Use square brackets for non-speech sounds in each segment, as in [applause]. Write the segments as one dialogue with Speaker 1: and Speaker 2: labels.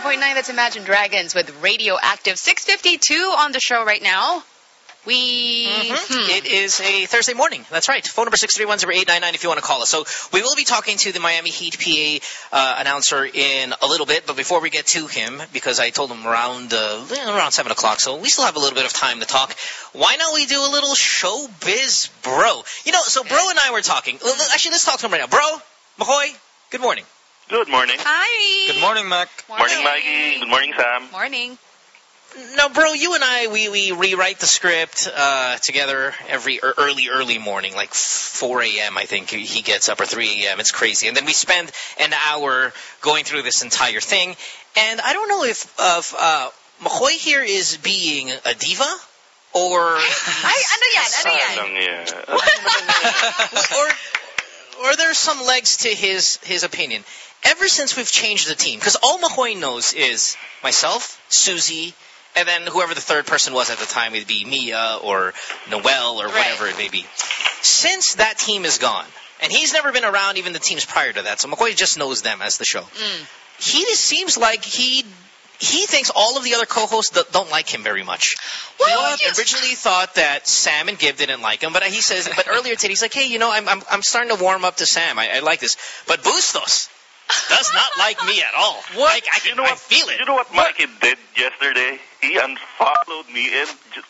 Speaker 1: 89.9, that's Imagine Dragons with Radioactive. 652 on the show right now. We...
Speaker 2: Mm-hmm.
Speaker 1: Hmm.
Speaker 2: It is a Thursday morning. That's right. Phone number 631-0899 if you want to call us. So we will be talking to the Miami Heat PA uh, announcer in a little bit. But before we get to him, because I told him around uh, around 7 o'clock, so we still have a little bit of time to talk, why not we do a little showbiz bro? You know, so bro and I were talking. Actually, let's talk to him right now. Bro, McCoy, good morning.
Speaker 3: Good morning.
Speaker 1: Hi.
Speaker 4: Good morning, Mac.
Speaker 3: Morning, Mikey. Good morning, Sam.
Speaker 1: Morning.
Speaker 2: No, bro, you and I, we, we rewrite the script uh, together every er- early, early morning, like 4 a.m. I think he gets up, or 3 a.m. It's crazy. And then we spend an hour going through this entire thing. And I don't know if, if uh, McCoy here is being a diva or...
Speaker 1: Ay, ano yan? Ano yan?
Speaker 3: Sanang, yeah. [laughs] [laughs]
Speaker 2: or or there's some legs to his his opinion. Ever since we've changed the team, because all McCoy knows is myself, Susie, and then whoever the third person was at the time, it'd be Mia or Noel or
Speaker 1: Right.
Speaker 2: whatever it may be. Since that team is gone, and he's never been around even the teams prior to that, so McCoy just knows them as the show.
Speaker 1: Mm.
Speaker 2: He just seems like he he thinks all of the other co-hosts do- don't like him very much.
Speaker 1: Well,
Speaker 2: He originally thought that Sam and Gib didn't like him, but he says, but earlier today he's like, hey, you know, I'm I'm, I'm starting to warm up to Sam. I, I like this, but Bustos does not like me at all.
Speaker 3: What?
Speaker 2: Like, I,
Speaker 3: you know
Speaker 2: I
Speaker 3: what?
Speaker 2: feel it.
Speaker 3: You know what Mikey did yesterday? He unfollowed me and just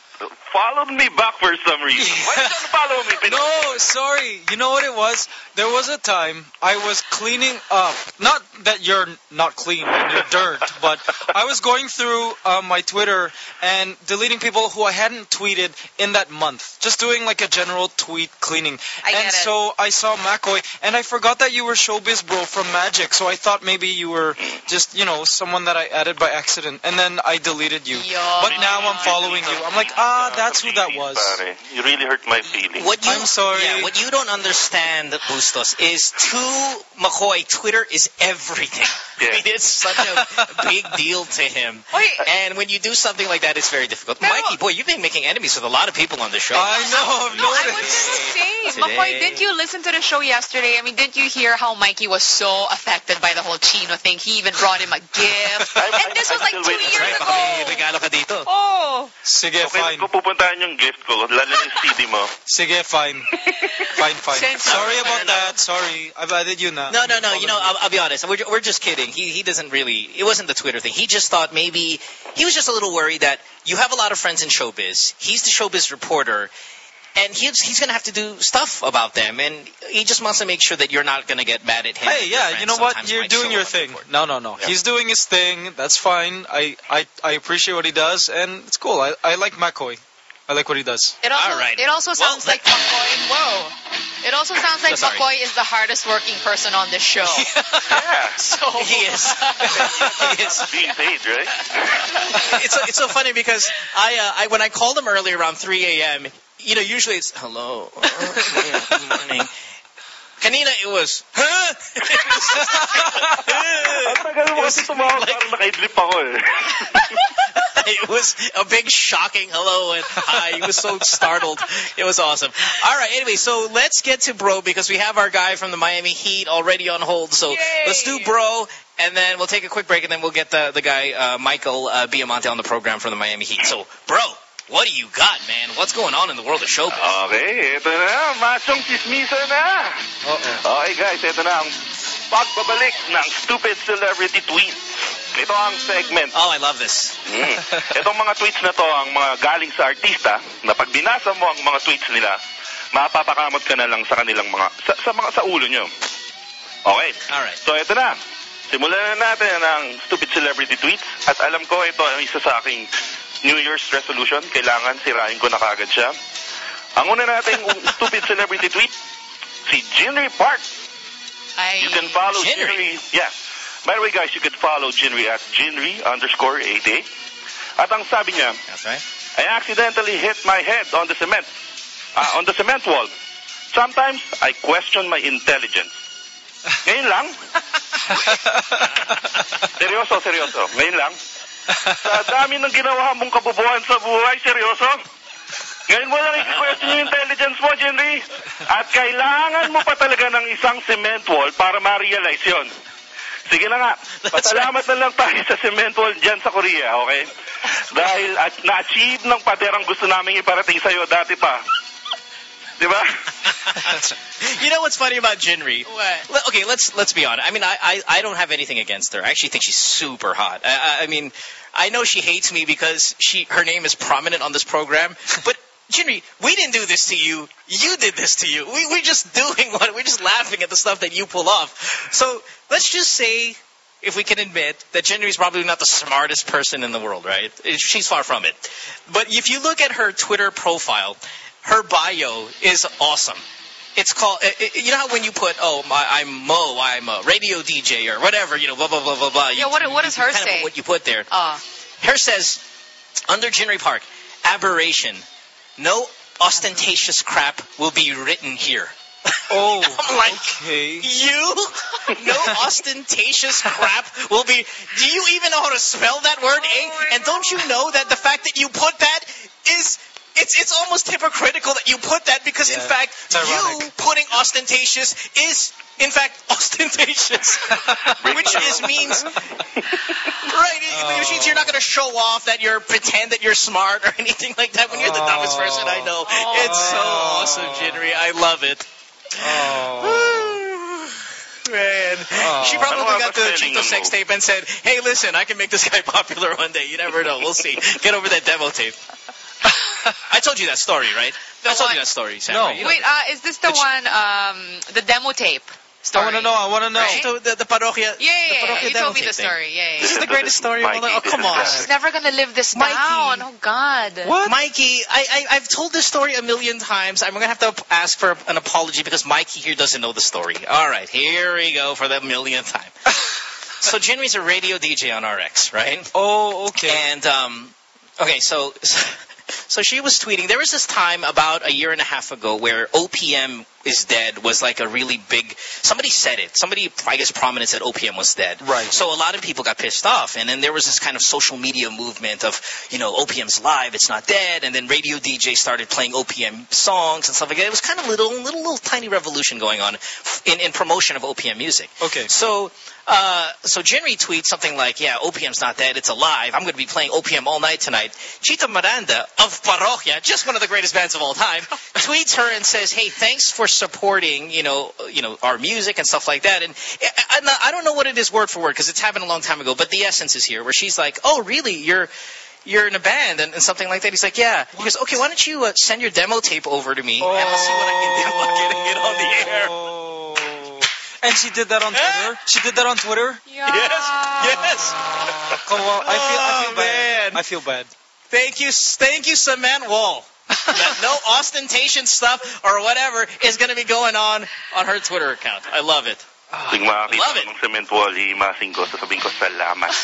Speaker 3: followed me back for some reason. Why did you unfollow me? Pin- [laughs]
Speaker 4: No, sorry. You know what it was? There was a time I was cleaning up. Not that you're not clean and you're dirt, [laughs] but I was going through uh, my Twitter and deleting people who I hadn't tweeted in that month. Just doing like a general tweet cleaning.
Speaker 1: I
Speaker 4: and
Speaker 1: get it.
Speaker 4: so I saw McCoy and I forgot that you were Showbiz Bro from Magic. So I thought maybe you were just, you know, someone that I added by accident. And then I deleted you.
Speaker 1: Yawn.
Speaker 4: But now I'm following you. I'm like, ah, that's who that was.
Speaker 3: Pare, You really hurt my feelings.
Speaker 2: What you,
Speaker 4: I'm sorry.
Speaker 2: Yeah, what you don't understand, Bustos, is to McCoy, Twitter is everything.
Speaker 3: Yeah.
Speaker 2: I [laughs] mean, it's such a big deal to him.
Speaker 1: Wait.
Speaker 2: And when you do something like that, it's very difficult.
Speaker 1: Pero-
Speaker 2: Mikey, boy, you've been making enemies with a lot of people on the show.
Speaker 4: I know, I've
Speaker 1: No, I was
Speaker 4: noticed.
Speaker 1: gonna say,
Speaker 2: Today.
Speaker 1: McCoy, didn't you listen to the show yesterday? I mean, didn't you hear how Mikey was so affected by the whole Chino thing? He even brought him a gift. [laughs]
Speaker 3: I'm-
Speaker 1: and this was
Speaker 3: I'm
Speaker 1: like two years
Speaker 2: Right,
Speaker 1: ago.
Speaker 2: regalo ka dito.
Speaker 1: Oh.
Speaker 4: Sige,
Speaker 3: Okay,
Speaker 4: fine.
Speaker 3: Ko pupuntahan yung gift ko. Lalo yung [laughs] CD mo.
Speaker 4: Sige, fine. Fine, fine.
Speaker 1: Sense-
Speaker 4: Sorry
Speaker 2: No,
Speaker 4: about
Speaker 2: no, no.
Speaker 4: that. Sorry. I've added you now.
Speaker 2: No, no, no. You know, I'll, I'll be honest. We're, we're just kidding. He he doesn't really. It wasn't the Twitter thing. He just thought maybe he was just a little worried that you have a lot of friends in showbiz. He's the showbiz reporter, and he's he's gonna have to do stuff about them, and he just wants to make sure that you're not gonna get mad at him.
Speaker 4: Hey, yeah, you know what? You're doing your thing. No, no, no.
Speaker 3: Yeah.
Speaker 4: He's doing his thing. That's fine. I, I, I appreciate what he does, and it's cool. I, I like McCoy. I like what he does.
Speaker 1: It also,
Speaker 2: All right.
Speaker 1: it also
Speaker 2: Well,
Speaker 1: sounds like [laughs] McCoy. Whoa. It also sounds like
Speaker 2: So [laughs] sorry.
Speaker 1: McCoy is the hardest working person on this show. [laughs]
Speaker 3: Yeah.
Speaker 1: so
Speaker 2: He is. he is.
Speaker 3: Being paid, right?
Speaker 2: it's so, it's so funny because I, uh, I when I called him earlier around 3 a.m. You know, usually it's hello, good morning. Kanina it was, huh?
Speaker 3: Ang tagal mo kasi tumawag. Parang nakaidlip ako eh. [laughs]
Speaker 2: it was a big shocking hello and hi. He was so startled. It was awesome. All right, anyway, so let's get to Bro because we have our guy from the Miami Heat already on hold. So
Speaker 1: Yay.
Speaker 2: let's do Bro and then we'll take a quick break and then we'll get the, the guy, uh, Michael uh, Baiamonte on the program from the Miami Heat. So, Bro, what do you got, man? What's going on in the world of showbiz?
Speaker 3: Okay, ito na. Machong chismisa na.
Speaker 4: Uh-oh.
Speaker 3: Okay guys, ito na ang pagbabalik ng stupid celebrity tweets. Ito ang segment.
Speaker 2: Oh, I love this.
Speaker 3: Mm. [laughs] Itong mga tweets na to, ang mga galing sa artista, na pag binasa mo ang mga tweets nila, mapapakamot ka na lang sa kanilang mga, sa, sa mga sa ulo nyo. Okay.
Speaker 2: All right.
Speaker 3: So ito na. Simulan na natin ang stupid celebrity tweets. At alam ko ito ang isa sa aking New Year's resolution. Kailangan sirain ko na kagad siya. Ang una nating [laughs] stupid celebrity tweet, si Jinri Park.
Speaker 1: I,
Speaker 3: You can follow
Speaker 2: Jinri?
Speaker 3: Jinri. Yeah. By the way, guys, you can follow Jinri at Jinri underscore 88. At ang sabi niya,
Speaker 2: That's right.
Speaker 3: I accidentally hit my head on the cement, uh, on the cement wall. Sometimes I question my intelligence. Ngayon lang. [laughs] seryoso, seryoso. Ngayon lang. Sa dami ng ginawa mong kabubuhan sa buhay, seryoso. Ngayon mo lang i-question yung intelligence mo, Jenry. At kailangan mo pa talaga ng isang cement wall para ma-realize yun. Sige na nga. [laughs] Pasalamat na lang tayo sa cement wall dyan sa Korea, okay? Dahil at na-achieve ng paderang gusto namin iparating sa'yo dati pa. Di ba? [laughs]
Speaker 2: you know what's funny about Jinri?
Speaker 1: What?
Speaker 2: Okay, let's let's be honest. I mean, I, I I don't have anything against her. I actually think she's super hot. I, I, I mean, I know she hates me because she her name is prominent on this program, [laughs] but. Jinri, we didn't do this to you. You did this to you. We, we're just [laughs] doing what we're just laughing at the stuff that you pull off. So let's just say, if we can admit that Jinri is probably not the smartest person in the world, right? She's far from it. But if you look at her Twitter profile, her bio is awesome. It's called, you know how when you put, oh, my, I'm Mo, I'm a radio DJ or whatever, you know, blah, blah, blah, blah, blah.
Speaker 1: Yeah,
Speaker 2: You-
Speaker 1: what- what
Speaker 2: you
Speaker 1: does her
Speaker 2: kind of
Speaker 1: say?
Speaker 2: What you put there.
Speaker 1: Uh,
Speaker 2: Her says, under Jinri Park, aberration. No ostentatious crap will be written here. [laughs]
Speaker 4: Oh,
Speaker 2: I'm like,
Speaker 4: okay.
Speaker 2: you? No ostentatious crap will be. Do you even know how to spell that word? A? And don't you know that the fact that you put that is. It's it's almost hypocritical that you put that because in fact you putting ostentatious is in fact [laughs] ostentatious, [laughs] which is means right. it- Which means you're not going to show off that you're pretend that you're smart or [laughs] anything like that when you're the dumbest person I know. It's so awesome, Jinri. I love it.
Speaker 4: Oh. [sighs]
Speaker 2: Man.
Speaker 4: Oh.
Speaker 2: She probably got the Chito sex tape and said, hey, listen, I can make this guy popular one day. You never know. We'll see. Get over that demo tape. [laughs] I told you that story, right? I told
Speaker 1: one-
Speaker 2: you that story, Sam.
Speaker 4: No.
Speaker 2: right?
Speaker 1: Wait, uh, is this the
Speaker 2: Which-
Speaker 1: one, um, the demo tape
Speaker 4: I want to know. I want to know.
Speaker 1: Right?
Speaker 2: So the, the Parokya.
Speaker 1: Yeah,
Speaker 2: the
Speaker 1: yeah, yeah.
Speaker 2: Parokya
Speaker 1: You told me
Speaker 2: tape
Speaker 1: the
Speaker 2: thing.
Speaker 1: story. Yeah,
Speaker 2: This
Speaker 1: yeah.
Speaker 2: is the greatest story of all
Speaker 3: Mikey,
Speaker 2: Oh, come on.
Speaker 1: She's never gonna live this
Speaker 2: Mikey.
Speaker 1: down. Oh God.
Speaker 4: What?
Speaker 2: Mikey, I, I, I've told this story a million times. I'm going to have to ask for an apology because Mikey here doesn't know the story. All right, here we go for the millionth time. [laughs] so Jinri's a radio DJ on RX, right?
Speaker 4: Oh, okay.
Speaker 2: And um, okay, so [laughs] so she was tweeting. There was this time about a year and a half ago where OPM is dead was like a really big. Somebody said it. Somebody, I guess, prominent said OPM was dead.
Speaker 4: Right.
Speaker 2: So a lot of people got pissed off, and then there was this kind of social media movement of, you know, OPM's live, it's not dead, and then radio DJ started playing OPM songs and stuff like that. It was kind of little, little, little tiny revolution going on in, in promotion of OPM music.
Speaker 4: Okay.
Speaker 2: So, uh, so Jinri tweets something like, "Yeah, OPM's not dead; it's alive. I'm going to be playing OPM all night tonight." Chito Miranda of Parokya, just one of the greatest bands of all time, [laughs] tweets her and says, "Hey, thanks for supporting, you know, you know, our music and stuff like that." And I, I, I don't know what it is word for word because it's happened a long time ago, but the essence is here, where she's like, "Oh, really? You're." You're in a band and, and something like that. He's like, yeah. He goes, okay. Why don't you uh, send your demo tape over to me and I'll see what I can do about getting it on the air.
Speaker 4: Oh. And she did that on Twitter. She did that on Twitter.
Speaker 1: Yeah.
Speaker 2: Yes, yes.
Speaker 4: Come on, I feel, I feel
Speaker 2: Oh,
Speaker 4: bad.
Speaker 2: man.
Speaker 4: I feel bad.
Speaker 2: Thank you, thank you, Cement Wall. No ostentation stuff or whatever is going to be going on on her Twitter account. I love it.
Speaker 3: Tuwing makakita
Speaker 2: Love
Speaker 3: ko
Speaker 2: it.
Speaker 3: ng cement wall, hihimasin ko, sasabihin ko salamat.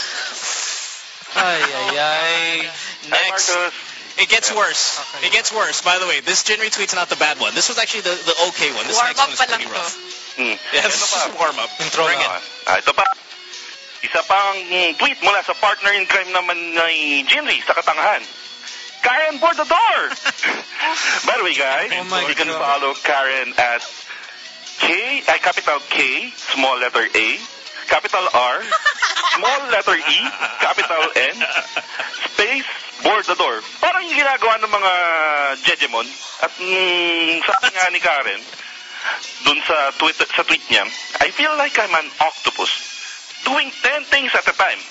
Speaker 4: Ay, ay, ay.
Speaker 2: Next,
Speaker 3: Marcos.
Speaker 2: it gets worse.
Speaker 4: Okay.
Speaker 2: It gets worse. By the way, this Jin retweet's not the bad one. This was actually the, the okay one. This
Speaker 1: Warm
Speaker 2: next
Speaker 1: up
Speaker 2: one is
Speaker 1: pa
Speaker 2: pretty
Speaker 1: lang
Speaker 2: rough.
Speaker 3: Hmm.
Speaker 2: Yeah, this is warm up.
Speaker 4: Intro
Speaker 2: Bring
Speaker 4: lang.
Speaker 2: it.
Speaker 3: Ah, ito pa. Isa pang mm, tweet mula sa partner in crime naman ni Jinri sa Katangahan. Karen board the door! [laughs] By the way, guys,
Speaker 4: Oh
Speaker 3: you can
Speaker 4: God.
Speaker 3: follow Karen at K, ay, capital K, small letter A, capital R, small letter E, capital N, space, board the door. Parang yung ginagawa ng mga Jejemon. At mm, sabi nga ni Karen, dun sa tweet, sa tweet niya, I feel like I'm an octopus doing 10 things at a time.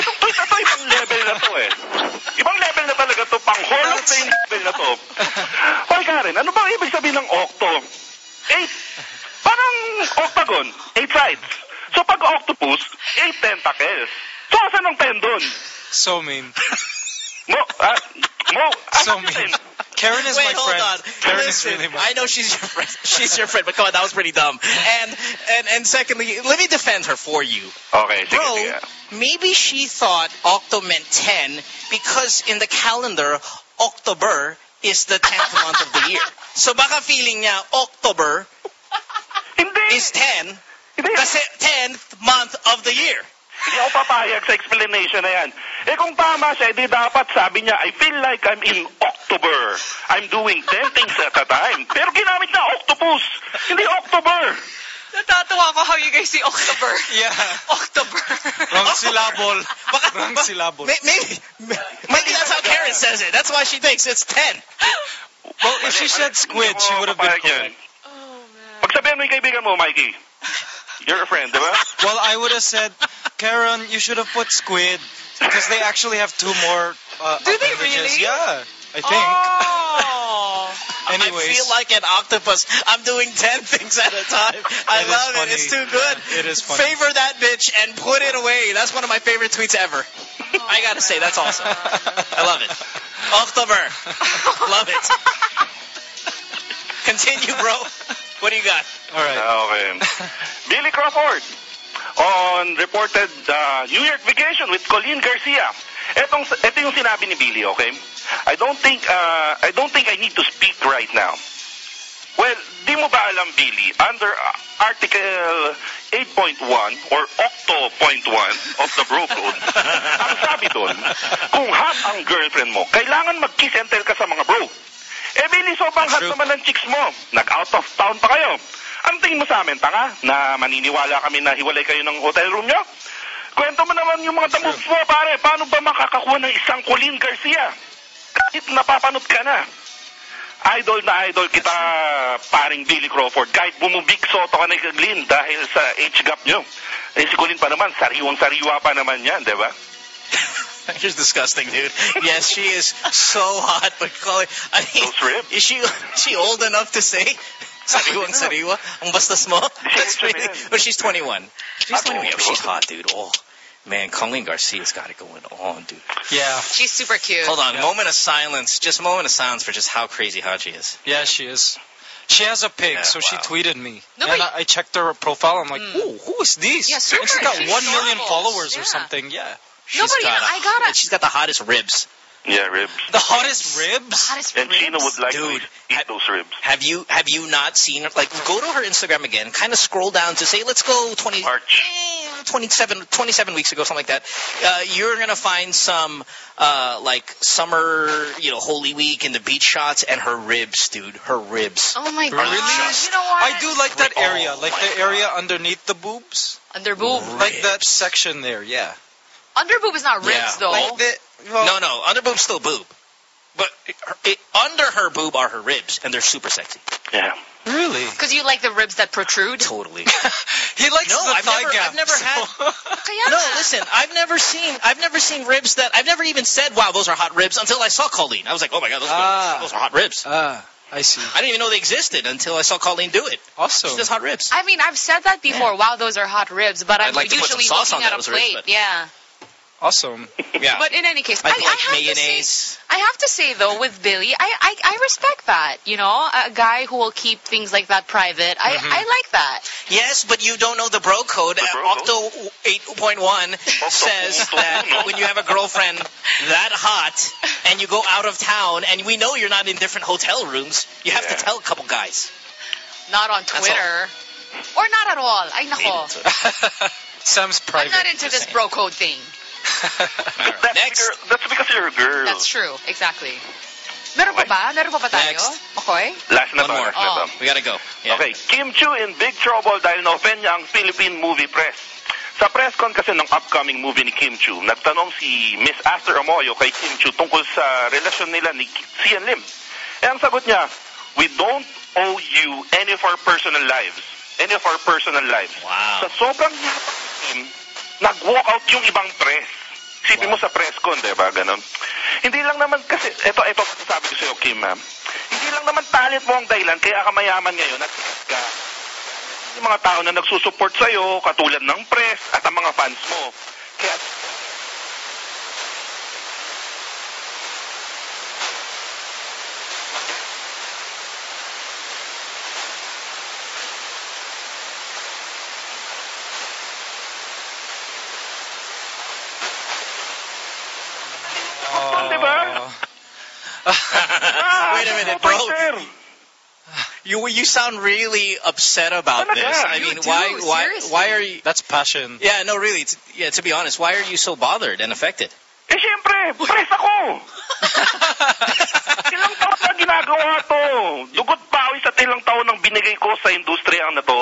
Speaker 3: Itong tweet na to, ibang level na to eh. Ibang level na talaga to, pang Hall of Fame level na to. Hoy Karen, ano bang ibig sabihin ng octo? Eight. Parang octagon, eight sides. So pag octopus, eight tentacles. So asan ang ten dun?
Speaker 4: So mean.
Speaker 3: Mo, ah, mo,
Speaker 4: So
Speaker 3: asan
Speaker 4: mean.
Speaker 3: Ten?
Speaker 4: Karen is
Speaker 2: Wait,
Speaker 4: my
Speaker 2: hold
Speaker 4: friend.
Speaker 2: on.
Speaker 4: Karen is really my
Speaker 2: I know she's your friend. [laughs] She's your friend, but come on, that was pretty dumb. And and and secondly, let me defend her for you.
Speaker 3: Okay, sige,
Speaker 2: Bro,
Speaker 3: sige.
Speaker 2: maybe she thought Octo meant 10 because in the calendar, October is the 10th month of the year. So baka feeling niya, October is 10
Speaker 3: Hindi.
Speaker 2: kasi 10th month of the year.
Speaker 3: Hindi ako papayag sa explanation na yan. Eh kung tama siya, di dapat sabi niya, I feel like I'm in October. I'm doing 10 things at a time. Pero ginamit niya octopus. Hindi October.
Speaker 1: Natatawa ko how you guys say October. [laughs]
Speaker 4: Yeah.
Speaker 1: October.
Speaker 4: Wrong syllable.
Speaker 2: Baka,
Speaker 4: Wrong
Speaker 2: ba-
Speaker 4: syllable.
Speaker 2: may- maybe, maybe that's how Karen says it. That's why she thinks it's 10.
Speaker 4: Well, if she said squid, she would have been correct.
Speaker 1: Oh, man.
Speaker 3: Pagsabihan mo yung kaibigan mo, Mikey. You're a friend, di ba?
Speaker 4: Well, I would have said, Karen, you should have put squid because they actually have two more. Uh,
Speaker 1: Do they really?
Speaker 4: Yeah, I think.
Speaker 1: Oh. [laughs]
Speaker 4: Anyways,
Speaker 2: I feel like an octopus. I'm doing 10 things at a time. I
Speaker 4: It is
Speaker 2: love it. It's too good.
Speaker 4: It is funny.
Speaker 2: Favor that bitch and put it away. That's one of my favorite tweets ever. I gotta say, that's awesome. I love it. October. [laughs] love it. Continue, bro. What do you got?
Speaker 4: all right.
Speaker 3: Okay. Billy Crawford on reported uh, New York vacation with Colleen Garcia. Etong, ito yung sinabi ni Billy, okay? I don't think uh, I don't think I need to speak right now. Well, di mo ba alam, Billy, under uh, Article 8.1 or Octo.1 of the Bro Code, [laughs] ang sabi doon, kung hot ang girlfriend mo, kailangan mag-kiss and tell ka sa mga bro. Eh, Billy, sobrang hot naman ng chicks mo. Nag-out of town pa kayo. Ano tingin mo sa amin, tanga? Na maniniwala kami na hiwalay kayo ng hotel room nyo? Kwento mo naman yung mga damoves mo, pare. Paano ba makakakuha ng isang Colleen Garcia? Kahit napapanood ka na. Idol na idol kita, paring Billy Crawford. Kahit bumubik soto ka na Colleen dahil sa age gap nyo. Eh, si Colleen pa naman, sariwang-sariwa pa naman yan, di ba? [laughs]
Speaker 2: You're disgusting, dude. Yes, she is so hot, but it, I mean, is she is she old enough to say? Sariwang sariwa? Ang bastas mo? [laughs] That's
Speaker 3: siya
Speaker 2: really,
Speaker 3: yan.
Speaker 2: but she's 21. She's
Speaker 3: Ah,
Speaker 2: 21. Yeah, she's hot, dude. Oh, man, Colleen Garcia's got it going on, dude.
Speaker 4: Yeah,
Speaker 1: She's super cute.
Speaker 2: Hold on,
Speaker 4: Yeah.
Speaker 2: moment of silence. Just a moment of silence for just how crazy hot she is.
Speaker 4: yeah, she is. She has a pig,
Speaker 2: Yeah,
Speaker 4: so she tweeted me.
Speaker 1: No,
Speaker 4: and I, I checked her profile. I'm like,
Speaker 1: Mm.
Speaker 4: ooh, who is this?
Speaker 1: Yeah,
Speaker 4: and
Speaker 1: super.
Speaker 4: she's got
Speaker 1: She's
Speaker 4: one million
Speaker 1: normal.
Speaker 4: followers or something. Yeah.
Speaker 2: She's
Speaker 1: Nobody-
Speaker 2: got a-
Speaker 1: I gotta-
Speaker 2: She's got the hottest ribs.
Speaker 3: Yeah, ribs.
Speaker 4: The hottest ribs?
Speaker 1: The hottest
Speaker 3: And
Speaker 1: ribs.
Speaker 3: Gina would like
Speaker 2: Dude,
Speaker 3: to eat
Speaker 2: ha-
Speaker 3: those ribs.
Speaker 2: Have you have you not seen her? Like, go to her Instagram again. Kind of scroll down to say, let's go 20,
Speaker 3: March.
Speaker 2: eh, 27, 27 weeks ago, something like that. Uh, you're gonna find some uh, like summer, you know, Holy Week and the beach shots, and her ribs, dude. Her ribs.
Speaker 1: Oh my god.
Speaker 4: Really?
Speaker 1: You know what?
Speaker 4: I do like that
Speaker 2: Oh
Speaker 4: area, like
Speaker 2: my
Speaker 4: the area underneath the boobs,
Speaker 1: Under boob.
Speaker 4: like that section there. Yeah.
Speaker 1: Under boob is not ribs
Speaker 2: Yeah.
Speaker 1: though.
Speaker 4: Like the well,
Speaker 2: No, no, under boob's still boob, but her, it, under her boob are her ribs, and they're super sexy.
Speaker 3: Yeah.
Speaker 4: really.
Speaker 1: Because you like the ribs that protrude.
Speaker 2: Totally. [laughs]
Speaker 4: He likes
Speaker 2: No,
Speaker 4: the
Speaker 2: I've
Speaker 4: thigh
Speaker 2: never-
Speaker 4: gap.
Speaker 2: I've never
Speaker 4: so- [laughs]
Speaker 1: Kaya
Speaker 2: No, listen, I've never seen I've never seen ribs that I've never even said, "Wow, those are hot ribs," until I saw Colleen. I was like, "Oh my god, those,
Speaker 4: Ah.
Speaker 2: those are hot ribs."
Speaker 4: ah, I see.
Speaker 2: I didn't even know they existed until I saw Colleen do it.
Speaker 4: Awesome.
Speaker 2: She does hot ribs.
Speaker 1: I mean, I've said that before. Wow, those are hot ribs. But
Speaker 2: I'd
Speaker 1: I'm
Speaker 2: like to put some
Speaker 1: usually
Speaker 2: sauce
Speaker 1: looking
Speaker 2: on
Speaker 1: at a
Speaker 2: those ribs,
Speaker 1: plate.
Speaker 2: but-
Speaker 1: Yeah.
Speaker 4: Awesome. [laughs]
Speaker 2: Yeah.
Speaker 1: But in any case,
Speaker 2: I
Speaker 1: I,
Speaker 2: like
Speaker 1: I have to say,
Speaker 2: mayonnaise.
Speaker 1: I have to say though, with Billy, I, I I respect that. You know, a guy who will keep things like that private. I
Speaker 2: Mm-hmm.
Speaker 1: I like that.
Speaker 2: Yes, but you don't know the bro code.
Speaker 3: The bro
Speaker 2: Octo 8.1 [laughs] says [laughs] that when you have a girlfriend that hot and you go out of town and we know you're not in different hotel rooms, you have
Speaker 3: Yeah.
Speaker 2: to tell a couple guys.
Speaker 1: Not on Twitter. Or not at all. Ay nako.
Speaker 4: Sam's
Speaker 1: I'm not into this bro code thing.
Speaker 3: That's,
Speaker 2: Next.
Speaker 3: Because, that's because you're a girl.
Speaker 1: That's true. Exactly. Meron pa ba? Meron pa ba tayo?
Speaker 2: Next.
Speaker 1: Okay.
Speaker 3: Last na
Speaker 2: One
Speaker 3: to,
Speaker 2: more.
Speaker 3: last na to.
Speaker 1: Oh.
Speaker 2: We gotta go. Yeah.
Speaker 3: Okay, Kim Chiu in big trouble dahil na-offend niya ang Philippine movie press. Sa press con kasi ng upcoming movie ni Kim Chiu, nagtanong si Miss Aster Amoyo kay Kim Chiu tungkol sa relasyon nila ni Xian Lim. Eh ang sagot niya, we don't owe you any of our personal lives. Any of our personal lives.
Speaker 2: Wow.
Speaker 3: Sa sobrang yapang ni Kim, nag-walk out yung ibang press. Isipin mo sa press con, di ba? Ganon. Hindi lang naman kasi, eto, eto, sabi ko sa'yo, Kim, ma'am. Hindi lang naman talent mo ang dahilan, kaya ka mayaman ngayon at ka. Yung mga tao na nagsusupport sa'yo, katulad ng press at ang mga fans mo. Kaya, [laughs]
Speaker 2: Wait a minute, bro. You you sound really upset about
Speaker 3: Talaga?
Speaker 2: this. I
Speaker 1: You
Speaker 2: mean,
Speaker 1: do,
Speaker 2: why why
Speaker 1: seriously.
Speaker 2: why are you?
Speaker 4: That's passion.
Speaker 2: Yeah, no, really. T- yeah, to be honest, why are you so bothered and affected?
Speaker 3: Eh, siyempre, press [laughs] ako. Ilang taon na ginagawa to. Dugot bawi sa ilang taon ng binigay ko sa industriya lang na to.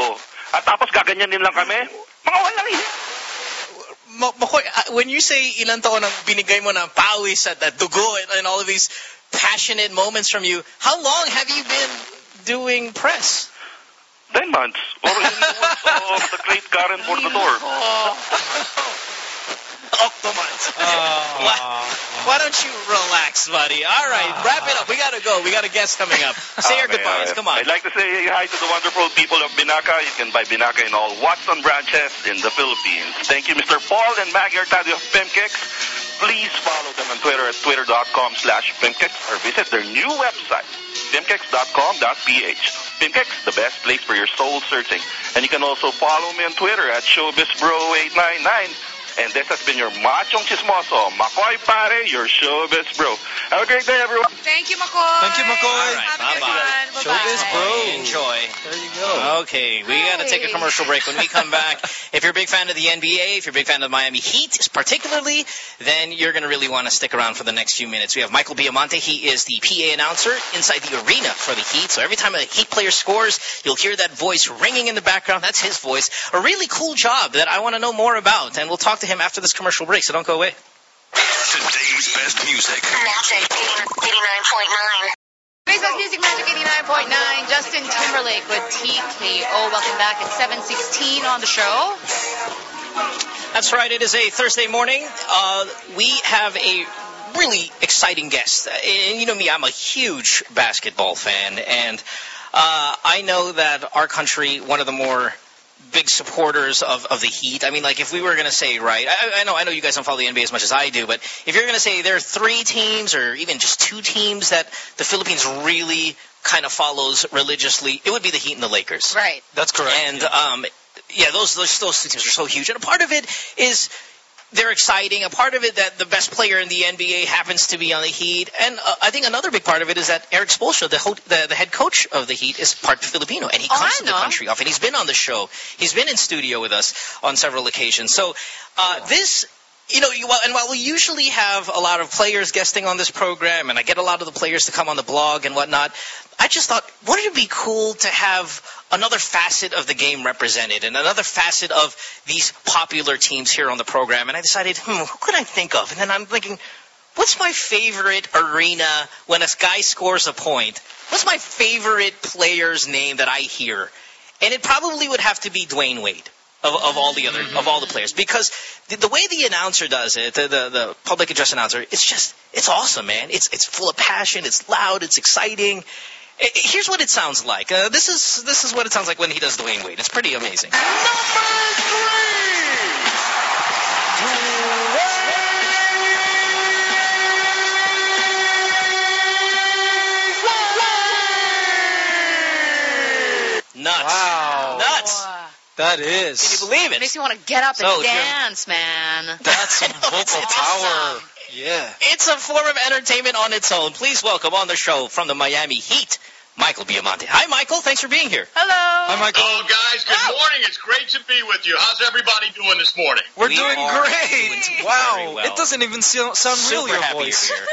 Speaker 3: At tapos gaganyanin lang kami. Mga walang hiya.
Speaker 2: Ma- Makoy, uh, when you say ilan taon ang binigay mo ng pawis at that dugo and, and all of these passionate moments from you, how long have you been doing press?
Speaker 3: Nine months. Or in the words of the great Karen Bordador.
Speaker 2: Octomans. Why, why don't you relax, buddy? All right, ah. wrap it up. We gotta go. We got a guest coming up. Say your ah,
Speaker 3: Okay,
Speaker 2: goodbyes.
Speaker 3: alright.
Speaker 2: Come on.
Speaker 3: I'd like to say hi to the wonderful people of Binaca. You can buy Binaca in all Watson branches in the Philippines. Thank you, Mr. Paul and Maggie Artadio of Pimkicks. Please follow them on Twitter at twitter.com slash Pimkicks or visit their new website, pimkicks.com.ph. Pimkicks, the best place for your soul searching. And you can also follow me on Twitter at showbizbro899. And this has been your machong chismoso, Makoy Pare, your showbiz bro. Have a great day, everyone.
Speaker 1: Thank you, McCoy.
Speaker 4: Thank you, McCoy.
Speaker 2: All right,
Speaker 1: Have a
Speaker 2: bye-bye.
Speaker 4: Showbiz bro.
Speaker 2: Enjoy.
Speaker 4: There you go.
Speaker 2: Okay, we got to take a commercial break. When we come back, [laughs] if you're a big fan of the NBA, if you're a big fan of the Miami Heat particularly, then you're going to really want to stick around for the next few minutes. We have Michael Baiamonte. He is the PA announcer inside the arena for the Heat. So every time a Heat player scores, you'll hear that voice ringing in the background. That's his voice. A really cool job that I want to know more about. And we'll talk to him after this commercial break, so don't go away.
Speaker 5: Today's best music.
Speaker 6: Magic 89.9.
Speaker 1: Today's Best Music Magic 89.9. Justin Timberlake with TKO. Welcome back at 716 on the show.
Speaker 2: That's right. It is a Thursday morning. Uh, we have a really exciting guest. And you know me, I'm a huge basketball fan, and uh, I know that our country, one of the more big supporters of, of the Heat. I mean, like if we were going to say, right, I, I know I know you guys don't follow the NBA as much as I do, but if you're going to say there are three teams or even just two teams that the Philippines really kind of follows religiously, it would be the Heat and the Lakers.
Speaker 1: Right.
Speaker 4: That's correct.
Speaker 2: And um, yeah, those those those two teams are so huge. And a part of it is they're exciting. A part of it that the best player in the NBA happens to be on the Heat, and uh, I think another big part of it is that Erik Spoelstra, the, ho- the the head coach of the Heat, is part Filipino, and he
Speaker 1: Oh,
Speaker 2: comes
Speaker 1: I
Speaker 2: to the country often. He's been on the show. He's been in studio with us on several occasions. So uh, this. You know, you, and while we usually have a lot of players guesting on this program, and I get a lot of the players to come on the blog and whatnot, I just thought, wouldn't it be cool to have another facet of the game represented and another facet of these popular teams here on the program? And I decided, hmm, who could I think of? And then I'm thinking, what's my favorite arena when a guy scores a point? What's my favorite player's name that I hear? And it probably would have to be Dwyane Wade. Of, of all the other of all the players because the, the way the announcer does it the, the the public address announcer it's just it's awesome man it's it's full of passion it's loud it's exciting Here's what it sounds like. Uh, this is this is what it sounds like when he does Dwyane Wade. It's pretty amazing. Nuts.
Speaker 4: Wow.
Speaker 2: Nuts.
Speaker 1: Wow.
Speaker 4: That
Speaker 2: Can you believe
Speaker 1: It
Speaker 2: it?
Speaker 1: makes me want to get up
Speaker 2: So,
Speaker 1: and
Speaker 2: if
Speaker 1: dance, man.
Speaker 4: That's some
Speaker 2: I know,
Speaker 4: vocal
Speaker 2: awesome.
Speaker 4: Yeah.
Speaker 2: It's a form of entertainment on its own. Please welcome on the show from the Miami Heat, Michael Baiamonte. Hi, Michael. Thanks for being here.
Speaker 1: Hello.
Speaker 4: Hi, Michael.
Speaker 7: Hello, guys. Good
Speaker 2: Oh.
Speaker 7: morning. It's great to be with you. How's everybody doing this morning?
Speaker 4: We're
Speaker 2: We
Speaker 4: doing great.
Speaker 2: doing
Speaker 4: wow.
Speaker 2: well.
Speaker 4: It doesn't even sound, sound real,
Speaker 2: Super
Speaker 4: your
Speaker 2: happy
Speaker 4: voice.
Speaker 2: you're here.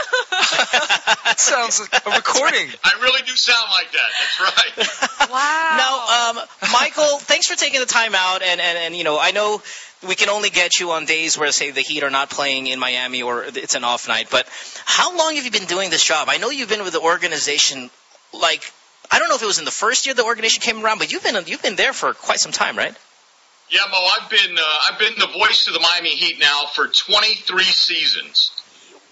Speaker 4: it [laughs] sounds like a recording.
Speaker 7: I really do sound like that. That's right. [laughs]
Speaker 1: Wow.
Speaker 2: Now, um, Michael, thanks for taking the time out. And, and, and, you know, I know we can only get you on days where, say, the Heat are not playing in Miami or it's an off night. But how long have you been doing this job? I know you've been with the organization, like, I don't know if it was in the first year the organization came around, but you've been you've been there for quite some time, right?
Speaker 7: Yeah, Mo. I've been uh, I've been the voice of the Miami Heat now for 23 seasons.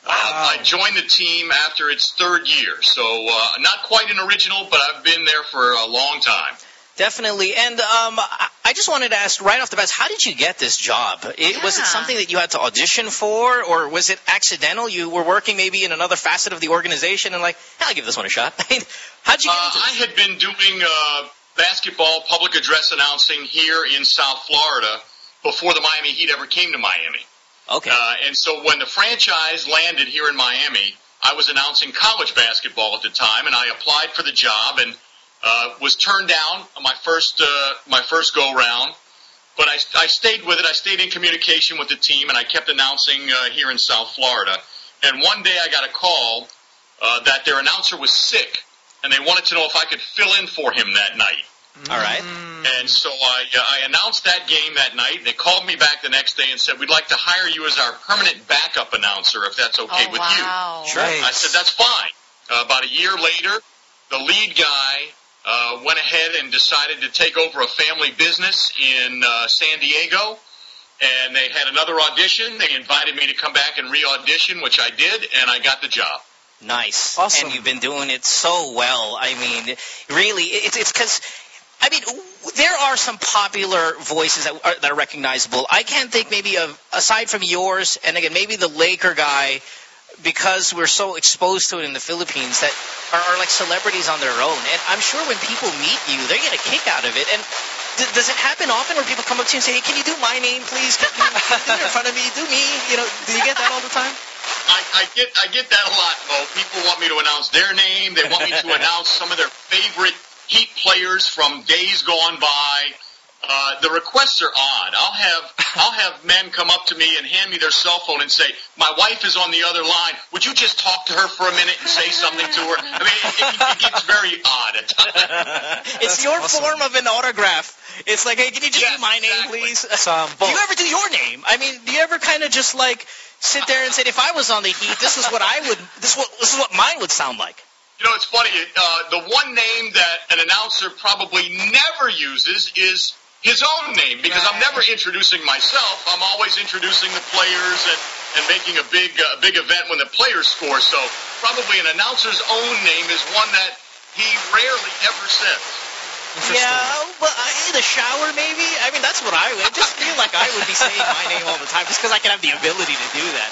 Speaker 7: Uh, I joined the team after its third year, so uh, not quite an original, but I've been there for a long time.
Speaker 2: Definitely. And um, I- I just wanted to ask right off the bat, how did you get this job? It, Was it something that you had to audition for, or was it accidental? You were working maybe in another facet of the organization and like, "Yeah, I'll give this one a shot. I [laughs] how'd you get
Speaker 7: Uh,
Speaker 2: into
Speaker 7: I had been doing uh, basketball public address announcing here in South Florida before the Miami Heat ever came to Miami.
Speaker 2: Okay.
Speaker 7: Uh, and so when the franchise landed here in Miami, I was announcing college basketball at the time, and I applied for the job and uh, was turned down on my first uh, my first go round. But I, I stayed with it. I stayed in communication with the team, and I kept announcing uh, here in South Florida. And one day I got a call uh, that their announcer was sick, and they wanted to know if I could fill in for him that night.
Speaker 2: All right.
Speaker 7: And so I, uh, I announced that game that night. They called me back the next day and said, we'd like to hire you as our permanent backup announcer if that's okay
Speaker 1: oh,
Speaker 7: with
Speaker 1: wow.
Speaker 2: Sure.
Speaker 7: you. I said, that's fine. Uh, about a year later, the lead guy uh, went ahead and decided to take over a family business in uh, San Diego. And they had another audition. They invited me to come back and re-audition, which I did, and I got the job.
Speaker 2: Nice.
Speaker 4: Awesome.
Speaker 2: And you've been doing it so well. I mean, really, it's it's because. I mean, there are some popular voices that are, that are recognizable. I can't think maybe of aside from yours, and again maybe the Laker guy, because we're so exposed to it in the Philippines that are, are like celebrities on their own. And I'm sure when people meet you, they get a kick out of it. And d- does it happen often where people come up to you and say, "Hey, can you do my name, please? Can you do it in front of me? Do me?" You know, do you get that all the time?
Speaker 7: I, I get I get that a lot, Mo. People want me to announce their name. They want me to [laughs] announce some of their favorite Heat players from days gone by. Uh, the requests are odd. I'll have I'll have men come up to me and hand me their cell phone and say, "My wife is on the other line. Would you just talk to her for a minute and say something to her?" I mean, it, it, it gets very odd at times.
Speaker 2: it's your
Speaker 4: awesome.
Speaker 2: form of an autograph. It's like, hey, can you just
Speaker 7: Yes,
Speaker 2: do my name,
Speaker 7: exactly.
Speaker 2: please?
Speaker 4: Some
Speaker 2: do you ever do your name? I mean, do you ever kind of just like sit there and say, if I was on the Heat, this is what I would, this what this is what mine would sound like.
Speaker 7: You know, it's funny. Uh, the one name that an announcer probably never uses is his own name because I'm never introducing myself. I'm always introducing the players and, and making a big uh, big event when the players score. So probably an announcer's own name is one that he rarely ever says.
Speaker 2: Yeah, but uh, in the shower maybe. I mean, that's what I would. I just feel like I would be saying my name all the time just because I can have the ability to do that.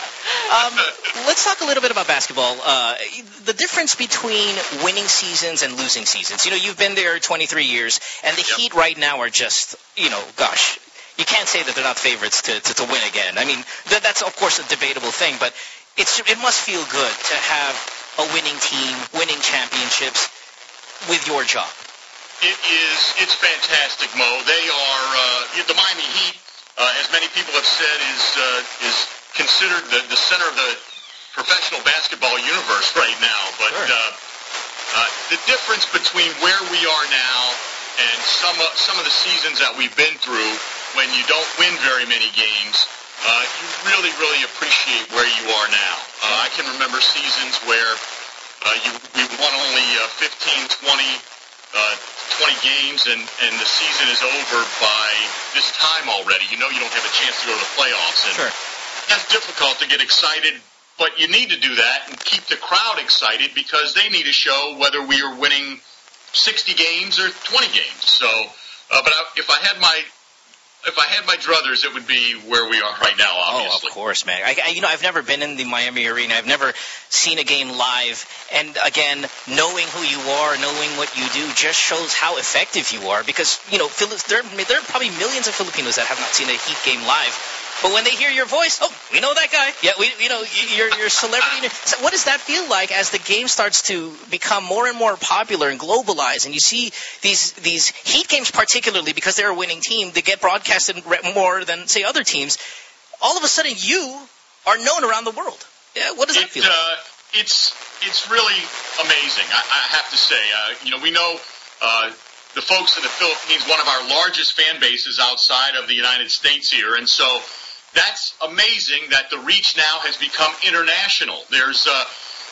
Speaker 2: Um, [laughs] let's talk a little bit about basketball. Uh, the difference between winning seasons and losing seasons. You know, you've been there 23 years, and the
Speaker 7: Yep.
Speaker 2: Heat right now are just, you know, gosh, you can't say that they're not favorites to, to, to win again. I mean, that, that's of course a debatable thing, but it's it must feel good to have a winning team, winning championships with your job.
Speaker 7: It is. It's fantastic, Mo. They are uh, the Miami Heat. Uh, as many people have said, is uh, is considered the, the center of the professional basketball universe right now. But
Speaker 2: Sure.
Speaker 7: uh, uh, the difference between where we are now and some of, some of the seasons that we've been through, when you don't win very many games, uh, you really, really appreciate where you are now. Uh, I can remember seasons where uh, you we won only uh, 15, 20 uh, 20 games and, and the season is over by this time already. You know you don't have a chance to go to the playoffs. And
Speaker 2: Sure.
Speaker 7: that's difficult to get excited, but you need to do that and keep the crowd excited because they need to show whether we are winning 60 games or 20 games. So, uh, but I, if I had my if I had my druthers, it would be where we are right now.
Speaker 2: Oh, of course, man. I, I, you know, I've never been in the Miami arena. I've never seen a game live. And again, knowing who you are, knowing what you do, just shows how effective you are. Because you know, there, there are probably millions of Filipinos that have not seen a Heat game live. But when they hear your voice, oh, we know that guy. Yeah, we, you know, y- you're, you're a celebrity. So what does that feel like as the game starts to become more and more popular and globalized, and you see these these Heat games, particularly because they're a winning team, they get broadcasted more than say other teams. All of a sudden, you are known around the world. Yeah, what does that
Speaker 7: it,
Speaker 2: feel? like?
Speaker 7: uh, it's it's really amazing. I, I have to say, uh, you know, we know uh, the folks in the Philippines, one of our largest fan bases outside of the United States here, and so that's amazing that the reach now has become international. There's, uh,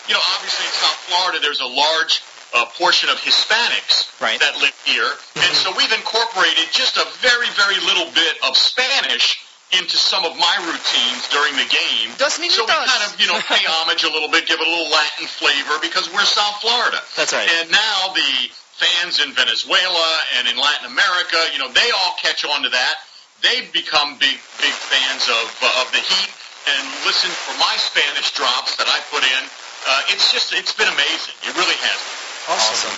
Speaker 7: you know, obviously in South Florida, there's a large uh, portion of Hispanics
Speaker 2: Right.
Speaker 7: that live here, and so we've incorporated just a very, very little bit of Spanish into some of my routines during the game.
Speaker 2: Dos
Speaker 7: So we kind of, you know, pay [laughs] homage a little bit, give it a little Latin flavor because we're South Florida.
Speaker 2: That's right.
Speaker 7: And now the fans in Venezuela and in Latin America, you know, they all catch on to that. They've become big, big fans of uh, of the Heat and listen for my Spanish drops that I put in. Uh, it's just, it's been amazing. It really has.
Speaker 2: Awesome.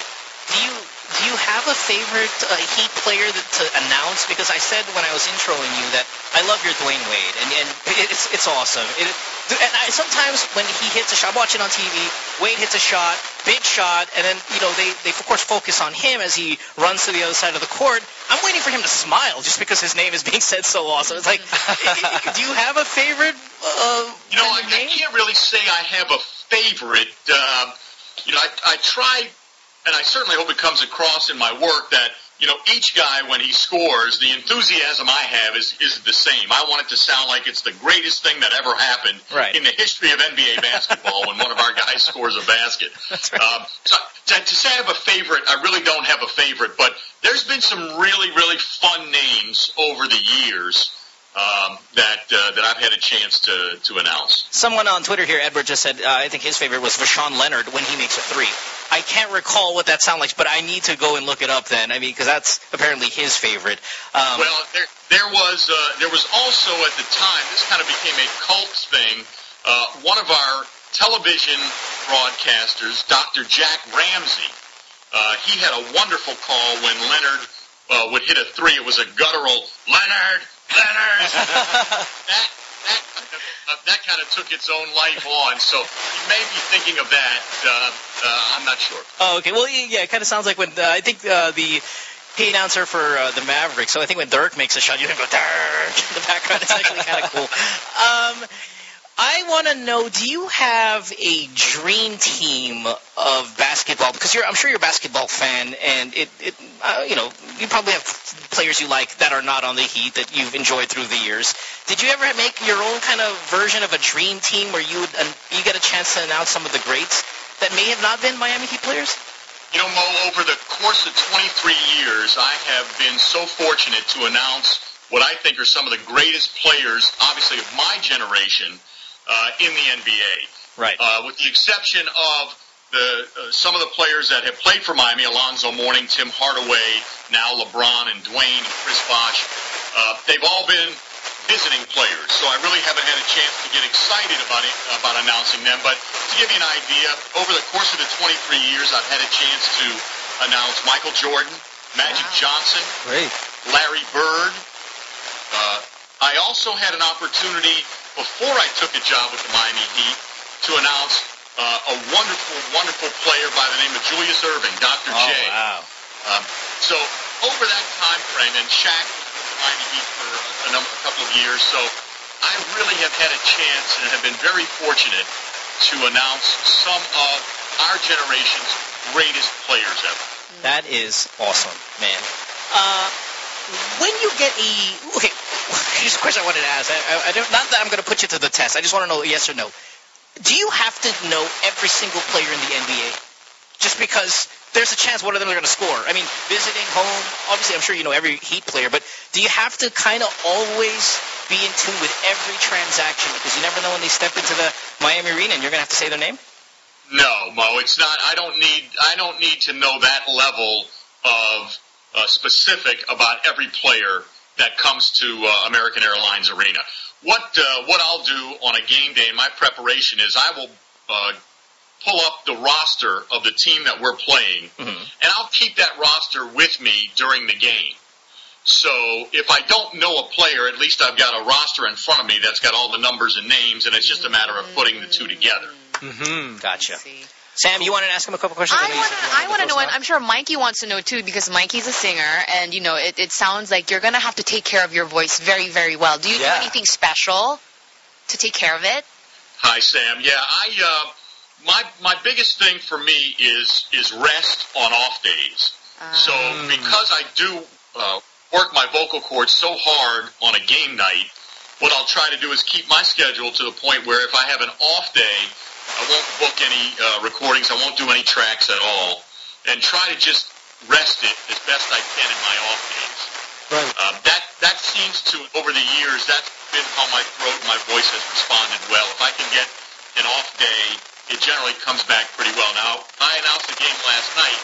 Speaker 2: Do you do you have a favorite uh, Heat player that, to announce? Because I said when I was introing you that I love your Dwyane Wade, and, and it's it's awesome. It, and I, sometimes when he hits a shot, I'm watching on TV, Wade hits a shot, big shot, and then you know they they of course focus on him as he runs to the other side of the court. I'm waiting for him to smile just because his name is being [laughs] said so awesome. It's like, [laughs] do you have a favorite? Uh,
Speaker 7: You know, I, I can't really say I have a favorite. Um, you know, I, I try, and I certainly hope it comes across in my work that you know, each guy when he scores, the enthusiasm I have is is the same. I want it to sound like it's the greatest thing that ever happened
Speaker 2: Right.
Speaker 7: in the history of NBA basketball when one of our guys scores a basket. [laughs] Um, so to, to say I have a favorite, I really don't have a favorite, but there's been some really, really fun names over the years um, that uh, that I've had a chance to to announce.
Speaker 2: Someone on Twitter here, Edward, just said uh, I think his favorite was Voshon Lenard when he makes a three. I can't recall what that sounded like, but I need to go and look it up then. I mean, because that's apparently his favorite. Um,
Speaker 7: Well, there there was uh, there was also at the time this kind of became a cult thing. Uh, one of our television broadcasters, Dr. Jack Ramsay, uh, he had a wonderful call when Lenard uh, would hit a three. It was a guttural Lenard, Lenard. [laughs] that that kind of, uh, that kind of took its own life on. So you may be thinking of that. Uh, uh, I'm not sure.
Speaker 2: Oh, okay. Well, yeah, yeah, it kind of sounds like when uh, I think uh, the he announcer for uh, the Mavericks. So I think when Dirk makes a shot, you can go Dirk in [laughs] the background. It's actually kind of cool. Um, I want to know: Do you have a dream team of basketball? Because you're, I'm sure you're a basketball fan, and it, it uh, you know, you probably have players you like that are not on the Heat that you've enjoyed through the years. Did you ever make your own kind of version of a dream team where you would, uh, you get a chance to announce some of the greats that may have not been Miami Heat players?
Speaker 7: You know, Mo, over the course of 23 years, I have been so fortunate to announce what I think are some of the greatest players, obviously, of my generation in the NBA.
Speaker 2: Right.
Speaker 7: Uh, with the exception of the uh, some of the players that have played for Miami, Alonzo Mourning, Tim Hardaway, now LeBron and Dwyane and Chris Bosh, uh, they've all been visiting players. So I really haven't had a chance to get excited about it, about announcing them. But to give you an idea, over the course of the 23 years, I've had a chance to announce Michael Jordan, Magic Johnson,
Speaker 4: Great.
Speaker 7: Larry Bird. Uh, I also had an opportunity before I took a job with the Miami Heat to announce uh, a wonderful, wonderful player by the name of Julius Erving, Dr. J.
Speaker 2: Oh, wow.
Speaker 7: Um, so over that time frame, and Shaq was with the Miami Heat for a, number, a couple of years, so I really have had a chance and have been very fortunate to announce some of our generation's greatest players ever.
Speaker 2: That is awesome, man. Uh, when you get a okay, here's a question I wanted to ask. I, I, I not that I'm going to put you to the test. I just want to know yes or no. Do you have to know every single player in the NBA? Just because there's a chance one of them are going to score. I mean, visiting home, obviously I'm sure you know every Heat player, but do you have to kind of always be in tune with every transaction because you never know when they step into the Miami arena and you're going to have to say their name?
Speaker 7: No, Mo, it's not. I don't need. I don't need to know that level of uh, specific about every player that comes to uh, American Airlines Arena. What uh, what I'll do on a game day in my preparation is I will uh, pull up the roster of the team that we're playing, and I'll keep that roster with me during the game. So if I don't know a player, at least I've got a roster in front of me that's got all the numbers and names, and it's just a matter of putting the two together.
Speaker 4: Mm-hmm.
Speaker 2: Gotcha.
Speaker 1: See.
Speaker 2: Sam, you want to ask him a couple questions?
Speaker 1: I
Speaker 2: know
Speaker 1: want to. I want to know, and. I'm sure Mikey wants to know too, because Mikey's a singer, and you know, it, it sounds like you're gonna have to take care of your voice very, very well. Do you
Speaker 4: Yeah.
Speaker 1: do anything special to take care of it?
Speaker 7: Hi, Sam. Yeah, I uh, my my biggest thing for me is is rest on off days. So because I do uh, work my vocal cords so hard on a game night, what I'll try to do is keep my schedule to the point where if I have an off day, I won't book any uh, recordings. I won't do any tracks at all, and try to just rest it as best I can in my off days.
Speaker 4: Right.
Speaker 7: Um, that that seems to over the years that's been how my throat and my voice has responded well. If I can get an off day, it generally comes back pretty well. Now I announced the game last night,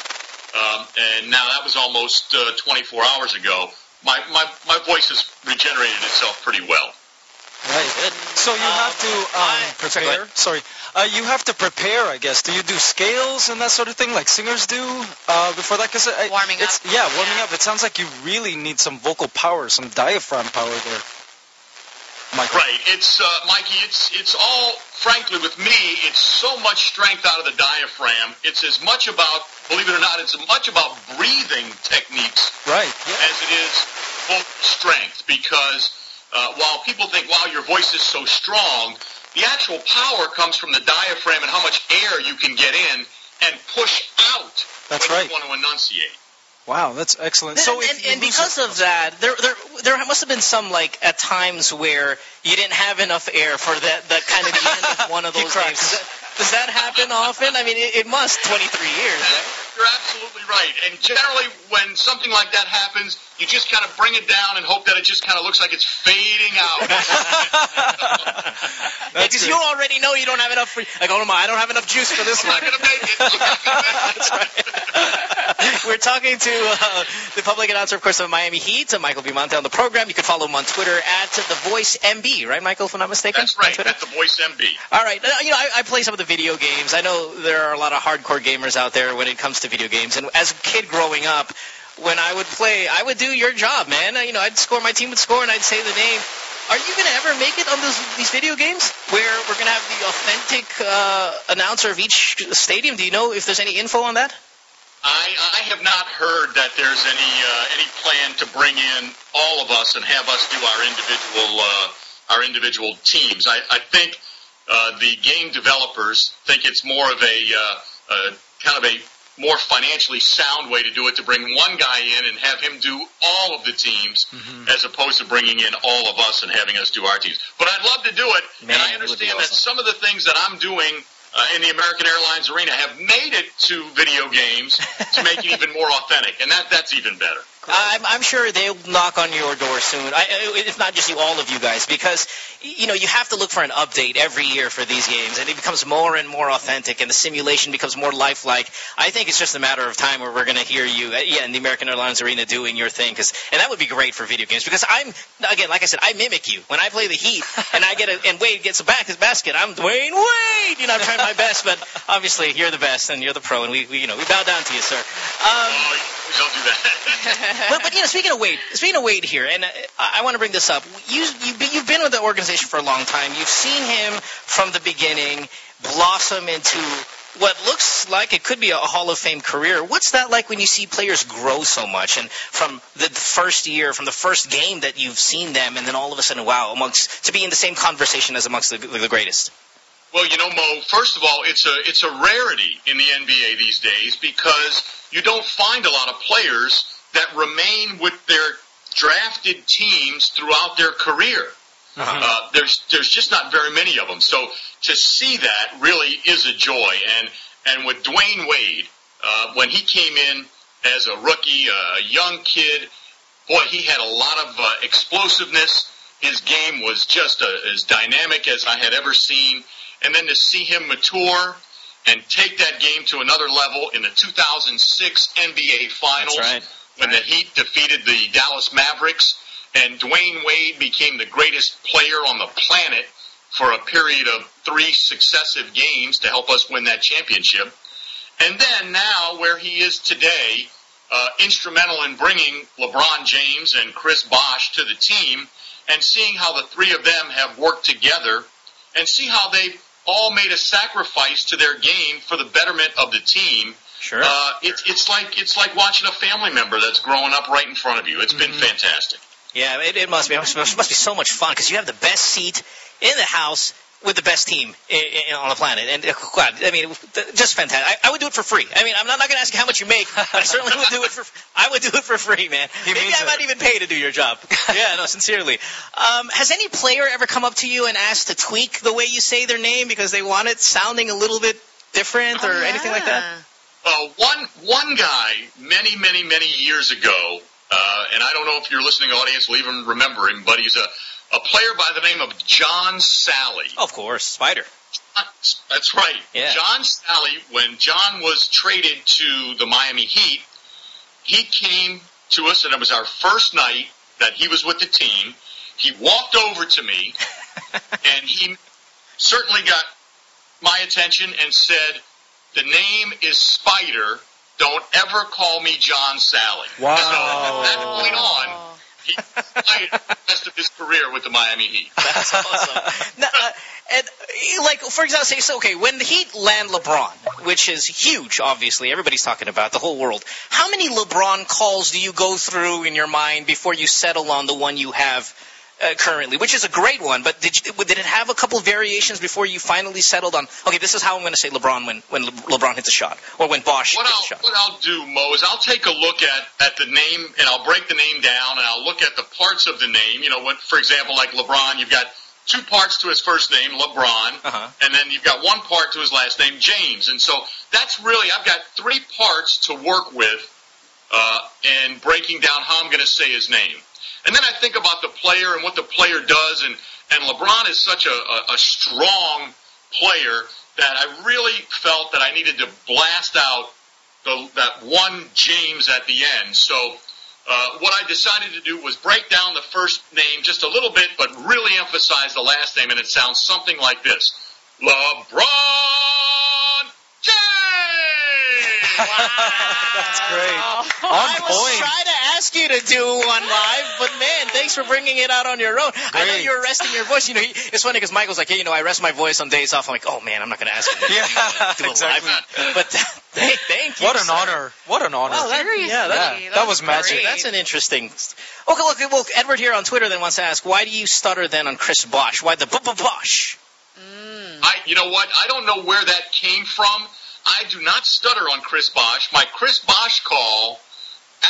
Speaker 7: um, and now that was almost uh, 24 hours ago. My, my my voice has regenerated itself pretty well.
Speaker 4: Right. So you
Speaker 2: Um,
Speaker 4: have to um,
Speaker 2: I- sorry,
Speaker 4: prepare. Sorry, uh, you have to prepare. I guess. Do you do scales and that sort of thing, like singers do uh, before that? Because
Speaker 1: Warming
Speaker 4: it's,
Speaker 1: up.
Speaker 4: Yeah, warming
Speaker 1: Yeah.
Speaker 4: up. It sounds like you really need some vocal power, some diaphragm power there. Michael.
Speaker 7: Right. It's uh, Mikey. It's it's all frankly with me. It's so much strength out of the diaphragm. It's as much about believe it or not. It's as much about breathing techniques
Speaker 4: Right. Yeah.
Speaker 7: as it is vocal strength because uh, while people think, wow, your voice is so strong, the actual power comes from the diaphragm and how much air you can get in and push out
Speaker 4: That's
Speaker 7: when
Speaker 4: right.
Speaker 7: you want to enunciate.
Speaker 4: Wow, that's excellent. So
Speaker 2: and,
Speaker 4: if
Speaker 2: and, and because of that, there there there must have been some like at times where you didn't have enough air for that that kind of the end of one of those
Speaker 4: cracks.
Speaker 2: games. Does that, does that happen often? I mean, it, it must. 23 years, right?
Speaker 7: You're absolutely right. And generally, when something like that happens, you just kind of bring it down and hope that it just kind of looks like it's fading out. [laughs] [laughs]
Speaker 2: Because
Speaker 4: great.
Speaker 2: you already know you don't have enough. For, like, oh my, I don't have enough juice for this
Speaker 7: I'm
Speaker 2: one.
Speaker 7: going [laughs] to. I'm not gonna make it.
Speaker 2: We're talking to uh, the public announcer, of course, of Miami Heat, Michael Baiamonte on the program. You can follow him on Twitter at the Voice MB, right, Michael? If I'm not mistaken.
Speaker 7: That's right. That's the voice MB.
Speaker 2: All right. You know, I, I play some of the video games. I know there are a lot of hardcore gamers out there when it comes to video games. And as a kid growing up, when I would play, I would do your job, man. You know, I'd score, my team would score, and I'd say the name. Are you going to ever make it on those, these video games where we're going to have the authentic uh, announcer of each stadium? Do you know if there's any info on that?
Speaker 7: I, I have not heard that there's any uh, any plan to bring in all of us and have us do our individual uh, our individual teams. I, I think uh, the game developers think it's more of a uh, uh, kind of a more financially sound way to do it to bring one guy in and have him do all of the teams as opposed to bringing in all of us and having us do our teams. But I'd love to do it,
Speaker 2: Man,
Speaker 7: and I
Speaker 2: it would be
Speaker 7: understand that some of the things that I'm doing uh, in the American Airlines arena have made it to video games to make it [laughs] even more authentic, and that that's even better.
Speaker 2: I'm, I'm sure they'll knock on your door soon. I, if not just you, all of you guys, because you know you have to look for an update every year for these games, and it becomes more and more authentic, and the simulation becomes more lifelike. I think it's just a matter of time where we're going to hear you, uh, yeah, in the American Airlines Arena doing your thing, 'cause- and that would be great for video games because I'm again, like I said, I mimic you when I play the Heat, and I get a, and Wade gets a back his basket. I'm Dwyane Wade. You know, I'm trying my best, but obviously you're the best, and you're the pro, and we, we you know we bow down to you, sir. Um,
Speaker 7: Oh, don't do that. [laughs] [laughs]
Speaker 2: but, but you know, speaking of Wade, speaking of Wade here, and I, I want to bring this up. You, you've, been, you've been with the organization for a long time. You've seen him from the beginning blossom into what looks like it could be a Hall of Fame career. What's that like when you see players grow so much, and from the first year, from the first game that you've seen them, and then all of a sudden, wow, amongst to be in the same conversation as amongst the, the greatest.
Speaker 7: Well, you know, Mo. First of all, it's a it's a rarity in the NBA these days because you don't find a lot of players that remain with their drafted teams throughout their career. Uh, there's there's just not very many of them. So to see that really is a joy. And and with Dwyane Wade, uh, when he came in as a rookie, a young kid, boy, he had a lot of uh, explosiveness. His game was just uh as dynamic as I had ever seen. And then to see him mature and take that game to another level in the 2006 NBA Finals
Speaker 2: right.
Speaker 7: When the Heat defeated the Dallas Mavericks and Dwyane Wade became the greatest player on the planet for a period of three successive games to help us win that championship. And then now where he is today, uh, instrumental in bringing LeBron James and Chris Bosh to the team and seeing how the three of them have worked together and see how they've all made a sacrifice to their game for the betterment of the team.
Speaker 2: Sure.
Speaker 7: Uh, it's it's like it's like watching a family member that's growing up right in front of you. It's been fantastic.
Speaker 2: Yeah, it, it must be. It must, it must be so much fun because you have the best seat in the house with the best team i i on the planet. And uh, God, I mean, just fantastic. I, I would do it for free. I mean, I'm not, not going to ask you how much you make, but I certainly would do it for. [laughs] I would do it for free, man.
Speaker 4: He
Speaker 2: Maybe I
Speaker 4: it.
Speaker 2: might even pay to do your job. [laughs] yeah, no, sincerely. Um, has any player ever come up to you and asked to tweak the way you say their name because they want it sounding a little bit different or anything like that?
Speaker 7: Uh, one one guy many many many years ago, uh, and I don't know if your listening audience will even remember him, but he's a a player by the name of John Salley.
Speaker 2: Of course, Spider.
Speaker 7: That's right.
Speaker 2: Yeah.
Speaker 7: John Salley, when John was traded to the Miami Heat, he came to us, and it was our first night that he was with the team. He walked over to me, [laughs] and he certainly got my attention and said, "The name is Spider. Don't ever call me John Salley."
Speaker 4: Wow.
Speaker 7: So at that point on, he played the rest of his career with the Miami Heat.
Speaker 2: That's awesome. [laughs] Now, uh, and uh, like for example, say so. Okay, when the Heat land LeBron, which is huge, obviously everybody's talking about the whole world. How many LeBron calls do you go through in your mind before you settle on the one you have uh, currently, which is a great one. But did you, did it have a couple variations before you finally settled on? Okay, this is how I'm going to say LeBron when when Le- LeBron hits a shot or when Bosh
Speaker 7: What
Speaker 2: hits a
Speaker 7: I'll,
Speaker 2: shot.
Speaker 7: what I'll do, Mo, is I'll take a look at, at the name and I'll break the name down and I'll look at the parts of the name. You know, what, for example, like LeBron, you've got two parts to his first name, LeBron,
Speaker 2: Uh-huh.
Speaker 7: and then you've got one part to his last name, James. And so that's really, I've got three parts to work with uh, in breaking down how I'm going to say his name. And then I think about the player and what the player does, and, and LeBron is such a, a, a strong player that I really felt that I needed to blast out the, that one James at the end. So uh, what I decided to do was break down the first name just a little bit, but really emphasize the last name, and it sounds something like this: LeBron.
Speaker 4: That's great. On
Speaker 2: I was
Speaker 4: point.
Speaker 2: trying to ask you to do one live, but man, thanks for bringing it out on your own. I know you're resting your voice. You know, he, it's funny because Michael's like, hey, you know, I rest my voice on days off. I'm like, oh man, I'm not going to ask you. to
Speaker 4: Yeah,
Speaker 2: do it [laughs]
Speaker 4: exactly.
Speaker 2: live. But hey, thank you.
Speaker 4: What an
Speaker 2: sir.
Speaker 4: honor. What an honor.
Speaker 2: Wow, that-
Speaker 1: Seriously,
Speaker 2: yeah, that-
Speaker 4: yeah, that was magic.
Speaker 2: That's an interesting. Okay, look, well, Edward here on Twitter then wants to ask, why do you stutter then on Chris Bosh? Why the b b Bosh? Mm.
Speaker 7: I, you know what? I don't know where that came from. I do not stutter on Chris Bosh. My Chris Bosh call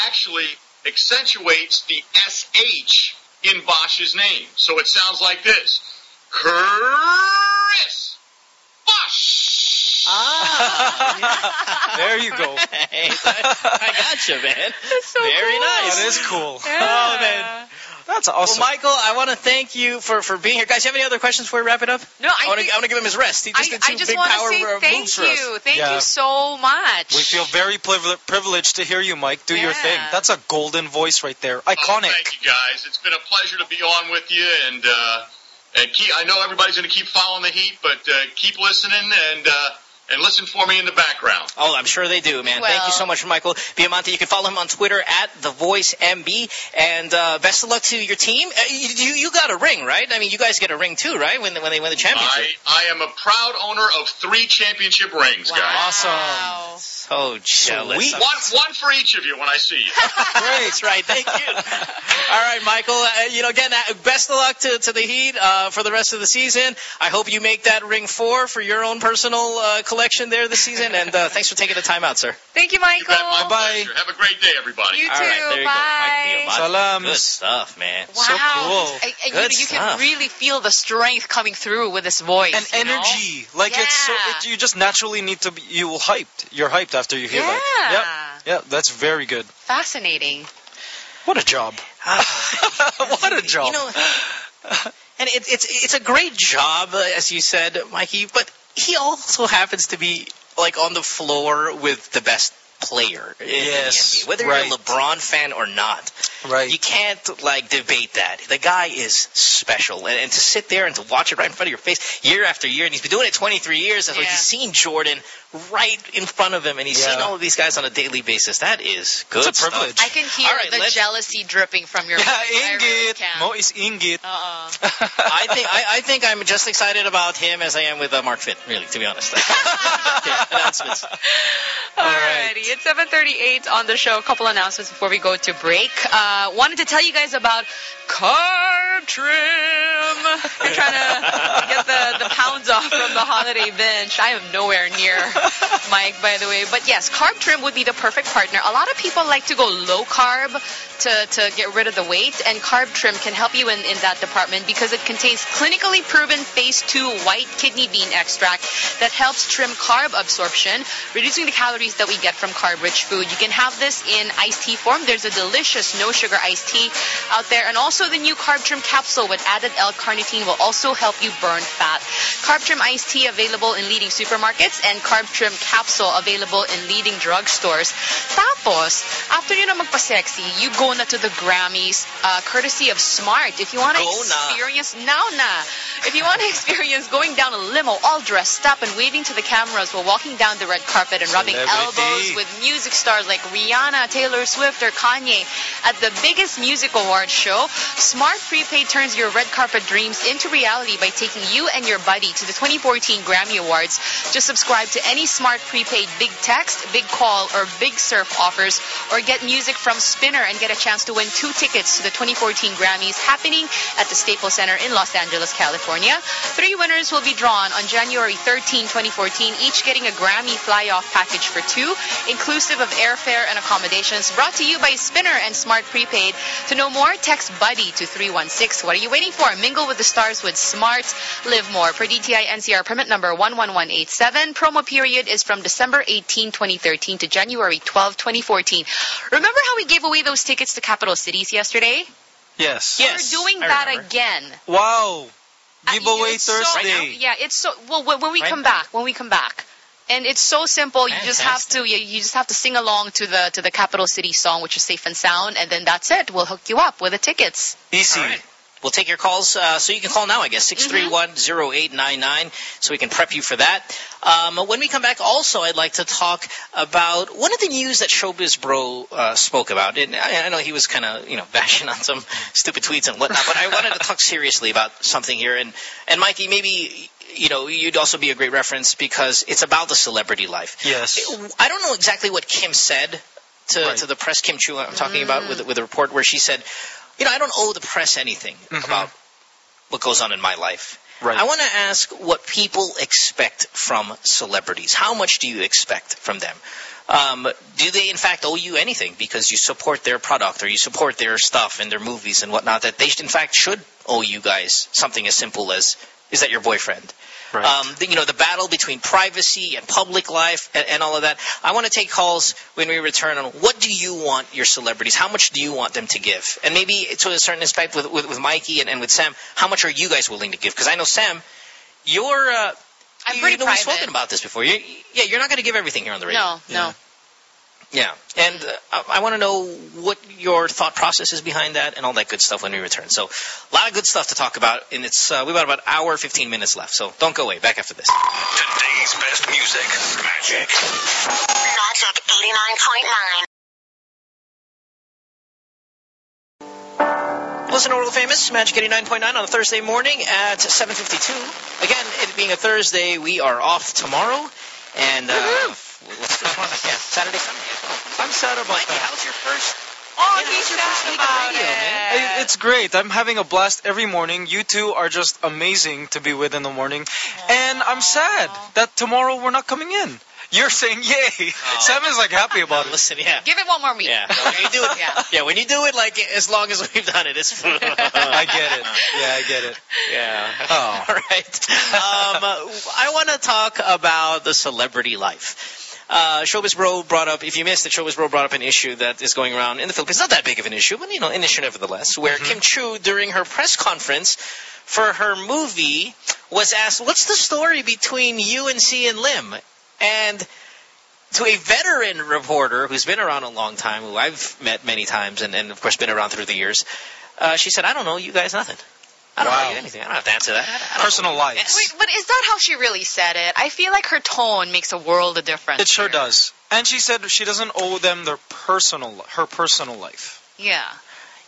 Speaker 7: actually accentuates the SH in Bosh's name. So it sounds like this. Chris Bosh.
Speaker 2: Ah, [laughs]
Speaker 4: There you go.
Speaker 2: hey, I got you, man.
Speaker 1: so
Speaker 2: Very
Speaker 1: cool.
Speaker 2: nice.
Speaker 4: That is cool.
Speaker 2: Oh man.
Speaker 4: That's
Speaker 2: Well,
Speaker 4: awesome.
Speaker 2: Michael, I want to thank you for, for being here. Guys, you have any other questions before we wrap it up?
Speaker 1: No, I
Speaker 2: want to I want to give him his rest. He just
Speaker 1: I,
Speaker 2: did two
Speaker 1: I just
Speaker 2: big
Speaker 1: want
Speaker 2: power
Speaker 1: to say
Speaker 2: uh,
Speaker 1: thank
Speaker 2: moves for us.
Speaker 1: you. Thank
Speaker 4: Yeah.
Speaker 1: you so much.
Speaker 4: we feel very privi- privileged to hear you, Mike. Do your thing. That's a golden voice right there.
Speaker 7: Oh,
Speaker 4: Iconic.
Speaker 7: thank you guys. It's been a pleasure to be on with you, and uh, and keep, I know everybody's going to keep following the heat, but uh, keep listening and uh, and listen for me in the background.
Speaker 2: Oh, I'm sure they do, man. Thank you so much, Michael Baiamonte. You can follow him on Twitter at The Voice MB. And uh, best of luck to your team. Uh, you, you you got a ring, right? I mean, you guys get a ring too, right? When when they win the championship.
Speaker 7: I, I am a proud owner of three championship rings, guys.
Speaker 1: Wow.
Speaker 2: So jealous.
Speaker 4: Sweet.
Speaker 7: One, one for each of you when I see you. [laughs]
Speaker 2: That's right. Thank you. [laughs] All right, Michael. Uh, you know, again, uh, best of luck to, to the Heat uh, for the rest of the season. I hope you make that ring four for your own personal uh, collection there this season. And uh, thanks for taking the time out, sir.
Speaker 1: Thank you,
Speaker 7: You
Speaker 1: Michael.
Speaker 7: bet, my
Speaker 4: Bye-bye.
Speaker 7: pleasure. Have a great day, everybody.
Speaker 1: You too.
Speaker 2: All right, there you go.
Speaker 1: Bye.
Speaker 2: Mike
Speaker 4: Salams.
Speaker 2: Good stuff, man.
Speaker 1: Wow.
Speaker 4: So cool.
Speaker 1: I- I- you,
Speaker 2: Good
Speaker 1: you can really feel the strength coming through with his voice.
Speaker 4: And
Speaker 1: you know?
Speaker 4: energy. Like it's so it, you just naturally need to be you will hyped. You're hyped after you hear
Speaker 1: Yeah.
Speaker 4: that. Yep. Yep, that's very good.
Speaker 1: Fascinating.
Speaker 4: What a job. [laughs] what a job.
Speaker 2: You know, and it, it's it's a great job, uh, as you said, Mikey. But he also happens to be like on the floor with the best player in
Speaker 4: Yes,
Speaker 2: the NBA, whether
Speaker 4: right.
Speaker 2: you're a LeBron fan or not.
Speaker 4: right.
Speaker 2: You can't like debate that. The guy is special, and, and to sit there and to watch it right in front of your face year after year, and he's been doing it 23 years. So
Speaker 1: Yeah.
Speaker 2: he's seen Jordan right in front of him, and he's
Speaker 4: Yeah.
Speaker 2: seen all of these guys on a daily basis. That is good
Speaker 4: It's a privilege.
Speaker 2: stuff.
Speaker 1: I can hear
Speaker 2: All right,
Speaker 1: the
Speaker 2: let's-
Speaker 1: jealousy dripping from your [laughs]
Speaker 4: yeah,
Speaker 1: voice. I
Speaker 4: Ingit.
Speaker 1: can.
Speaker 4: Mo is Ingit.
Speaker 1: Uh-uh. [laughs]
Speaker 2: I think I, I think I'm just excited about him as I am with uh, Mark Fit. Really, to be honest. [laughs] yeah, announcements.
Speaker 1: Alrighty, it's 7:38 on the show. A couple announcements before we go to break. Uh, wanted to tell you guys about carb trim. You're trying to get the, the pounds off from the holiday binge. I am nowhere near Mike, by the way. But yes, carb trim would be the perfect partner. A lot of people like to go low carb to, to get rid of the weight, and carb trim can help you in, in that department because it contains clinically proven phase 2 white kidney bean extract that helps trim carb absorption, reducing the calories that we get from carb-rich food. You can have this in iced tea form. There's a delicious no-sugar iced tea out there, and also the new carb trim capsule with added L-carnitine will also help you burn fat. Carb trim iced tea available in leading supermarkets and carb trim capsule available in leading drugstores. Tapos, after you na magpa-sexy, you go na to the Grammys, uh, courtesy of Smart. If you want to
Speaker 2: Go na.
Speaker 1: experience now na, if you want to [laughs] experience going down a limo all dressed up and waving to the cameras while walking walking down the red carpet and rubbing
Speaker 4: Celebrity.
Speaker 1: elbows with music stars like Rihanna, Taylor Swift, or Kanye. At the biggest music awards show, Smart Prepaid turns your red carpet dreams into reality by taking you and your buddy to the 2014 Grammy Awards. Just subscribe to any Smart Prepaid Big Text, Big Call, or Big Surf offers, or get music from Spinnr and get a chance to win two tickets to the 2014 Grammys happening at the Staples Center in Los Angeles, California. Three winners will be drawn on January 13, 2014, each getting a Grammy fly-off package for two, inclusive of airfare and accommodations. Brought to you by Spinnr and Smart Prepaid. To know more, text Buddy to 316. What are you waiting for? Mingle with the stars with Smart. Live more. Per DTI NCR permit number 11187. Promo period is from December 18, 2013 to January 12, 2014. Remember how we gave away those tickets to capital cities yesterday?
Speaker 4: Yes.
Speaker 2: Yes,
Speaker 1: We're doing
Speaker 2: I
Speaker 1: that
Speaker 2: remember.
Speaker 1: again.
Speaker 4: Wow. Uh, Giveaway
Speaker 1: It's so-
Speaker 4: Thursday.
Speaker 1: yeah, it's so well when, when we
Speaker 2: Right
Speaker 1: come
Speaker 2: now.
Speaker 1: back. When we come back. And it's so simple. You just have to you, you just have to sing along to the to the capital city song, which is safe and sound, and then that's it. We'll hook you up with the tickets.
Speaker 4: Easy.
Speaker 2: All right. We'll take your calls, uh, so you can call now, I guess,
Speaker 1: Mm-hmm.
Speaker 2: 631-0899, so we can prep you for that. Um, when we come back, also, I'd like to talk about one of the news that Showbiz Bro uh, spoke about. And I, I know he was kind of, you know, [laughs] bashing on some stupid tweets and whatnot, but I wanted to talk seriously about something here. And, and Mikey, maybe, you know, you'd also be a great reference because it's about the celebrity life.
Speaker 4: Yes.
Speaker 2: I don't know exactly what Kim said to,
Speaker 4: Right.
Speaker 2: to the press, Kim Chiu, I'm talking about with, with a report where she said, you know, I don't owe the press anything about what goes on in my life.
Speaker 4: Right.
Speaker 2: I want to ask what people expect from celebrities. How much do you expect from them? Um, do they in fact owe you anything because you support their product or you support their stuff and their movies and whatnot that they in fact should owe you guys something as simple as is that your boyfriend?
Speaker 4: Right.
Speaker 2: Um, the, you know, the battle between privacy and public life and, and all of that. I want to take calls when we return on what do you want your celebrities? How much do you want them to give? And maybe to a certain aspect with, with, with Mikey and, and with Sam, how much are you guys willing to give? Because I know, Sam, you're, uh,
Speaker 1: I'm
Speaker 2: you,
Speaker 1: pretty
Speaker 2: you know, we've
Speaker 1: private.
Speaker 2: spoken about this before. You're, yeah, you're not going to give everything here on the radio.
Speaker 1: No, no.
Speaker 2: Yeah. Yeah, and uh, I, I want to know what your thought process is behind that and all that good stuff when we return. So a lot of good stuff to talk about. And it's, uh, we've got about an hour, 15 minutes left. So don't go away. Back after this.
Speaker 5: Today's best music. Magic.
Speaker 6: Magic 89.9.
Speaker 2: Listen to World Famous, Magic 89.9 on a Thursday morning at 7.52. Again, it being a Thursday, we are off tomorrow. And, uh, what's this one? Yeah, Saturday, Sunday as well.
Speaker 4: I'm sad about
Speaker 2: Mikey,
Speaker 4: that.
Speaker 2: how's your first?
Speaker 1: Oh,
Speaker 2: Yeah,
Speaker 1: he's
Speaker 2: your first
Speaker 1: sad about
Speaker 2: radio,
Speaker 1: it.
Speaker 4: I- It's great. I'm having a blast every morning. You two are just amazing to be with in the morning. And I'm sad that tomorrow we're not coming in. You're saying yay. Sam is like happy about it.
Speaker 2: Listen, yeah.
Speaker 1: Give it one more week.
Speaker 2: Yeah, when you do it,
Speaker 1: Yeah.
Speaker 2: yeah, when you do it like as long as we've done it, it's [laughs]
Speaker 4: I get it. Yeah, I get it.
Speaker 2: Yeah.
Speaker 4: Oh. [laughs]
Speaker 2: All right. Um, I want to talk about the celebrity life. Uh, Showbiz Bro brought up, if you missed it, Showbiz Bro brought up an issue that is going around in the Philippines. Not that big of an issue, but, you know, an issue nevertheless, where Kim Chiu, during her press conference for her movie, was asked, what's the story between UNC Xian Lim? And to a veteran reporter who's been around a long time, who I've met many times and, and of course been around through the years, uh, she said, I don't know you guys nothing. I don't
Speaker 4: Wow.
Speaker 2: know you anything. I don't have to answer that.
Speaker 4: Personal life.
Speaker 1: Wait, but is that how she really said it? I feel like her tone makes a world of difference.
Speaker 4: It sure
Speaker 1: here.
Speaker 4: does. And she said she doesn't owe them their personal, her personal life.
Speaker 1: Yeah.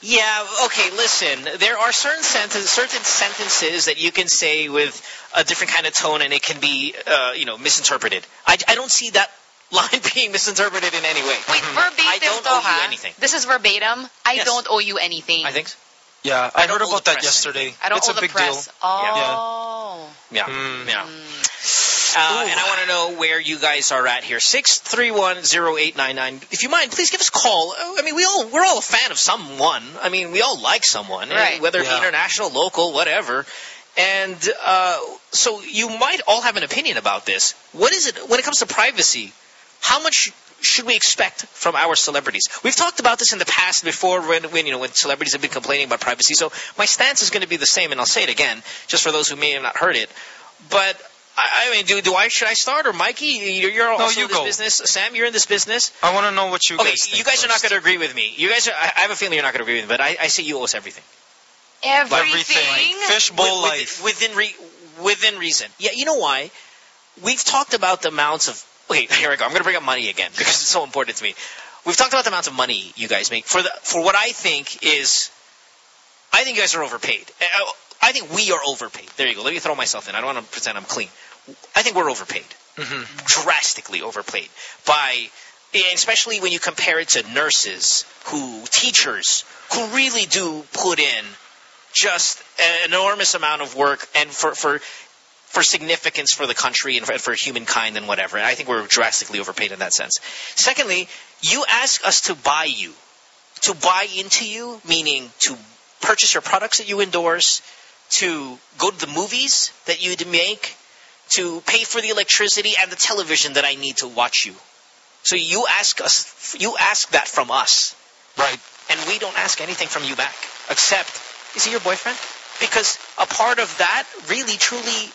Speaker 2: Yeah, okay, listen. There are certain sentences, certain sentences that you can say with a different kind of tone and it can be, uh, you know, misinterpreted. I, I don't see that [laughs] line being misinterpreted in any way.
Speaker 1: Wait, verbatim
Speaker 2: I don't
Speaker 1: though,
Speaker 2: owe you anything.
Speaker 1: This is verbatim. I
Speaker 2: Yes.
Speaker 1: don't owe you anything.
Speaker 2: I think so.
Speaker 4: Yeah,
Speaker 2: I
Speaker 4: I, heard about that
Speaker 2: press
Speaker 4: yesterday.
Speaker 1: I don't
Speaker 4: it's
Speaker 1: owe
Speaker 4: a
Speaker 1: the
Speaker 4: big
Speaker 1: press.
Speaker 4: deal.
Speaker 1: Oh.
Speaker 2: Yeah.
Speaker 4: Mm.
Speaker 2: Yeah. Uh, and I want to know where you guys are at here. Six three one zero eight nine nine. If you mind, please give us a call. Uh, I mean, we all we're all a fan of someone. I mean, we all like someone, eh,
Speaker 1: Right.
Speaker 2: whether it be
Speaker 4: Yeah.
Speaker 2: international, local, whatever. And uh, so you might all have an opinion about this. What is it when it comes to privacy? How much should we expect from our celebrities? We've talked about this in the past before when, when you know when celebrities have been complaining about privacy. So my stance is going to be the same, and I'll say it again, just for those who may have not heard it. But I, I mean, do do I should I start or Mikey? You're, you're also
Speaker 4: you
Speaker 2: in this
Speaker 4: go.
Speaker 2: business. Sam, you're in this business.
Speaker 4: I want to know what you
Speaker 2: Okay,
Speaker 4: guys think
Speaker 2: you guys are not going to agree with me. You guys, are, I I have a feeling you're not going to agree with me. But I, I say you owe us everything.
Speaker 1: Everything.
Speaker 4: Everything. Fishbowl
Speaker 2: With-
Speaker 4: life.
Speaker 2: within re, within reason. Yeah, you know why? we've talked about the amounts of. Wait, [laughs] here I go. I'm going to bring up money again because it's so important to me. We've talked about the amounts of money you guys make for the for what I think is. I think you guys are overpaid. Uh, I think we are overpaid. There you go. Let me throw myself in. I don't want to pretend I'm clean. I think we're overpaid. Drastically overpaid by especially when you compare it to nurses who teachers who really do put in just an enormous amount of work and for for for significance for the country and for, for humankind and whatever. And I think we're drastically overpaid in that sense. Secondly, you ask us to buy you, to buy into you, meaning to purchase your products that you endorse, to go to the movies that you make, to pay for the electricity and the television that I need to watch you. So you ask us, you ask that from us,
Speaker 4: Right.
Speaker 2: and we don't ask anything from you back, except, is he your boyfriend? Because a part of that really, truly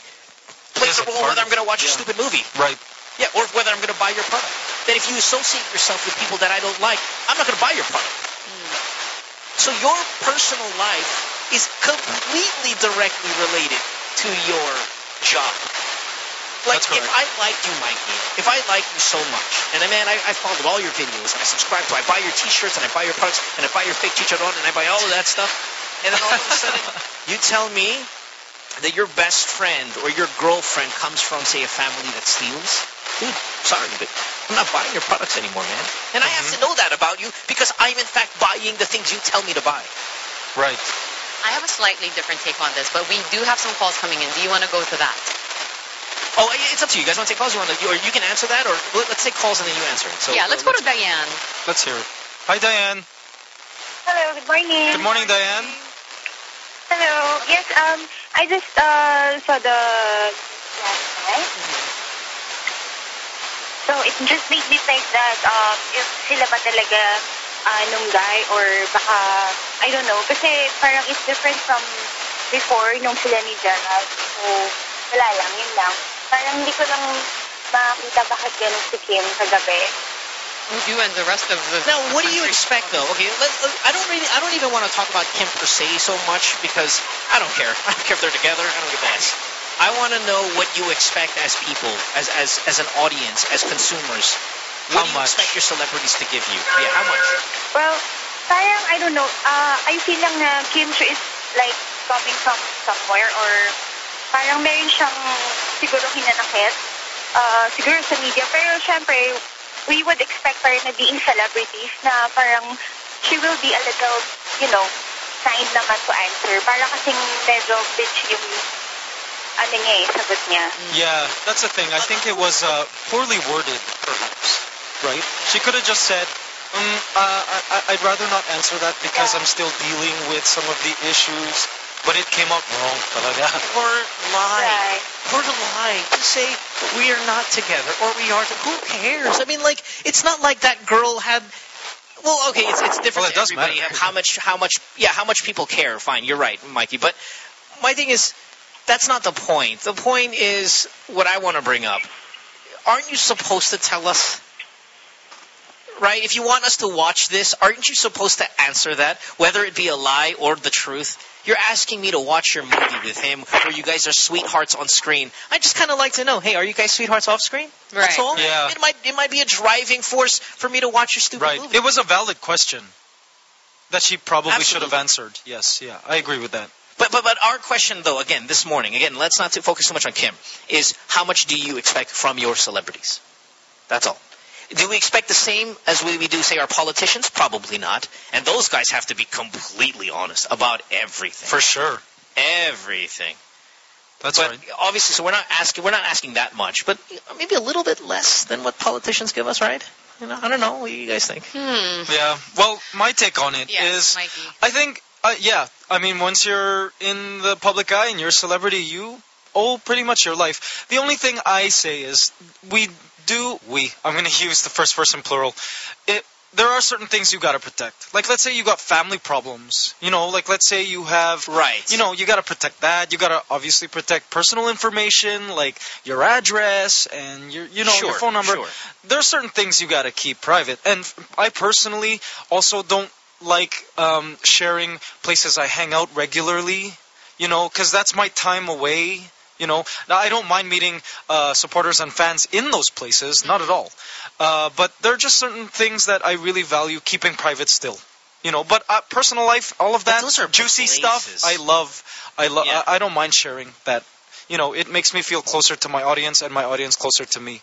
Speaker 2: plays
Speaker 4: Is
Speaker 2: a
Speaker 4: a
Speaker 2: role
Speaker 4: part
Speaker 2: whether I'm going to watch a stupid movie.
Speaker 4: Right.
Speaker 2: Yeah, or whether I'm going to buy your product. Then if you associate yourself with people that I don't like, I'm not going to buy your product. So your personal life is completely directly related to your job. Like,
Speaker 4: That's
Speaker 2: if. I like you, Mikey, if I like you so much, and I, man, I, I followed all your videos, and I subscribe to, I buy your t-shirts, and I buy your products, and I buy your fake chicharron, and I buy all of that stuff, and then all of a sudden, [laughs] you tell me that your best friend or your girlfriend comes from, say, a family that steals, dude, sorry, but I'm not buying your products anymore, man. And I have to mm-hmm. know that about you because I'm in fact buying the things you tell me to buy.
Speaker 4: Right.
Speaker 1: I have a slightly different take on this, but we do have some calls coming in. Do you want to go to that?
Speaker 2: Oh, it's up to you. You guys want to take calls? You want to, or you can answer that, or let- let's take calls and then you answer it. So
Speaker 1: yeah, let's uh, go to Diane.
Speaker 4: Let's hear it. Hi, Diane.
Speaker 6: Hello, good morning.
Speaker 4: Good morning, Diane.
Speaker 6: Hello. Yes, um, I just uh, saw the. So it just made me think that um, if sila ba talaga uh, nung guy or baka, I don't know, kasi parang it's different from before nung sila ni Gerald. So, wala lang, yun lang. Parang hindi ko lang makita bakit ganun si Kim kagabi.
Speaker 1: You and the rest of the.
Speaker 2: Now, what do you expect, though? Okay, let, let- I don't really, I don't even want to talk about Kim per se so much because I don't care. I don't care if they're together. I don't give a ass. I want to know what you expect as people, as as as an audience, as consumers. What
Speaker 4: How
Speaker 2: do you
Speaker 4: much?
Speaker 2: expect your celebrities to give you? Yeah, how much?
Speaker 6: Well, parang, I don't know, uh, I feel lang na Kim Chiu is like coming from somewhere or parang meron siyang siguro hinanakit, uh, siguro sa media. Pero syempre, we would expect parang na being celebrities na parang she will be a little, you know, kind naman to answer. Parang kasing medyo bitch yung ano niya eh, sagot niya.
Speaker 4: Yeah, that's the thing. I think it was uh, poorly worded, perhaps. Right? She could have just said, um, uh, I, I- I'd rather not answer that because I'm still dealing with some of the issues. But it came out wrong, talaga. [laughs]
Speaker 2: Or lie.
Speaker 6: Right.
Speaker 2: Or to lie. To say we are not together or we are. To, who cares? I mean, like it's not like that girl had. Well, okay, it's it's different
Speaker 4: Well, it does
Speaker 2: everybody.
Speaker 4: matter.
Speaker 2: How much? How much? Yeah, how much people care? Fine, you're right, Mikey. But my thing is, that's not the point. The point is what I want to bring up. Aren't you supposed to tell us? Right? If you want us to watch this, aren't you supposed to answer that, whether it be a lie or the truth? You're asking me to watch your movie with him where you guys are sweethearts on screen. I just kind of like to know, hey, are you guys sweethearts off screen? That's
Speaker 1: Right.
Speaker 2: all.
Speaker 4: Yeah.
Speaker 2: It might it might be a driving force for me to watch your stupid
Speaker 4: Right.
Speaker 2: movie.
Speaker 4: It was a valid question that she probably should have answered. Yes, yeah. I agree with that.
Speaker 2: But, but but our question though, again, this morning, again, let's not focus so much on Kim, is how much do you expect from your celebrities? That's all. Do we expect the same as we, we do, say, our politicians? Probably not. And those guys have to be completely honest about everything.
Speaker 4: For sure.
Speaker 2: everything.
Speaker 4: That's
Speaker 2: but
Speaker 4: right.
Speaker 2: obviously, so we're not asking we're not asking that much, but maybe a little bit less than what politicians give us, right? You know, I don't know. What do you guys think?
Speaker 1: Hmm.
Speaker 4: Yeah. Well, my take on it is,
Speaker 1: Yes, Mikey.
Speaker 4: I think, uh, yeah. I mean, once you're in the public eye and you're a celebrity, you owe pretty much your life. The only thing I say is we do we. I'm going [laughs] to use the first person plural. It, there are certain things you got to protect. Like, let's say you got family problems. You know, like let's say you have
Speaker 2: Right.
Speaker 4: you know, you got to protect that. You got to obviously protect personal information like your address and your, you know,
Speaker 2: Sure,
Speaker 4: your phone number.
Speaker 2: sure.
Speaker 4: There are certain things you got to keep private. And I personally also don't like um, sharing places I hang out regularly, you know, because that's my time away You know, now I don't mind meeting uh, supporters and fans in those places, not at all. Uh, but there are just certain things that I really value keeping private still. You know, but uh, personal life, all of that juicy stuff, I love. I love.
Speaker 2: Yeah.
Speaker 4: I, I don't mind sharing that. You know, it makes me feel closer to my audience and my audience closer to me.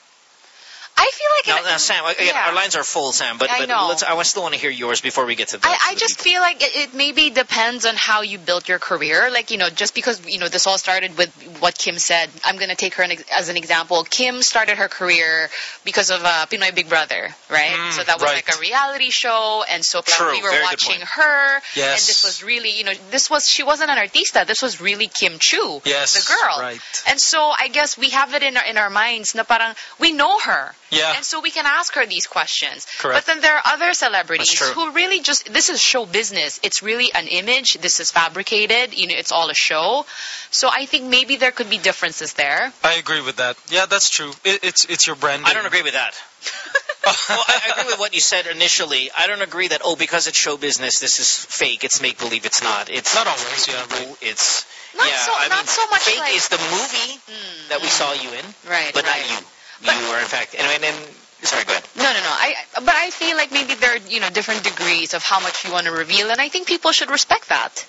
Speaker 1: I feel like
Speaker 2: Now,
Speaker 1: it,
Speaker 2: now, Sam, again,
Speaker 1: yeah.
Speaker 2: our lines are full, Sam, but,
Speaker 1: I
Speaker 2: but
Speaker 1: know.
Speaker 2: let's, I still want to hear yours before we get to the
Speaker 1: I, I just
Speaker 2: people.
Speaker 1: feel like it, it maybe depends on how you built your career. Like, you know, just because, you know, this all started with what Kim said, I'm going to take her an as an example. Kim started her career because of uh, Pinoy Big Brother, right?
Speaker 4: Mm,
Speaker 1: so that was
Speaker 4: right.
Speaker 1: like a reality show, and so
Speaker 2: True,
Speaker 1: we were watching her. And this was really, you know, this was, she wasn't an artista. This was really Kim Chiu,
Speaker 4: Yes,
Speaker 1: the girl.
Speaker 4: right.
Speaker 1: And so I guess we have it in our, in our minds na parang, we know her.
Speaker 4: Yeah.
Speaker 1: And so we can ask her these questions.
Speaker 4: Correct.
Speaker 1: But then there are other celebrities who really just this is show business. It's really an image. This is fabricated. You know, it's all a show. So I think maybe there could be differences there.
Speaker 4: I agree with that. Yeah, that's true. It, it's it's your branding.
Speaker 2: I don't agree with that. [laughs] well, I, I agree with what you said initially. I don't agree that oh, because it's show business, this is fake. It's make believe. It's not. It's
Speaker 4: Not always, yeah, right.
Speaker 2: It's
Speaker 1: Not
Speaker 2: yeah.
Speaker 1: so-
Speaker 2: I
Speaker 1: not
Speaker 2: mean,
Speaker 1: so much
Speaker 2: Fake
Speaker 1: like-
Speaker 2: is the movie hmm. that we saw you in,
Speaker 1: Right.
Speaker 2: but
Speaker 1: right.
Speaker 2: not you.
Speaker 1: But-
Speaker 2: you were in fact. And, and, and sorry, go ahead.
Speaker 1: No, no, no. I but I feel like maybe there are you know different degrees of how much you want to reveal, and I think people should respect that.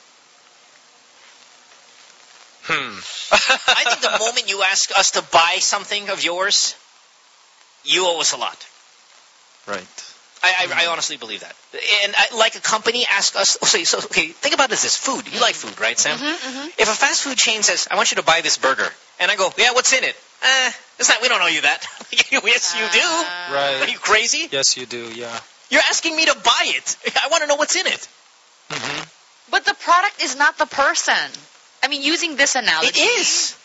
Speaker 4: Hmm. [laughs]
Speaker 2: I think the moment you ask us to buy something of yours, you owe us a lot.
Speaker 4: Right.
Speaker 2: I, I, I honestly believe that. And I, like a company ask us, okay, so okay, think about this: this food. You like food, right, Sam?
Speaker 1: Mm-hmm,
Speaker 2: If a fast food chain says, "I want you to buy this burger," and I go, "Yeah, what's in it?" Eh, it's not. We don't owe you that. [laughs] yes, you do.
Speaker 1: Uh,
Speaker 2: Are you crazy?
Speaker 4: Yes, you do. Yeah.
Speaker 2: You're asking me to buy it. I want to know what's in it.
Speaker 4: hmm
Speaker 1: But the product is not the person. I mean, using this analogy,
Speaker 2: It is.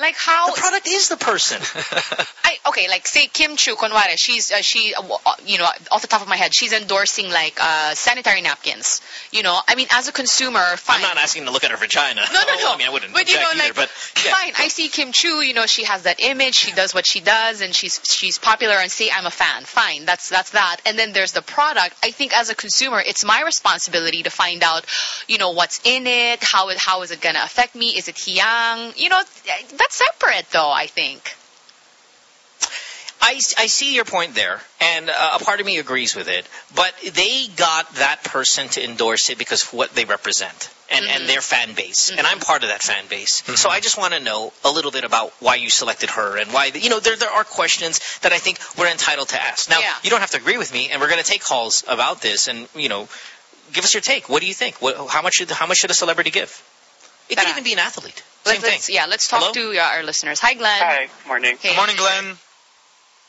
Speaker 1: Like how
Speaker 2: The product is the person. [laughs]
Speaker 1: I okay, like say Kim Chiu, kunwari, she's uh, she, uh, uh, you know, off the top of my head, she's endorsing like uh, sanitary napkins. You know, I mean, as a consumer, fine.
Speaker 2: I'm not asking to look at her vagina.
Speaker 1: no, no, no.
Speaker 2: I mean, I wouldn't
Speaker 1: But you know,
Speaker 2: either.
Speaker 1: like,
Speaker 2: but yeah.
Speaker 1: fine. I see Kim Chiu. You know, she has that image. She does what she does, and she's she's popular. And say I'm a fan. Fine, that's that's that. And then there's the product. I think as a consumer, it's my responsibility to find out, you know, what's in it. How it how is it gonna affect me? Is it hiyang? You know, that's separate though. I think.
Speaker 2: I, I see your point there, and uh, a part of me agrees with it. But they got that person to endorse it because of what they represent and,
Speaker 1: Mm-hmm.
Speaker 2: and their fan base, and I'm part of that fan base. So I just want to know a little bit about why you selected her and why. You know, there there are questions that I think we're entitled to ask. Now,
Speaker 1: Yeah.
Speaker 2: you don't have to agree with me, and we're going to take calls about this, and you know, give us your take. What do you think? What, how much should how much should a celebrity give? It could even be an athlete. Same
Speaker 1: Let's,
Speaker 2: thing.
Speaker 1: let's yeah, let's talk
Speaker 2: Hello?
Speaker 1: to uh, our listeners. Hi, Glenn.
Speaker 8: Hi, morning.
Speaker 1: Hey.
Speaker 4: Good morning, Glenn.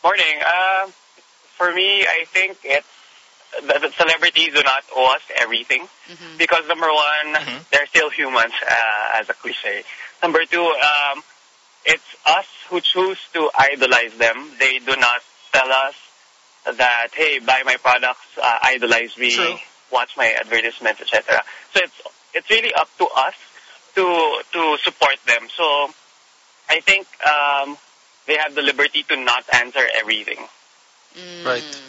Speaker 8: Morning. Uh, for me, I think it's that that celebrities do not owe us everything
Speaker 1: Mhm.
Speaker 8: because number one,
Speaker 2: Mhm.
Speaker 8: they're still humans, uh, as a cliche. Number two, um, it's us who choose to idolize them. They do not tell us that, hey, buy my products, uh, idolize me,
Speaker 2: True.
Speaker 8: watch my advertisements, etc. So it's it's really up to us to to support them. So I think um, they have the liberty to not answer everything.
Speaker 1: Mm.
Speaker 4: Right.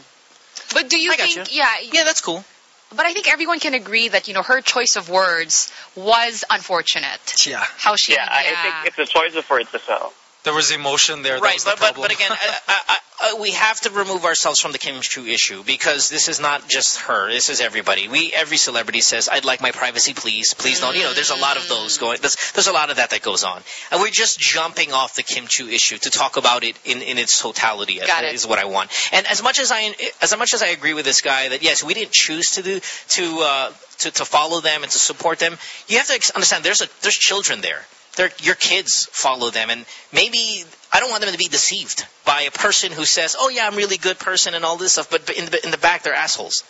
Speaker 1: But do you
Speaker 2: I
Speaker 1: think,
Speaker 2: you.
Speaker 1: yeah,
Speaker 2: Yeah, that's cool.
Speaker 1: but I think everyone can agree that, you know, her choice of words was unfortunate.
Speaker 4: Yeah.
Speaker 1: How she,
Speaker 8: Yeah, I think it's a choice for it to sell.
Speaker 4: There was emotion there. That
Speaker 2: Right,
Speaker 4: was the
Speaker 2: but, but but again, [laughs] I, I, I, uh, we have to remove ourselves from the Kim Chiu issue because this is not just her. This is everybody. We every celebrity says, "I'd like my privacy, please, please don't." You know, there's a lot of those going. There's, there's a lot of that that goes on, and we're just jumping off the Kim Chiu issue to talk about it in, in its totality.
Speaker 1: Got it.
Speaker 2: Is what I want. And as much as I as much as I agree with this guy that yes, we didn't choose to do to uh, to to follow them and to support them. You have to understand there's a there's children there. They're, your kids follow them, and maybe I don't want them to be deceived by a person who says, "Oh yeah, I'm a really good person" and all this stuff, but in the in the back they're assholes.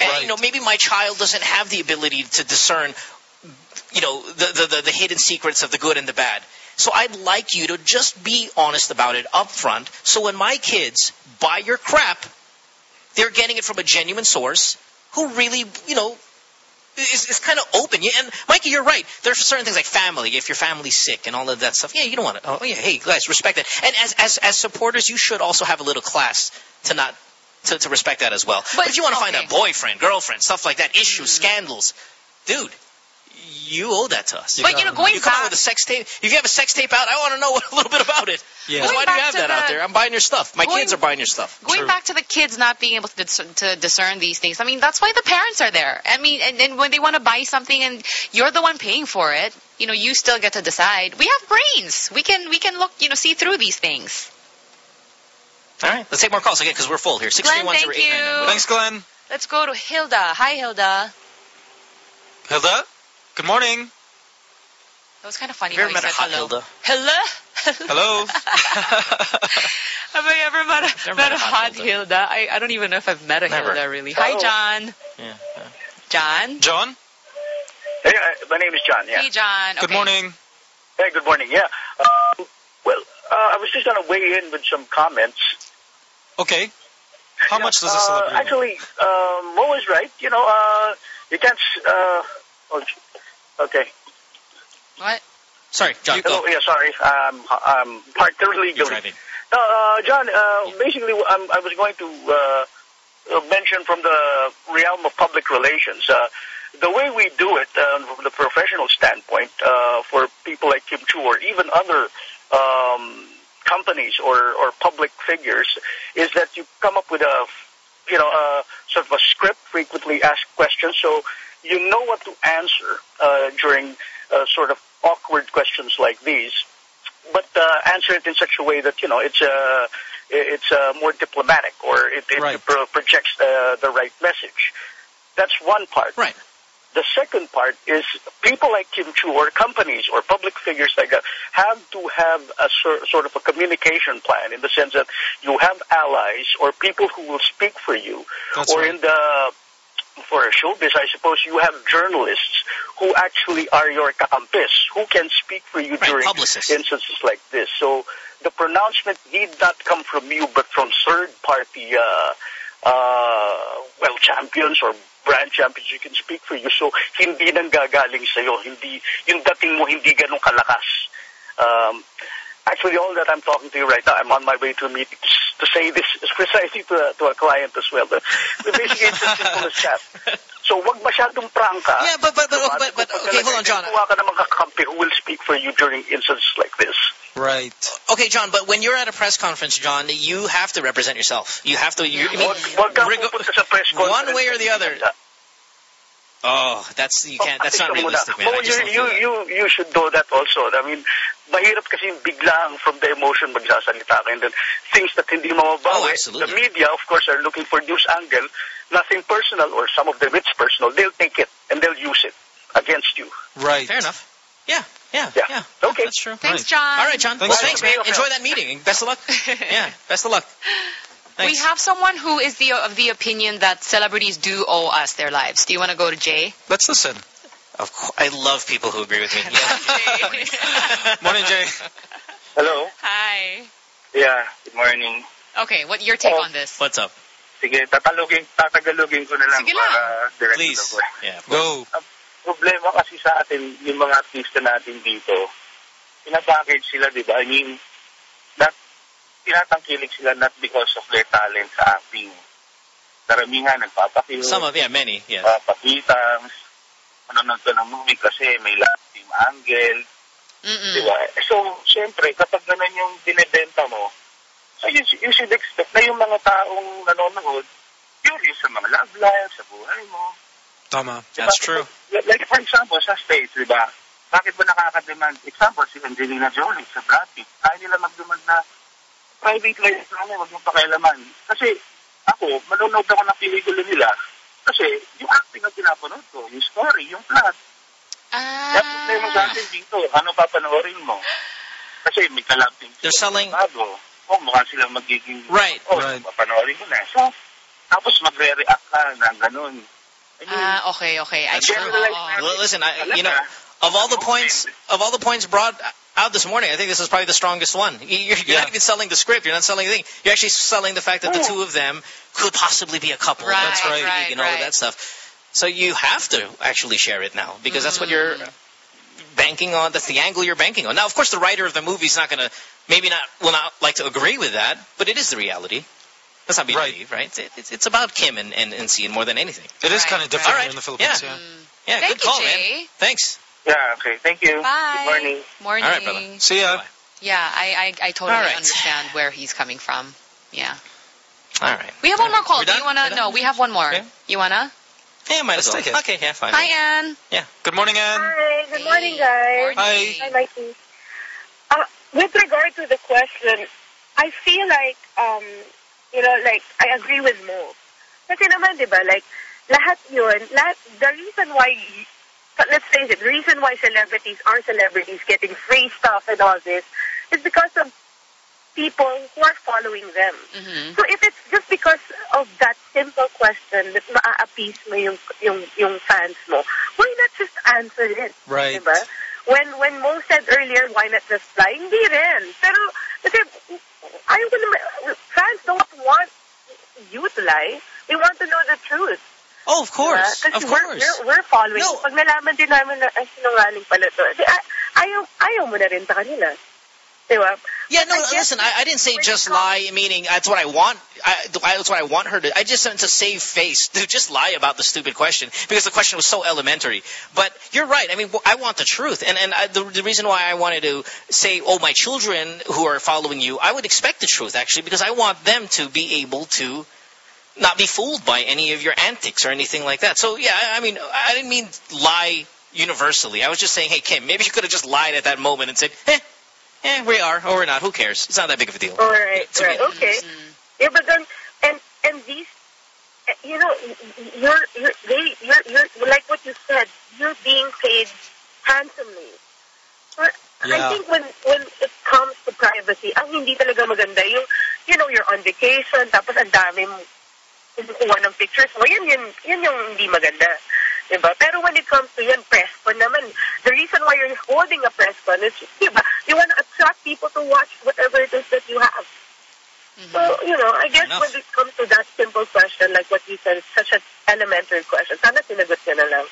Speaker 2: And
Speaker 4: Right.
Speaker 2: you know, maybe my child doesn't have the ability to discern, you know, the, the the the hidden secrets of the good and the bad. So I'd like you to just be honest about it up front. So when my kids buy your crap, they're getting it from a genuine source who really, you know, is kind of open. Yeah, and Mikey, you're right. There are certain things like family. If your family's sick and all of that stuff, yeah, you don't want to. Oh yeah, hey guys, respect that. And as as as supporters, you should also have a little class to not to, to respect that as well. But,
Speaker 1: But-
Speaker 2: if you want to find a boyfriend, girlfriend, stuff like that, issues, mm. scandals, dude, you owe that to us.
Speaker 1: But, you know, going
Speaker 2: you come out
Speaker 1: back-
Speaker 2: with a sex tape. If you have a sex tape out, I want to know [laughs] a little bit about it.
Speaker 4: Yeah.
Speaker 2: Why do you have
Speaker 1: to
Speaker 2: that out there? I'm buying your stuff. My
Speaker 1: Going-
Speaker 2: kids are buying your stuff.
Speaker 1: Going
Speaker 4: True.
Speaker 1: back to the kids not being able to, dis- to discern these things, I mean, that's why the parents are there. I mean, and, and when they want to buy something and you're the one paying for it, you know, you still get to decide. We have brains. We can, we can look, you know, see through these things.
Speaker 2: All right, let's take more calls again because we're full here. Six three one zero eight nine nine.
Speaker 4: Thanks, Glenn.
Speaker 1: Let's go to Hilda. Hi, Hilda.
Speaker 4: Hilda, good morning.
Speaker 1: That was kind of funny
Speaker 2: Have you ever
Speaker 1: he
Speaker 2: met a hot
Speaker 1: hello.
Speaker 2: Hilda?
Speaker 1: Hello?
Speaker 4: Hello. [laughs]
Speaker 1: Have I ever met a,
Speaker 2: Never
Speaker 1: met a hot
Speaker 2: Hilda.
Speaker 1: Hilda? I, I don't even know if I've met a
Speaker 2: Never.
Speaker 1: Hilda, really. Hi, John.
Speaker 2: Yeah. yeah.
Speaker 1: John?
Speaker 4: John,
Speaker 9: Hey, uh, my name is John. Yeah.
Speaker 1: Hey, John.
Speaker 4: good
Speaker 1: Okay.
Speaker 4: morning.
Speaker 9: Hey, good morning. Yeah. Uh, well, uh, I was just going to weigh in with some comments.
Speaker 4: Okay. How much does a
Speaker 9: Uh,
Speaker 4: celebrity know?
Speaker 9: actually, uh, Mo is right. You know, uh, you can't. Uh, oh, j- okay.
Speaker 1: What?
Speaker 2: Sorry, John.
Speaker 9: Hello.
Speaker 2: Go.
Speaker 9: Yeah, sorry. Um, I'm parked
Speaker 2: You're
Speaker 9: illegally.
Speaker 2: driving.
Speaker 9: No, uh, John. Uh, basically, um, I was going to uh, uh, mention from the realm of public relations. Uh, the way we do it uh, from the professional standpoint uh, for people like Kim Chiu or even other um, companies or, or public figures is that you come up with a you know a sort of a script, frequently asked questions, so you know what to answer uh, during uh, sort of awkward questions like these but uh, answer it in such a way that you know it's uh, it's uh, more diplomatic or it, it
Speaker 4: Right.
Speaker 9: pro- projects uh, the right message. That's one part.
Speaker 2: Right.
Speaker 9: The second part is people like Kim Chiu or companies or public figures like that have to have a sor- sort of a communication plan in the sense that you have allies or people who will speak for you
Speaker 4: That's
Speaker 9: or
Speaker 4: right.
Speaker 9: in the for a showbiz, I suppose you have journalists who actually are your campus, who can speak for you
Speaker 2: Right,
Speaker 9: during
Speaker 2: publicists.
Speaker 9: instances like this. So the pronouncement need not come from you, but from third-party, uh, uh, well, champions or brand champions who can speak for you. So hindi nang gagaling sa'yo. Hindi, yung dating mo hindi ganun kalakas. Um, actually, all that I'm talking to you right now, I'm on my way to a meeting to say this precisely to a, to a client as well. But basically, it's as simple as that. So, wag masyadong prangka.
Speaker 2: Yeah, but but but but, but okay, hold on, John.
Speaker 9: Kuha ka ng mga kakampi who will speak for you during instances like this.
Speaker 4: Right.
Speaker 2: Okay, John, but when you're at a press conference, John, you have to represent yourself. You have to. You, I mean,
Speaker 9: Wag, wag kang pupunta sa press conference.
Speaker 2: one way or the other. Oh, that's you can't. That's not
Speaker 9: Pakita mo na.
Speaker 2: realistic, man.
Speaker 9: Oh, you, you, you, you should know that also. I mean, mahirap kasi biglang from the emotion magsasalita ka and then things that hindi mo
Speaker 2: Oh,
Speaker 9: mabawi.
Speaker 2: absolutely.
Speaker 9: The media, of course, are looking for news angle. Nothing personal or some of them it's personal. They'll take it and they'll use it against you.
Speaker 4: Right.
Speaker 2: Fair enough. Yeah, yeah,
Speaker 9: Yeah.
Speaker 2: yeah.
Speaker 9: Okay.
Speaker 2: That's true.
Speaker 1: Thanks,
Speaker 4: Right.
Speaker 1: John.
Speaker 2: All right, John.
Speaker 4: Thanks,
Speaker 2: well, thanks, man. Enjoy that meeting. Best of luck. [laughs] yeah, best of luck. Thanks.
Speaker 1: We have someone who is the of the opinion that celebrities do owe us their lives. Do you want to go to Jay?
Speaker 4: Let's listen.
Speaker 2: Of course, I love people who agree with me. Yeah. [laughs]
Speaker 4: Morning, Jay.
Speaker 8: Hello?
Speaker 1: Hi.
Speaker 8: Yeah, good morning.
Speaker 1: Okay, what your take
Speaker 8: Oh.
Speaker 1: on this?
Speaker 2: What's up?
Speaker 8: Sige, tatalogin, tatagalogin ko na lang
Speaker 1: Sige lang.
Speaker 8: para direct
Speaker 2: Please.
Speaker 8: to.
Speaker 2: Yeah.
Speaker 4: Go.
Speaker 8: Problema kasi sa atin, yung mga artista natin dito, pinapackage sila, di ba? I mean, that, tinatangkilik sila not because of their talent sa acting. Karamihan, nagpapakiw,
Speaker 2: Some of yeah, many yeah.
Speaker 8: papakitangs, manonood ka ng movie kasi may love team angle, di
Speaker 1: Mm-mm.
Speaker 8: ba? So, syempre, kapag ganun yung binibenta mo, so you, you should expect na yung mga taong nanonood, curious sa mga love life, sa buhay mo.
Speaker 4: Tama.
Speaker 8: Di
Speaker 2: That's true.
Speaker 8: Like, like, for example, sa States, di ba? Bakit ba nakaka-demand? Example, si Angelina Jolie sa Brad Pitt. Kaya nila mag-demand na private life namin, huwag yung pakialaman. Kasi ako, manonood ako ng pelikula nila kasi yung acting ang pinapanood ko, yung story, yung plot. Kaya problema sa
Speaker 1: Ah.
Speaker 8: atin dito, ano papanoorin mo? Kasi may kalabing
Speaker 2: They're selling-
Speaker 8: bago. O, mukha silang magiging...
Speaker 2: Right.
Speaker 8: Oh,
Speaker 4: Right.
Speaker 8: papanoorin mo na. So, tapos magre-react ka ng ganun. I mean,
Speaker 1: Ah, okay, okay. I
Speaker 2: That's true.
Speaker 8: generalize
Speaker 1: oo.
Speaker 2: Well, listen, I, you know, of all the points, of all the points brought out this morning, I think this is probably the strongest one. You- You're, you're
Speaker 4: Yeah.
Speaker 2: not even selling the script. You're not selling anything. You're actually selling the fact that the two of them could possibly be a couple.
Speaker 1: Right,
Speaker 2: That's right.
Speaker 1: right,
Speaker 2: and all of
Speaker 1: right.
Speaker 2: that stuff. So you have to actually share it now because that's what you're banking on. That's the angle you're banking on. Now, of course, the writer of the movie is not going to, maybe not, will not like to agree with that, but it is the reality. Let's not be
Speaker 4: Right.
Speaker 2: naive, right? It's, it's, it's about Kim and, and, and Xian more than anything.
Speaker 4: It is
Speaker 1: Right,
Speaker 4: kind of different
Speaker 2: All right.
Speaker 4: in the Philippines.
Speaker 2: Yeah.
Speaker 4: Yeah.
Speaker 1: Mm.
Speaker 2: Yeah,
Speaker 1: Thank
Speaker 2: good
Speaker 1: you,
Speaker 2: call,
Speaker 1: Jay.
Speaker 2: man. Thanks.
Speaker 8: Yeah, okay. Thank you.
Speaker 1: Bye.
Speaker 8: Good morning.
Speaker 1: Morning.
Speaker 2: All right, brother.
Speaker 4: See ya.
Speaker 1: Yeah, I, I, I totally
Speaker 2: All right.
Speaker 1: understand where he's coming from. Yeah.
Speaker 2: All right.
Speaker 1: We have one more call. Do you wanna? No, we have one more.
Speaker 2: Okay.
Speaker 1: You wanna?
Speaker 2: Yeah, might
Speaker 4: Let's
Speaker 2: as well.
Speaker 4: take it.
Speaker 2: Okay, yeah, fine.
Speaker 1: Hi, Anne. Yeah.
Speaker 4: Good morning, Ann.
Speaker 6: Hi, good morning, guys.
Speaker 1: Morning.
Speaker 6: Hi, Mikey. Uh, with regard to the question, I feel like, um, you know, like, I agree with Mo. Kasi naman, di ba, like, lahat yun, lahat, the reason why, but let's face it, the reason why celebrities are celebrities getting free stuff and all this is because of people who are following them.
Speaker 1: Mm-hmm.
Speaker 6: So if it's just because of that simple question that maa-appease mo yung, yung, yung fans mo, why not just answer it?
Speaker 4: Right.
Speaker 6: Diba? When, when Mo said earlier, why not just lie? Hindi rin. Pero, kasi, ayaw ko naman, fans don't want you to lie. They want to know the truth.
Speaker 2: Oh, of course.
Speaker 6: Diba?
Speaker 2: Of
Speaker 6: Kasi we're,
Speaker 2: course.
Speaker 6: we're, we're following.
Speaker 2: No.
Speaker 6: Pag nalaman din namin na, ay, sinungaling pala to. Di, ay- ayaw, ayaw mo na rin sa kanila. Ah. Diba?
Speaker 2: Yeah, no,
Speaker 6: I
Speaker 2: listen, I, I didn't say just lie, meaning that's what I want. I, that's what I want her to. I just meant to save face, [laughs] to just lie about the stupid question because the question was so elementary. But you're right. I mean, I want the truth, and and I, the, the reason why I wanted to say, oh, my children who are following you, I would expect the truth actually because I want them to be able to not be fooled by any of your antics or anything like that. So yeah, I, I mean, I didn't mean lie universally. I was just saying, hey, Kim, maybe you could have just lied at that moment and said, eh. Eh, we are, or we're not. Who cares? It's not that big of a deal.
Speaker 6: All right,
Speaker 2: To me.
Speaker 6: right, okay. Yeah, but then and and these, uh, you know, you're you're they you're you're like what you said. You're being paid handsomely. But
Speaker 4: Yeah.
Speaker 6: I think when when it comes to privacy, ang hindi talaga maganda yung you know you're on vacation tapos ang dami mo kumukuha ng pictures mo. Yan yun yan yung hindi maganda. Diba? Pero when it comes to yan, press con naman. The reason why you're holding a press con is, diba, you want to attract people to watch whatever it is that you have. Mm-hmm. So, you know, I guess
Speaker 2: Enough.
Speaker 6: when it comes to that simple question, like what you said, it's such an elementary question. Sana sinagot ka na lang.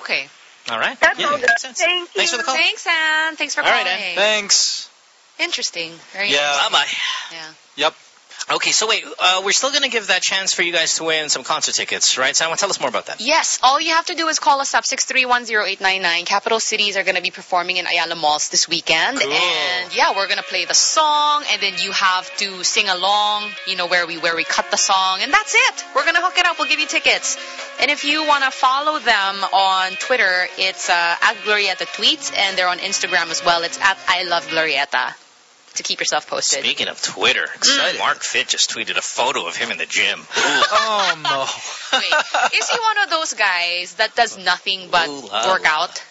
Speaker 1: Okay.
Speaker 2: All right.
Speaker 6: That's
Speaker 2: yeah,
Speaker 6: all.
Speaker 2: makes sense.
Speaker 6: Thank you.
Speaker 2: Thanks for the call.
Speaker 1: Thanks, Anne. Thanks for
Speaker 2: All right,
Speaker 1: calling.
Speaker 2: Ann.
Speaker 4: Thanks.
Speaker 1: Interesting. Very
Speaker 4: Yeah.
Speaker 2: Bye bye.
Speaker 1: Yeah.
Speaker 4: Yep.
Speaker 2: Okay, so wait, uh, we're still going to give that chance for you guys to win some concert tickets, right? Simon, tell us more about that.
Speaker 1: Yes, all you have to do is call us up, 6310899. Capital Cities are going to be performing in Ayala Malls this weekend.
Speaker 2: Cool.
Speaker 1: And yeah, we're going to play the song and then you have to sing along, you know, where we where we cut the song and that's it. We're going to hook it up. We'll give you tickets. And if you want to follow them on Twitter, it's uh, at Glorietta Tweets and they're on Instagram as well. It's at I Love Glorietta to keep yourself posted.
Speaker 2: Speaking of Twitter,
Speaker 1: Excited.
Speaker 2: Mark Fitt just tweeted a photo of him in the gym. Ooh.
Speaker 4: Oh no. [laughs]
Speaker 1: Wait, is he one of those guys that does nothing but
Speaker 2: Ooh, la,
Speaker 1: work
Speaker 2: la.
Speaker 1: out?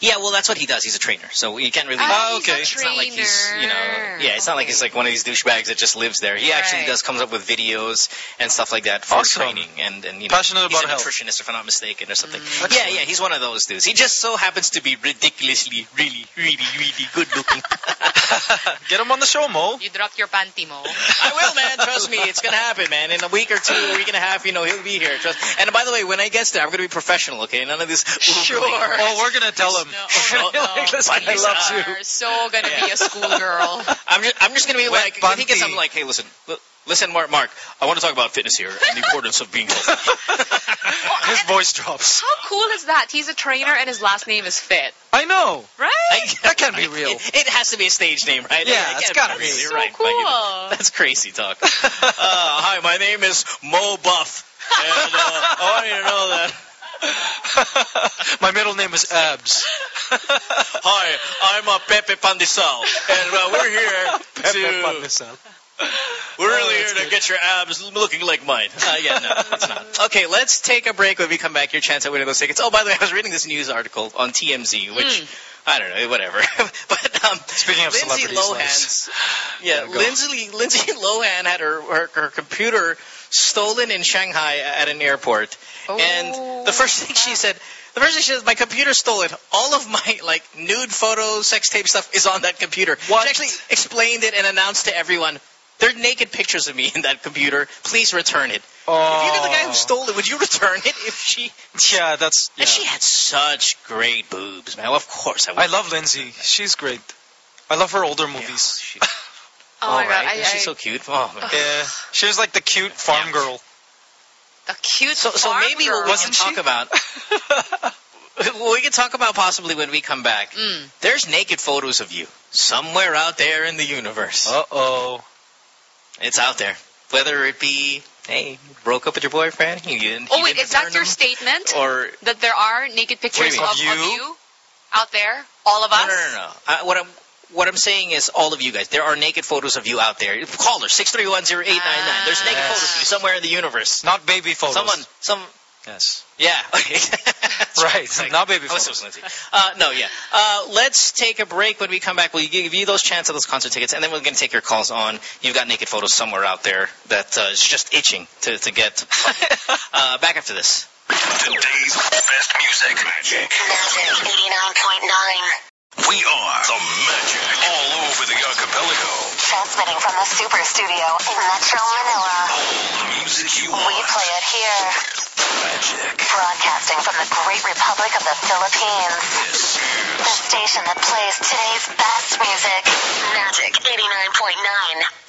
Speaker 2: Yeah, well, that's what he does. He's a trainer, so you can't really.
Speaker 4: Oh,
Speaker 1: he's a
Speaker 4: okay.
Speaker 2: It's not like he's, you know, yeah, it's not like he's like one of these douchebags that just lives there. He actually does comes up with videos and stuff like that for
Speaker 4: Awesome.
Speaker 2: training and and you know,
Speaker 4: Passionate
Speaker 2: he's
Speaker 4: about
Speaker 2: a
Speaker 4: health.
Speaker 2: nutritionist if I'm not mistaken or something.
Speaker 1: Mm.
Speaker 2: Yeah, yeah, he's one of those dudes. He just so happens to be ridiculously, really, really, really good looking. [laughs]
Speaker 4: Get him on the show, Mo.
Speaker 1: You dropped your panty, Mo. [laughs]
Speaker 2: I will, man. Trust me, it's gonna happen, man. In a week or two, a week and a half, you know, he'll be here. Trust. And by the way, when I get there, I'm gonna be professional, okay? None of this.
Speaker 1: Sure. [laughs]
Speaker 4: Oh, we're gonna tell him.
Speaker 1: No, no, [laughs]
Speaker 4: Like, listen, I
Speaker 1: you
Speaker 4: love you.
Speaker 1: are so gonna be a schoolgirl. [laughs]
Speaker 2: I'm just, I'm just gonna be
Speaker 4: Wet
Speaker 2: like, when he gets,
Speaker 4: panty.
Speaker 2: I'm like, hey, listen, listen, Mark, Mark, I want to talk about fitness here and the importance of being healthy. [laughs]
Speaker 4: His voice drops.
Speaker 1: How cool is that? He's a trainer and his last name is Fit,
Speaker 4: I know.
Speaker 1: right?
Speaker 2: I-
Speaker 4: That can't be real.
Speaker 2: It, it has to be a stage name, right?
Speaker 4: Yeah,
Speaker 2: It
Speaker 4: it's
Speaker 2: can't
Speaker 4: gotta
Speaker 2: be
Speaker 4: be.
Speaker 2: real. You're
Speaker 1: so
Speaker 2: right.
Speaker 1: cool.
Speaker 2: Mikey. That's crazy talk. uh, hi, my name is Mo Buff. And uh, I want you to know that. [laughs]
Speaker 4: My middle name is Abs. [laughs]
Speaker 2: Hi, I'm uh, Pepe Pandisal, and uh, we're here [laughs]
Speaker 4: Pepe
Speaker 2: to
Speaker 4: Pandesal.
Speaker 2: We're really
Speaker 4: Oh,
Speaker 2: here to
Speaker 4: good.
Speaker 2: get your abs looking like mine. Uh, yeah, no, it's not. Okay, let's take a break. When we come back, your chance at winning those tickets. Oh, by the way, I was reading this news article on TMZ, which I don't know, whatever. but um,
Speaker 4: Speaking of
Speaker 2: Lindsay
Speaker 4: celebrities'
Speaker 2: Lohan's, yeah,
Speaker 4: Yeah.
Speaker 2: Lindsay Lindsay Lohan had her, her her computer stolen in Shanghai at an airport, and the first thing she said. The first thing she said, my computer stolen. All of my like nude photos, sex tape stuff is on that computer.
Speaker 4: What?
Speaker 2: She actually explained it and announced to everyone, there are naked pictures of me in that computer. Please return it.
Speaker 4: Oh.
Speaker 2: If you're the guy who stole it, would you return it if she... [laughs]
Speaker 4: Yeah, that's. Yeah.
Speaker 2: And she had such great boobs, man. Well, of course I would.
Speaker 4: I love Lindsay. She's great. I love her older movies.
Speaker 2: She,
Speaker 1: Oh my god,
Speaker 2: right?
Speaker 1: I,
Speaker 2: Isn't
Speaker 1: I,
Speaker 2: so cute? Oh, man.
Speaker 4: Yeah, she was like the cute farm
Speaker 2: Yeah.
Speaker 4: girl.
Speaker 1: the cute
Speaker 2: So, so
Speaker 1: farm
Speaker 2: maybe
Speaker 1: girl.
Speaker 2: what we can
Speaker 4: Wasn't she?
Speaker 2: talk about... [laughs] we can talk about possibly when we come back.
Speaker 1: Mm.
Speaker 2: There's naked photos of you somewhere out there in the universe.
Speaker 4: Uh oh.
Speaker 2: It's out there. Whether it be, hey, you broke up with your boyfriend. You, you
Speaker 1: Oh wait, is that your
Speaker 2: him,
Speaker 1: statement?
Speaker 2: Or
Speaker 1: that there are naked pictures
Speaker 2: you
Speaker 1: of,
Speaker 2: mean?
Speaker 1: of
Speaker 2: Of you?
Speaker 1: you out there? All of
Speaker 2: no,
Speaker 1: us?
Speaker 2: no, no, no. I, what I'm what I'm saying is all of you guys. There are naked photos of you out there. Call her six three one zero eight nine nine. There's naked
Speaker 4: Yes.
Speaker 2: photos of you somewhere in the universe.
Speaker 4: Not baby photos.
Speaker 2: Someone, some,
Speaker 4: Yes.
Speaker 2: yeah. [laughs]
Speaker 4: Right. Not baby
Speaker 2: I was so
Speaker 4: photos.
Speaker 2: Uh, no, yeah. Uh, let's take a break. When we come back, we'll give you those chance of those concert tickets, and then we're going to take your calls on. You've got naked photos somewhere out there that uh, is just itching to, to get. [laughs] uh, back after this.
Speaker 5: Today's best music. Magic.
Speaker 10: Magic 89.9.
Speaker 5: We are the Magic. All over the archipelago.
Speaker 10: Transmitting from the Super Studio in Metro Manila.
Speaker 5: All The music you want.
Speaker 10: We play it here.
Speaker 5: Magic.
Speaker 10: Broadcasting from the Great Republic of the Philippines.
Speaker 5: This
Speaker 10: The station that plays today's best music. Magic 89.9.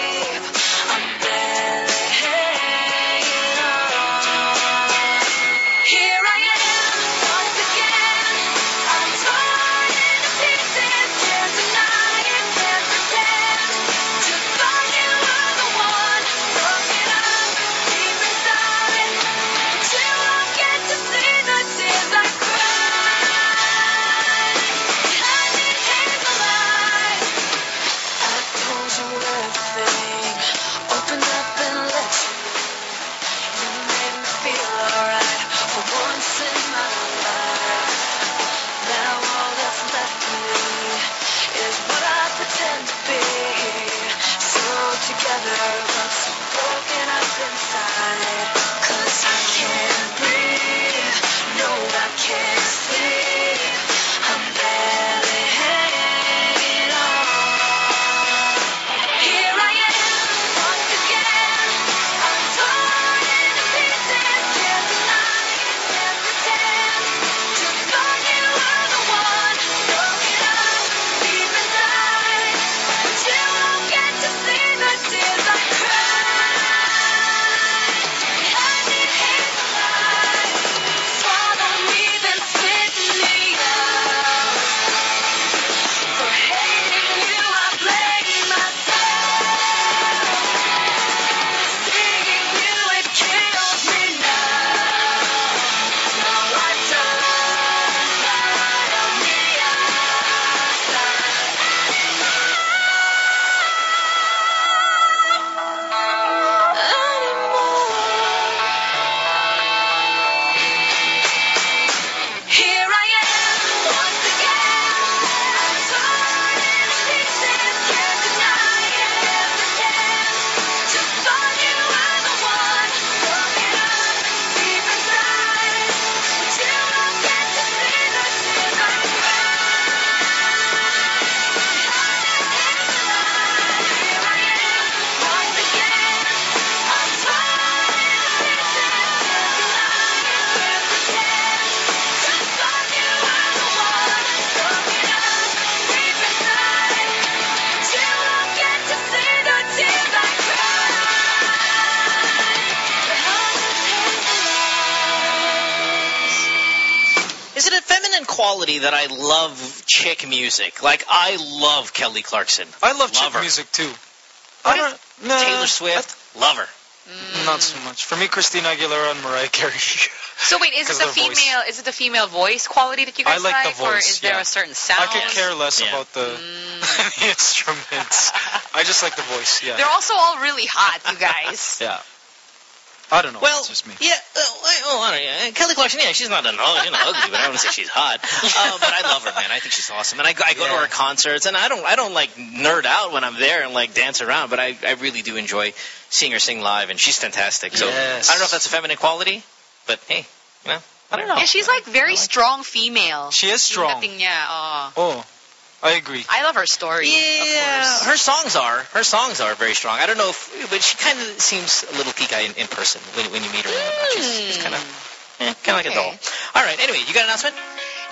Speaker 2: That I love chick music? Like I love Kelly Clarkson.
Speaker 4: I love chick
Speaker 2: her.
Speaker 4: music too. I don't. No,
Speaker 2: Taylor Swift, love her. Mm.
Speaker 4: Not so much. For me, Christina Aguilera and Mariah Carey. [laughs]
Speaker 1: So wait, is it
Speaker 4: 'Cause
Speaker 1: the
Speaker 4: of the voice.
Speaker 1: female? Is it the female voice quality that you guys
Speaker 4: I
Speaker 1: guys
Speaker 4: like the
Speaker 1: or
Speaker 4: voice,
Speaker 1: is there
Speaker 4: yeah.
Speaker 1: a certain sound?
Speaker 4: I could care less
Speaker 2: Yeah.
Speaker 4: about the, [laughs] the instruments. I just like the voice. Yeah.
Speaker 1: They're also all really hot, you guys. [laughs]
Speaker 4: yeah. I don't know.
Speaker 2: Well,
Speaker 4: it's just me.
Speaker 2: yeah, uh, oh, I don't know. yeah. Kelly Clarkson, yeah, she's not an oh, she's not ugly, but I don't say she's hot. Uh, but I love her, man. I think she's awesome, and I, go- I go to her concerts, and I don't, I don't like nerd out when I'm there and like dance around, but I, I really do enjoy seeing her sing live, and she's fantastic. So
Speaker 4: Yes.
Speaker 2: I don't know if that's a feminine quality, but hey, you know, I don't know.
Speaker 1: Yeah, she's like very strong female.
Speaker 4: She is strong.
Speaker 1: Nothing, yeah. Oh.
Speaker 4: Oh, I agree.
Speaker 1: I love her story.
Speaker 2: Yeah,
Speaker 1: Of course.
Speaker 2: her songs are her songs are very strong. I don't know if, but she kind of seems a little geek in, in person when, when you meet her. whatnot. She's, she's kind of, eh, kind of like a doll. All right. Anyway, you got an announcement?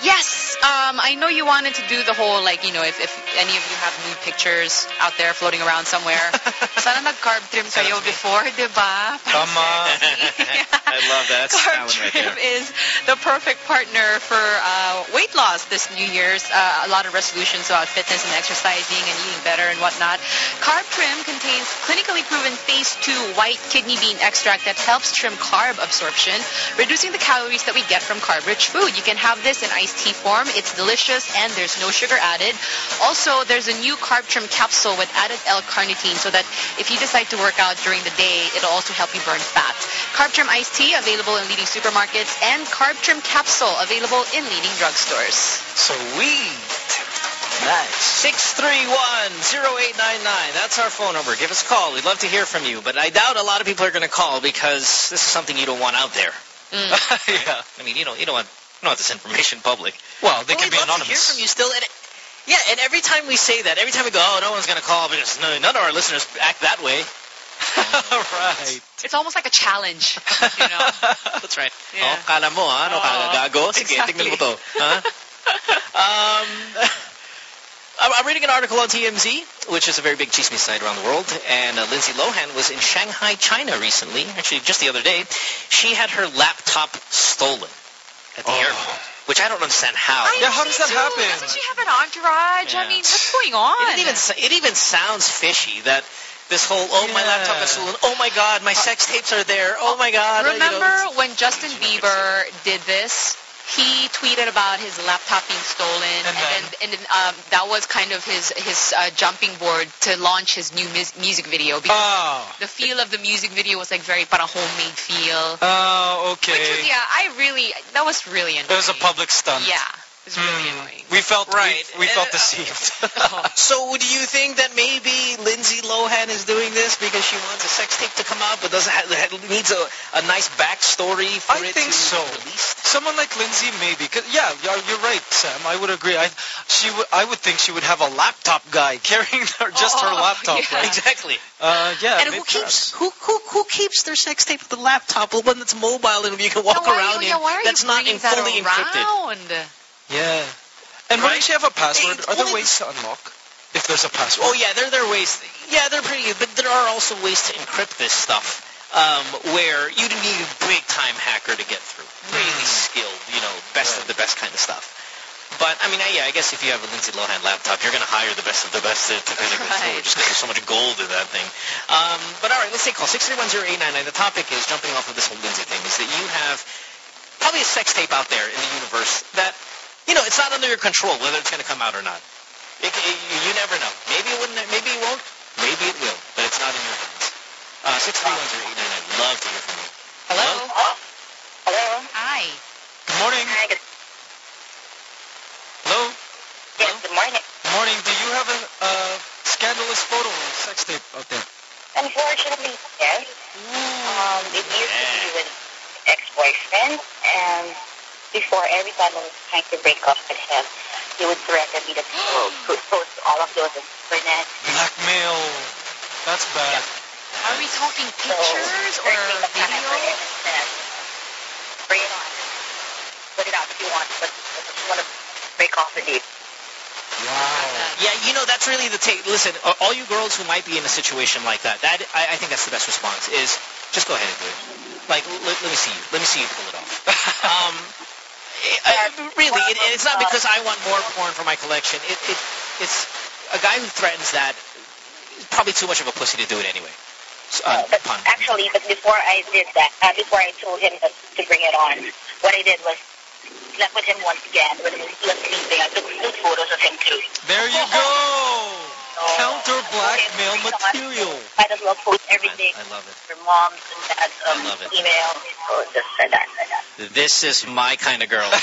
Speaker 1: Yes, um, I know you wanted to do the whole, like, you know, if, if any of you have nude pictures out there floating around somewhere, [laughs] sana nag-carb trim kayo before, di ba?
Speaker 4: Tama. [laughs]
Speaker 2: I love that. That's
Speaker 1: Carb
Speaker 2: talent right
Speaker 1: Trim
Speaker 2: there.
Speaker 1: is the perfect partner for uh, weight loss this New Year's. Uh, a lot of resolutions about fitness and exercising and eating better and whatnot. Carb Trim contains clinically proven phase 2 white kidney bean extract that helps trim carb absorption, reducing the calories that we get from carb-rich food. You can have this in iced tea form. It's delicious and there's no sugar added. Also, there's a new Carb Trim capsule with added L-carnitine so that if you decide to work out during the day, it'll also help you burn fat. Carb Trim iced tea available in leading supermarkets and Carb Trim capsule available in leading drugstores.
Speaker 2: Sweet. Nice. 631-0899. That's our phone number. Give us a call. We'd love to hear from you. But I doubt a lot of people are going to call because this is something you don't want out there. Mm. [laughs]
Speaker 4: yeah.
Speaker 2: I mean, you don't, you don't want, you don't want this information public.
Speaker 4: Well, they
Speaker 2: But
Speaker 4: can
Speaker 2: we'd
Speaker 4: be
Speaker 2: love to hear
Speaker 4: anonymous.
Speaker 2: from you still. And yeah, and every time we say that, every time we go, oh, no one's going to call because no, none of our listeners act that way. [laughs]
Speaker 4: right.
Speaker 1: It's almost like a challenge, you know. [laughs]
Speaker 2: That's right.
Speaker 1: Yeah.
Speaker 2: Oh, kala mo, ha? Ano,
Speaker 1: Oo,
Speaker 2: kagagago? Sige,
Speaker 1: exactly.
Speaker 2: tignan mo to. Ha? [laughs] um, I'm I'm reading an article on TMZ, which is a very big chismis site around the world, and uh, Lindsay Lohan was in Shanghai, China recently, actually just the other day. She had her laptop stolen at the
Speaker 4: Oh.
Speaker 2: airport, which I don't understand how.
Speaker 1: I
Speaker 4: Yeah, how does that
Speaker 1: too.
Speaker 4: happen?
Speaker 1: Doesn't she have an entourage?
Speaker 2: Yeah.
Speaker 1: I mean, what's going on?
Speaker 2: It even it even sounds fishy that this whole oh my laptop is stolen, oh my god my sex tapes are there, oh my god. you know,
Speaker 1: Remember when Justin Bieber did this? He tweeted about his laptop being stolen, and,
Speaker 4: And
Speaker 1: then, and then um, that was kind of his his uh, jumping board to launch his new mus- music video because
Speaker 4: Oh.
Speaker 1: the feel of the music video was like very para homemade feel.
Speaker 4: Oh, okay.
Speaker 1: Which was, yeah, I really that was really annoying.
Speaker 4: It was a public stunt.
Speaker 1: Yeah, it was really
Speaker 4: Hmm.
Speaker 1: annoying.
Speaker 4: We felt
Speaker 2: Right.
Speaker 4: we, we felt
Speaker 2: Uh,
Speaker 4: deceived. [laughs] [laughs]
Speaker 2: So do you think that maybe Lindsay Lohan is doing this because she wants a sex tape to come out, but doesn't have, needs a, a nice backstory for
Speaker 4: I
Speaker 2: it
Speaker 4: think
Speaker 2: to
Speaker 4: so.
Speaker 2: be released?
Speaker 4: Someone like Lindsay, maybe. 'Cause- yeah, you're, you're right, Sam. I would agree. I she would I would think she would have a laptop guy [laughs] carrying her, just her
Speaker 1: Oh,
Speaker 4: laptop.
Speaker 1: yeah.
Speaker 4: Right?
Speaker 2: Exactly.
Speaker 4: Uh, yeah.
Speaker 2: and who keeps who, who who keeps their sex tape with the laptop, the one that's mobile and you can walk
Speaker 1: Yeah, why,
Speaker 2: around
Speaker 1: yeah,
Speaker 2: in?
Speaker 1: why are
Speaker 2: That's
Speaker 1: you
Speaker 2: not
Speaker 1: bringing
Speaker 2: in fully
Speaker 1: that
Speaker 2: encrypted.
Speaker 4: Yeah. And
Speaker 2: Right?
Speaker 4: wouldn't she have a password? Are there ways to unlock if there's a password?
Speaker 2: Oh yeah, there there are ways. Yeah, they're pretty, but there are also ways to encrypt this stuff. Um, where you'd need a big time hacker to get through. Really skilled, you know, best of the best kind of stuff. But I mean, I- yeah, I guess if you have a Lindsay Lohan laptop, you're going to hire the best of the best to, to kind of go through
Speaker 1: Right.
Speaker 2: it, just because there's so much gold in that thing. Um, but all right, let's take call six three one zero eight nine nine. The topic is jumping off of this whole Lindsay thing. Is that you have probably a sex tape out there in the universe that you know it's not under your control whether it's going to come out or not. It, it, you never know. Maybe it wouldn't. Maybe it won't. Maybe it will. But it's not in your hands. Uh, 631 I'd Love to hear from you.
Speaker 1: Hello.
Speaker 6: Hello?
Speaker 1: Hi.
Speaker 4: Good morning.
Speaker 6: Hi, good,
Speaker 4: Hello.
Speaker 6: yes, good morning.
Speaker 4: Good morning. Do you have a, a scandalous photo or sex tape out there?
Speaker 6: Unfortunately, yes. Um, it used to be with ex-boyfriend, and before every time I was trying to break up with him, he would threaten me that he will post all of those on the internet.
Speaker 4: Blackmail. That's bad.
Speaker 1: Are we talking
Speaker 6: So,
Speaker 1: pictures or
Speaker 6: first thing that happened for
Speaker 1: video?
Speaker 6: him is that, Bring it on. Put it out if you want, but if you want to break off with you.
Speaker 4: Wow.
Speaker 2: Yeah, you know that's really the take. Listen, all you girls who might be in a situation like that, that I, I think that's the best response. Is just go ahead and do it. Like, let, let me see you. Let me see you pull it off. [laughs] um, it- I- really, it, it's not because I want more porn for my collection. It, it, it's a guy who threatens that. is Probably too much of a pussy to do it anyway. So, uh,
Speaker 6: but
Speaker 2: pun.
Speaker 6: actually, but before I did that, uh, before I told him that, to bring it on, what I did was slept with him once again when he was sleeping. I took nude photos of him too.
Speaker 4: There you go.
Speaker 6: So
Speaker 4: Counter blackmail material.
Speaker 6: Might as well post everything.
Speaker 2: I love it.
Speaker 6: Your mom's and dad's um,
Speaker 2: I love it.
Speaker 6: email. So just for that.
Speaker 2: This is my kind of girl. [laughs]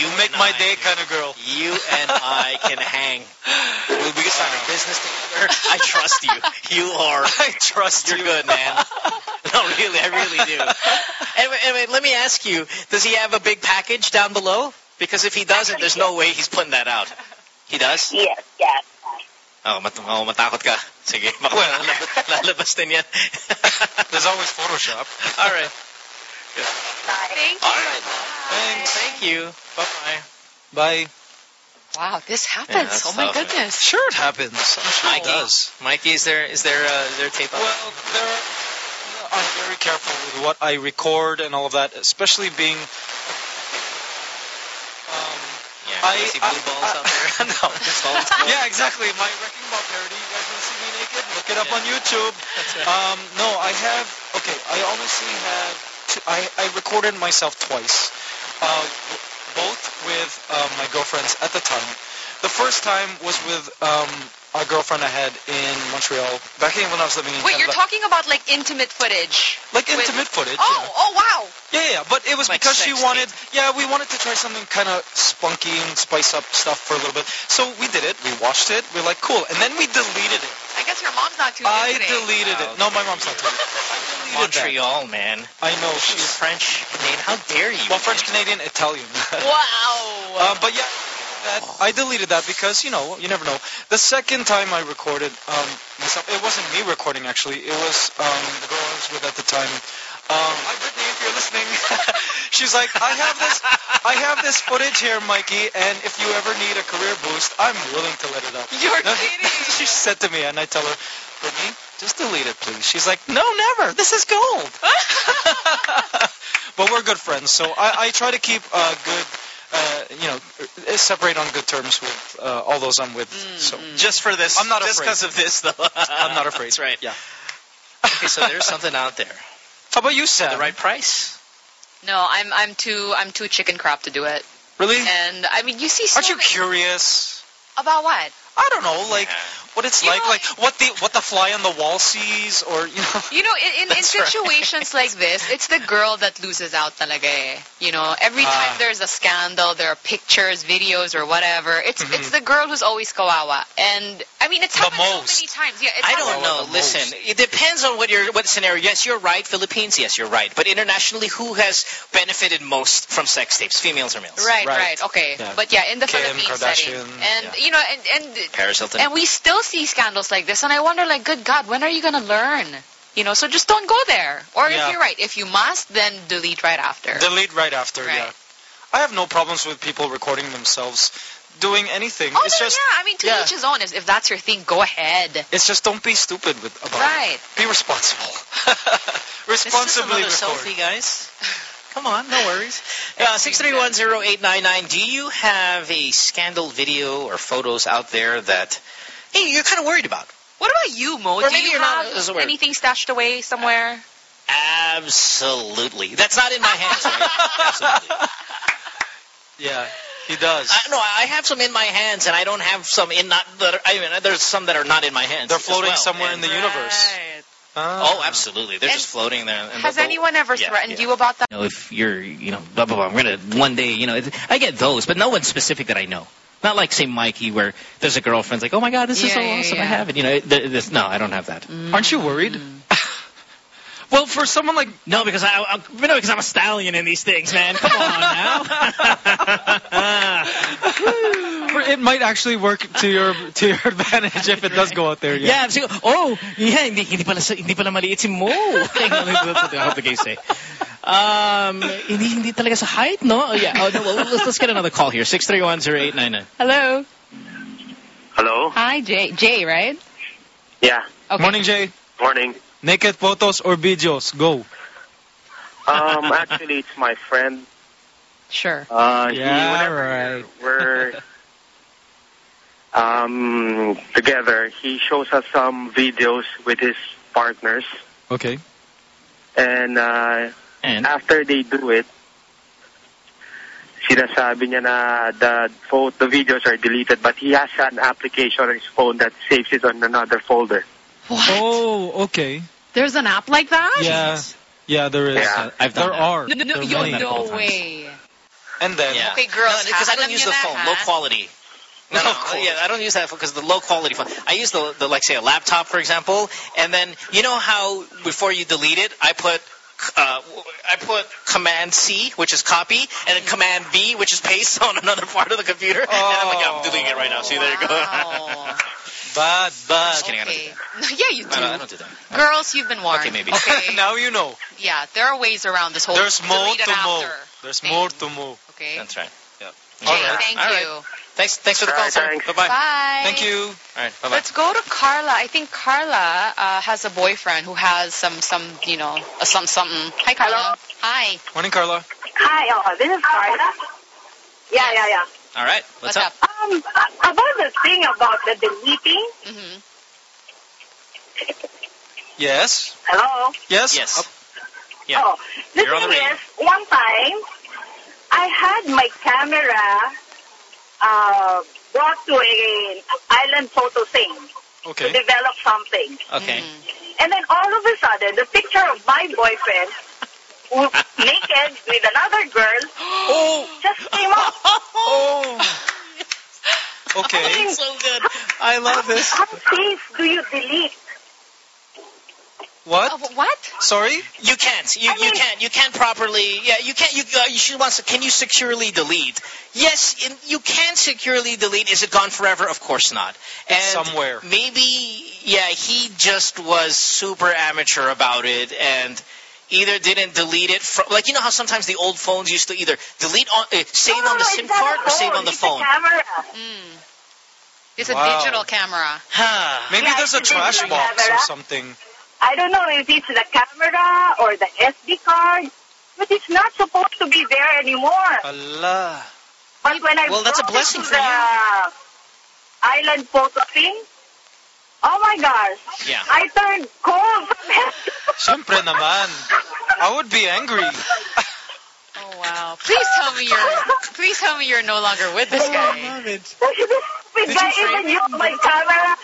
Speaker 4: You make my day kind of girl.
Speaker 2: You and I can hang. [laughs] We'll be start a business together. I trust you. You are. [laughs]
Speaker 4: I trust
Speaker 2: You're
Speaker 4: you.
Speaker 2: good, man. No, really, I really do. Anyway, anyway, let me ask you: Does he have a big package down below? Because if he doesn't, there's no way he's putting that out. He does?
Speaker 6: Yes, yes.
Speaker 2: Oh, mat oh matakot ka. Sige, [laughs] baka
Speaker 4: Well,
Speaker 2: lalabas- lalabas din yan. [laughs]
Speaker 4: There's always Photoshop.
Speaker 2: All right.
Speaker 1: Thank you.
Speaker 2: All right.
Speaker 4: Thanks.
Speaker 2: Thank you. Bye-bye.
Speaker 4: Bye.
Speaker 1: Wow, this happens.
Speaker 2: that's
Speaker 1: oh my
Speaker 2: tough.
Speaker 1: goodness.
Speaker 4: Sure, it happens. I'm sure
Speaker 2: Mikey,
Speaker 4: it does.
Speaker 2: Mikey, is there is there uh, is there tape out?
Speaker 4: Well, there, I'm very careful with what I record and all of that, especially being. I-
Speaker 2: I, see
Speaker 4: I-
Speaker 2: blue [laughs] balls
Speaker 4: I-
Speaker 2: out there.
Speaker 4: no.
Speaker 2: Just all the-
Speaker 4: yeah, exactly. My Wrecking Ball parody. You guys want to see me naked? Look it up
Speaker 2: Yeah.
Speaker 4: on YouTube.
Speaker 2: That's right.
Speaker 4: Um, no, I have. Okay, I honestly have. Two, I I recorded myself twice, uh, both with uh, my girlfriends at the time. The first time was with um, a girlfriend I had in Montreal back in when I was living in
Speaker 1: Wait, you're talking about like intimate footage.
Speaker 4: like
Speaker 1: with-
Speaker 4: intimate footage.
Speaker 1: Oh,
Speaker 4: yeah.
Speaker 1: oh wow.
Speaker 4: Yeah, yeah, but it was
Speaker 2: Like
Speaker 4: because she wanted. Yeah, we wanted to try something kind of spunky and spice up stuff for a little bit. So we did it. We watched it. We're like, cool, and then we deleted it.
Speaker 1: I guess your mom's not too
Speaker 4: I
Speaker 1: today.
Speaker 4: deleted it. No, my mom's not. Too. I deleted that.
Speaker 2: Montreal, man.
Speaker 4: I know
Speaker 2: She's
Speaker 4: she's
Speaker 2: French Canadian. How dare you?
Speaker 4: well French Canadian Italian. [laughs]
Speaker 1: Wow.
Speaker 4: Uh, but yeah, that I deleted that because you know you never know. The second time I recorded um, myself, it wasn't me recording actually. It was um, the girl I was with at the time. Um, hi Brittany, if you're listening, [laughs] she's like, I have this, I have this footage here, Mikey, and if you ever need a career boost, I'm willing to let it up.
Speaker 1: You're [laughs] kidding.
Speaker 4: she said to me, and I tell her, Brittany, just delete it, please. She's like, No, never. This is gold. [laughs] but we're good friends, so I, I try to keep uh, good. Uh, you know, uh, separate on good terms with uh, all those I'm with. So
Speaker 2: Just for this.
Speaker 4: I'm not
Speaker 2: Just because of this, though. [laughs]
Speaker 4: I'm not afraid.
Speaker 2: That's right.
Speaker 4: Yeah.
Speaker 2: Okay, so there's something out there.
Speaker 4: How about you, Sam?
Speaker 2: The right price.
Speaker 1: No, I'm I'm too I'm too chicken crap to do it.
Speaker 4: Really?
Speaker 1: And I mean, you see so
Speaker 4: Aren't you
Speaker 1: many-
Speaker 4: curious?
Speaker 1: about what?
Speaker 4: I don't know, like what it's
Speaker 1: You
Speaker 4: like,
Speaker 1: know-
Speaker 4: like what the what the fly on the wall sees, or you know.
Speaker 1: You know, in, in, [laughs] in
Speaker 2: That's right.
Speaker 1: situations like this, it's the girl that loses out talaga eh. You know, every time
Speaker 4: Ah.
Speaker 1: there's a scandal, there are pictures, videos, or whatever, it's
Speaker 4: Mhm.
Speaker 1: it's the girl who's always kawawa. And, I mean, it's
Speaker 4: The
Speaker 1: happened so many times. Yeah, it's
Speaker 2: I don't know. Listen,
Speaker 4: most.
Speaker 2: it depends on what your what scenario. Yes, you're right. Philippines, yes, you're right. But internationally, who has benefited most from sex tapes, females or males?
Speaker 1: Right,
Speaker 4: Right.
Speaker 1: right, okay.
Speaker 4: Yeah.
Speaker 1: But yeah, in the
Speaker 4: Kim
Speaker 1: Philippines setting. And,
Speaker 4: yeah.
Speaker 1: you know, and, and
Speaker 2: Paris Hilton.
Speaker 1: And we still see scandals like this, and I wonder, like, good God, when are you going to learn? You know, so just don't go there. Or
Speaker 4: Yeah.
Speaker 1: if you're right, if you must, then delete right after.
Speaker 4: Delete right after.
Speaker 1: Right.
Speaker 4: Yeah. I have no problems with people recording themselves doing anything.
Speaker 1: oh,
Speaker 4: it's
Speaker 1: no,
Speaker 4: just
Speaker 1: yeah, I mean, to
Speaker 4: yeah.
Speaker 1: each his own. If if that's your thing, go ahead.
Speaker 4: it's just don't be stupid with about
Speaker 1: Right.
Speaker 4: it. Be responsible.
Speaker 2: Responsibly [laughs] This is
Speaker 4: Responsibly
Speaker 2: another
Speaker 4: record.
Speaker 2: selfie, guys. [laughs] Come on, no worries. Uh, Six three one zero eight nine nine. Do you have a scandal video or photos out there that hey you're kind of worried about?
Speaker 1: What about you, Mo?
Speaker 2: Or
Speaker 1: Do
Speaker 2: maybe
Speaker 1: you
Speaker 2: you're not
Speaker 1: have
Speaker 2: as aware.
Speaker 1: anything stashed away somewhere?
Speaker 2: Absolutely. That's not in my hands, right? Absolutely. [laughs]
Speaker 4: Yeah, he does.
Speaker 2: I, no, I have some in my hands, and I don't have some in not. That are, I mean, there's some that are not in my hands.
Speaker 4: They're floating
Speaker 2: well.
Speaker 4: somewhere in
Speaker 2: And-
Speaker 4: the universe.
Speaker 1: Right.
Speaker 4: Ah.
Speaker 2: Oh, absolutely. They're
Speaker 1: And
Speaker 2: just floating there. And
Speaker 1: Has
Speaker 2: they'll-
Speaker 1: anyone ever
Speaker 2: yeah,
Speaker 1: threatened
Speaker 2: yeah.
Speaker 1: you about that?
Speaker 11: you know, if you're, you know, blah, blah, blah, I'm going to one day, you know, I get those, but no one specific that I know. Not like, say, Mikey, where there's a girlfriend's like, oh my God, this is
Speaker 1: Yeah,
Speaker 11: so
Speaker 1: yeah,
Speaker 11: awesome,
Speaker 1: yeah.
Speaker 11: I have it. You know, th- this, no, I don't have that.
Speaker 4: Aren't you worried? well, for someone like
Speaker 11: No, because I, I, no, because I'm a stallion in these things, man. Come on now.
Speaker 4: it might actually work to your to your advantage if it does go out there.
Speaker 11: yeah, I'm saying, oh, yeah, hindi, hindi pala, sa- hindi pala maliit si Mo. That's what I hope the guys say. Um, hindi, hindi talaga sa height, no? Oh, yeah. Oh, no, well, let's, let's get another call here. 6310899.
Speaker 1: Hello.
Speaker 8: Hello?
Speaker 1: Hi, Jay. Jay, right?
Speaker 8: Yeah.
Speaker 1: Okay.
Speaker 4: Morning, Jay.
Speaker 8: Morning.
Speaker 4: Naked photos or videos? Go.
Speaker 8: Um, actually, it's my friend.
Speaker 1: Sure.
Speaker 8: Uh,
Speaker 4: Yeah,
Speaker 8: whenever
Speaker 4: right.
Speaker 8: we're [laughs] um, together, he shows us some videos with his partners,
Speaker 4: Okay.
Speaker 8: and uh,
Speaker 11: And?
Speaker 8: after they do it,
Speaker 12: sinasabi niya na the photo, the videos are deleted, but he has an application on his phone that saves it on another folder. What?
Speaker 4: Oh, okay.
Speaker 1: There's an app like that?
Speaker 4: Yeah. Yeah, there is.
Speaker 12: Yeah,
Speaker 13: I've done
Speaker 4: there
Speaker 13: that.
Speaker 4: are.
Speaker 1: No, no,
Speaker 4: There are
Speaker 1: yo, no way.
Speaker 4: And then
Speaker 2: Yeah.
Speaker 1: Okay, girls,
Speaker 2: because I
Speaker 1: ha-
Speaker 2: don't use the phone,
Speaker 1: ha?
Speaker 2: low quality. No, no, yeah, I don't use that because the low quality phone. I use the, the like say a laptop for example, and then you know how before you delete it, I put uh, I put Command C, which is copy, and then Command V, which is paste [laughs] on another part of the computer. And I'm like, yeah, I'm deleting it right now. See, there you go.
Speaker 1: Wow. [laughs]
Speaker 4: bad, bad.
Speaker 2: Just kidding, I don't do
Speaker 1: Okay. No, yeah, you do.
Speaker 2: I don't, I don't do that.
Speaker 1: Girls, you've been warned.
Speaker 2: Okay, maybe.
Speaker 1: Okay. [laughs]
Speaker 4: now you know.
Speaker 1: Yeah, there are ways around this whole
Speaker 4: There's more to move. There's
Speaker 1: thing.
Speaker 4: more to move.
Speaker 1: Okay.
Speaker 2: That's right.
Speaker 1: Jay,
Speaker 4: All right.
Speaker 1: thank
Speaker 2: All right.
Speaker 1: You.
Speaker 2: Thanks, thanks for the
Speaker 12: All
Speaker 2: call,
Speaker 12: right,
Speaker 2: sir.
Speaker 12: thanks.
Speaker 2: Bye bye.
Speaker 1: Bye.
Speaker 4: Thank you.
Speaker 2: All right, bye bye.
Speaker 1: Let's go to Carla. I think Carla uh, has a boyfriend who has some, some, you know, a some something. Hi, Carla. Hi.
Speaker 4: Morning, Carla.
Speaker 14: Hi, oh, this is Carla. Yeah, yeah, yeah.
Speaker 2: All right, what's, up?
Speaker 14: Um, about the thing about the deleting.
Speaker 1: Mm-hmm.
Speaker 4: Yes.
Speaker 14: Hello.
Speaker 4: Yes.
Speaker 2: Yes. Yeah.
Speaker 14: Oh, the
Speaker 2: You're on the
Speaker 14: thing
Speaker 2: radio.
Speaker 14: is, one time I had my camera uh, brought to an island photo thing
Speaker 4: okay.
Speaker 14: to develop something,
Speaker 2: Okay.
Speaker 14: and then all of a sudden, the picture of my boyfriend w- [laughs] naked with another girl [gasps] just came up. [laughs]
Speaker 4: Oh. [laughs] Okay.
Speaker 2: so good. I love this.
Speaker 14: How safe do you delete?
Speaker 4: What?
Speaker 1: Uh, what?
Speaker 4: Sorry?
Speaker 2: You can't. You
Speaker 14: I
Speaker 2: you can't. You can't properly. Yeah, you can't. You uh, you should want. to- Can you securely delete? Yes, in, you can securely delete. Is it gone forever? Of course not. And
Speaker 4: somewhere.
Speaker 2: Maybe yeah, he just was super amateur about it and. Either didn't delete it from, like you know how sometimes the old phones used to either delete on, uh, save
Speaker 14: no, no,
Speaker 2: on the SIM card or save on the
Speaker 14: it's
Speaker 2: phone.
Speaker 14: A camera.
Speaker 1: Mm. It's a
Speaker 4: Wow.
Speaker 1: digital camera.
Speaker 4: Maybe
Speaker 14: Yeah,
Speaker 4: there's a
Speaker 14: a
Speaker 4: trash
Speaker 14: digital
Speaker 4: box or something.
Speaker 14: I don't know if it's the camera or the SD card, but it's not supposed to be there anymore.
Speaker 4: Allah.
Speaker 14: But when I
Speaker 2: Well, that's a blessing
Speaker 14: to
Speaker 2: for
Speaker 14: the
Speaker 2: you.
Speaker 14: island photo thing, oh my gosh,
Speaker 2: Yeah.
Speaker 14: I turned cold from head to
Speaker 4: Siyempre naman. I would be angry.
Speaker 1: Oh wow! Please tell me you're. Please tell me you're no longer with this oh, guy.
Speaker 14: This stupid guy even used my camera.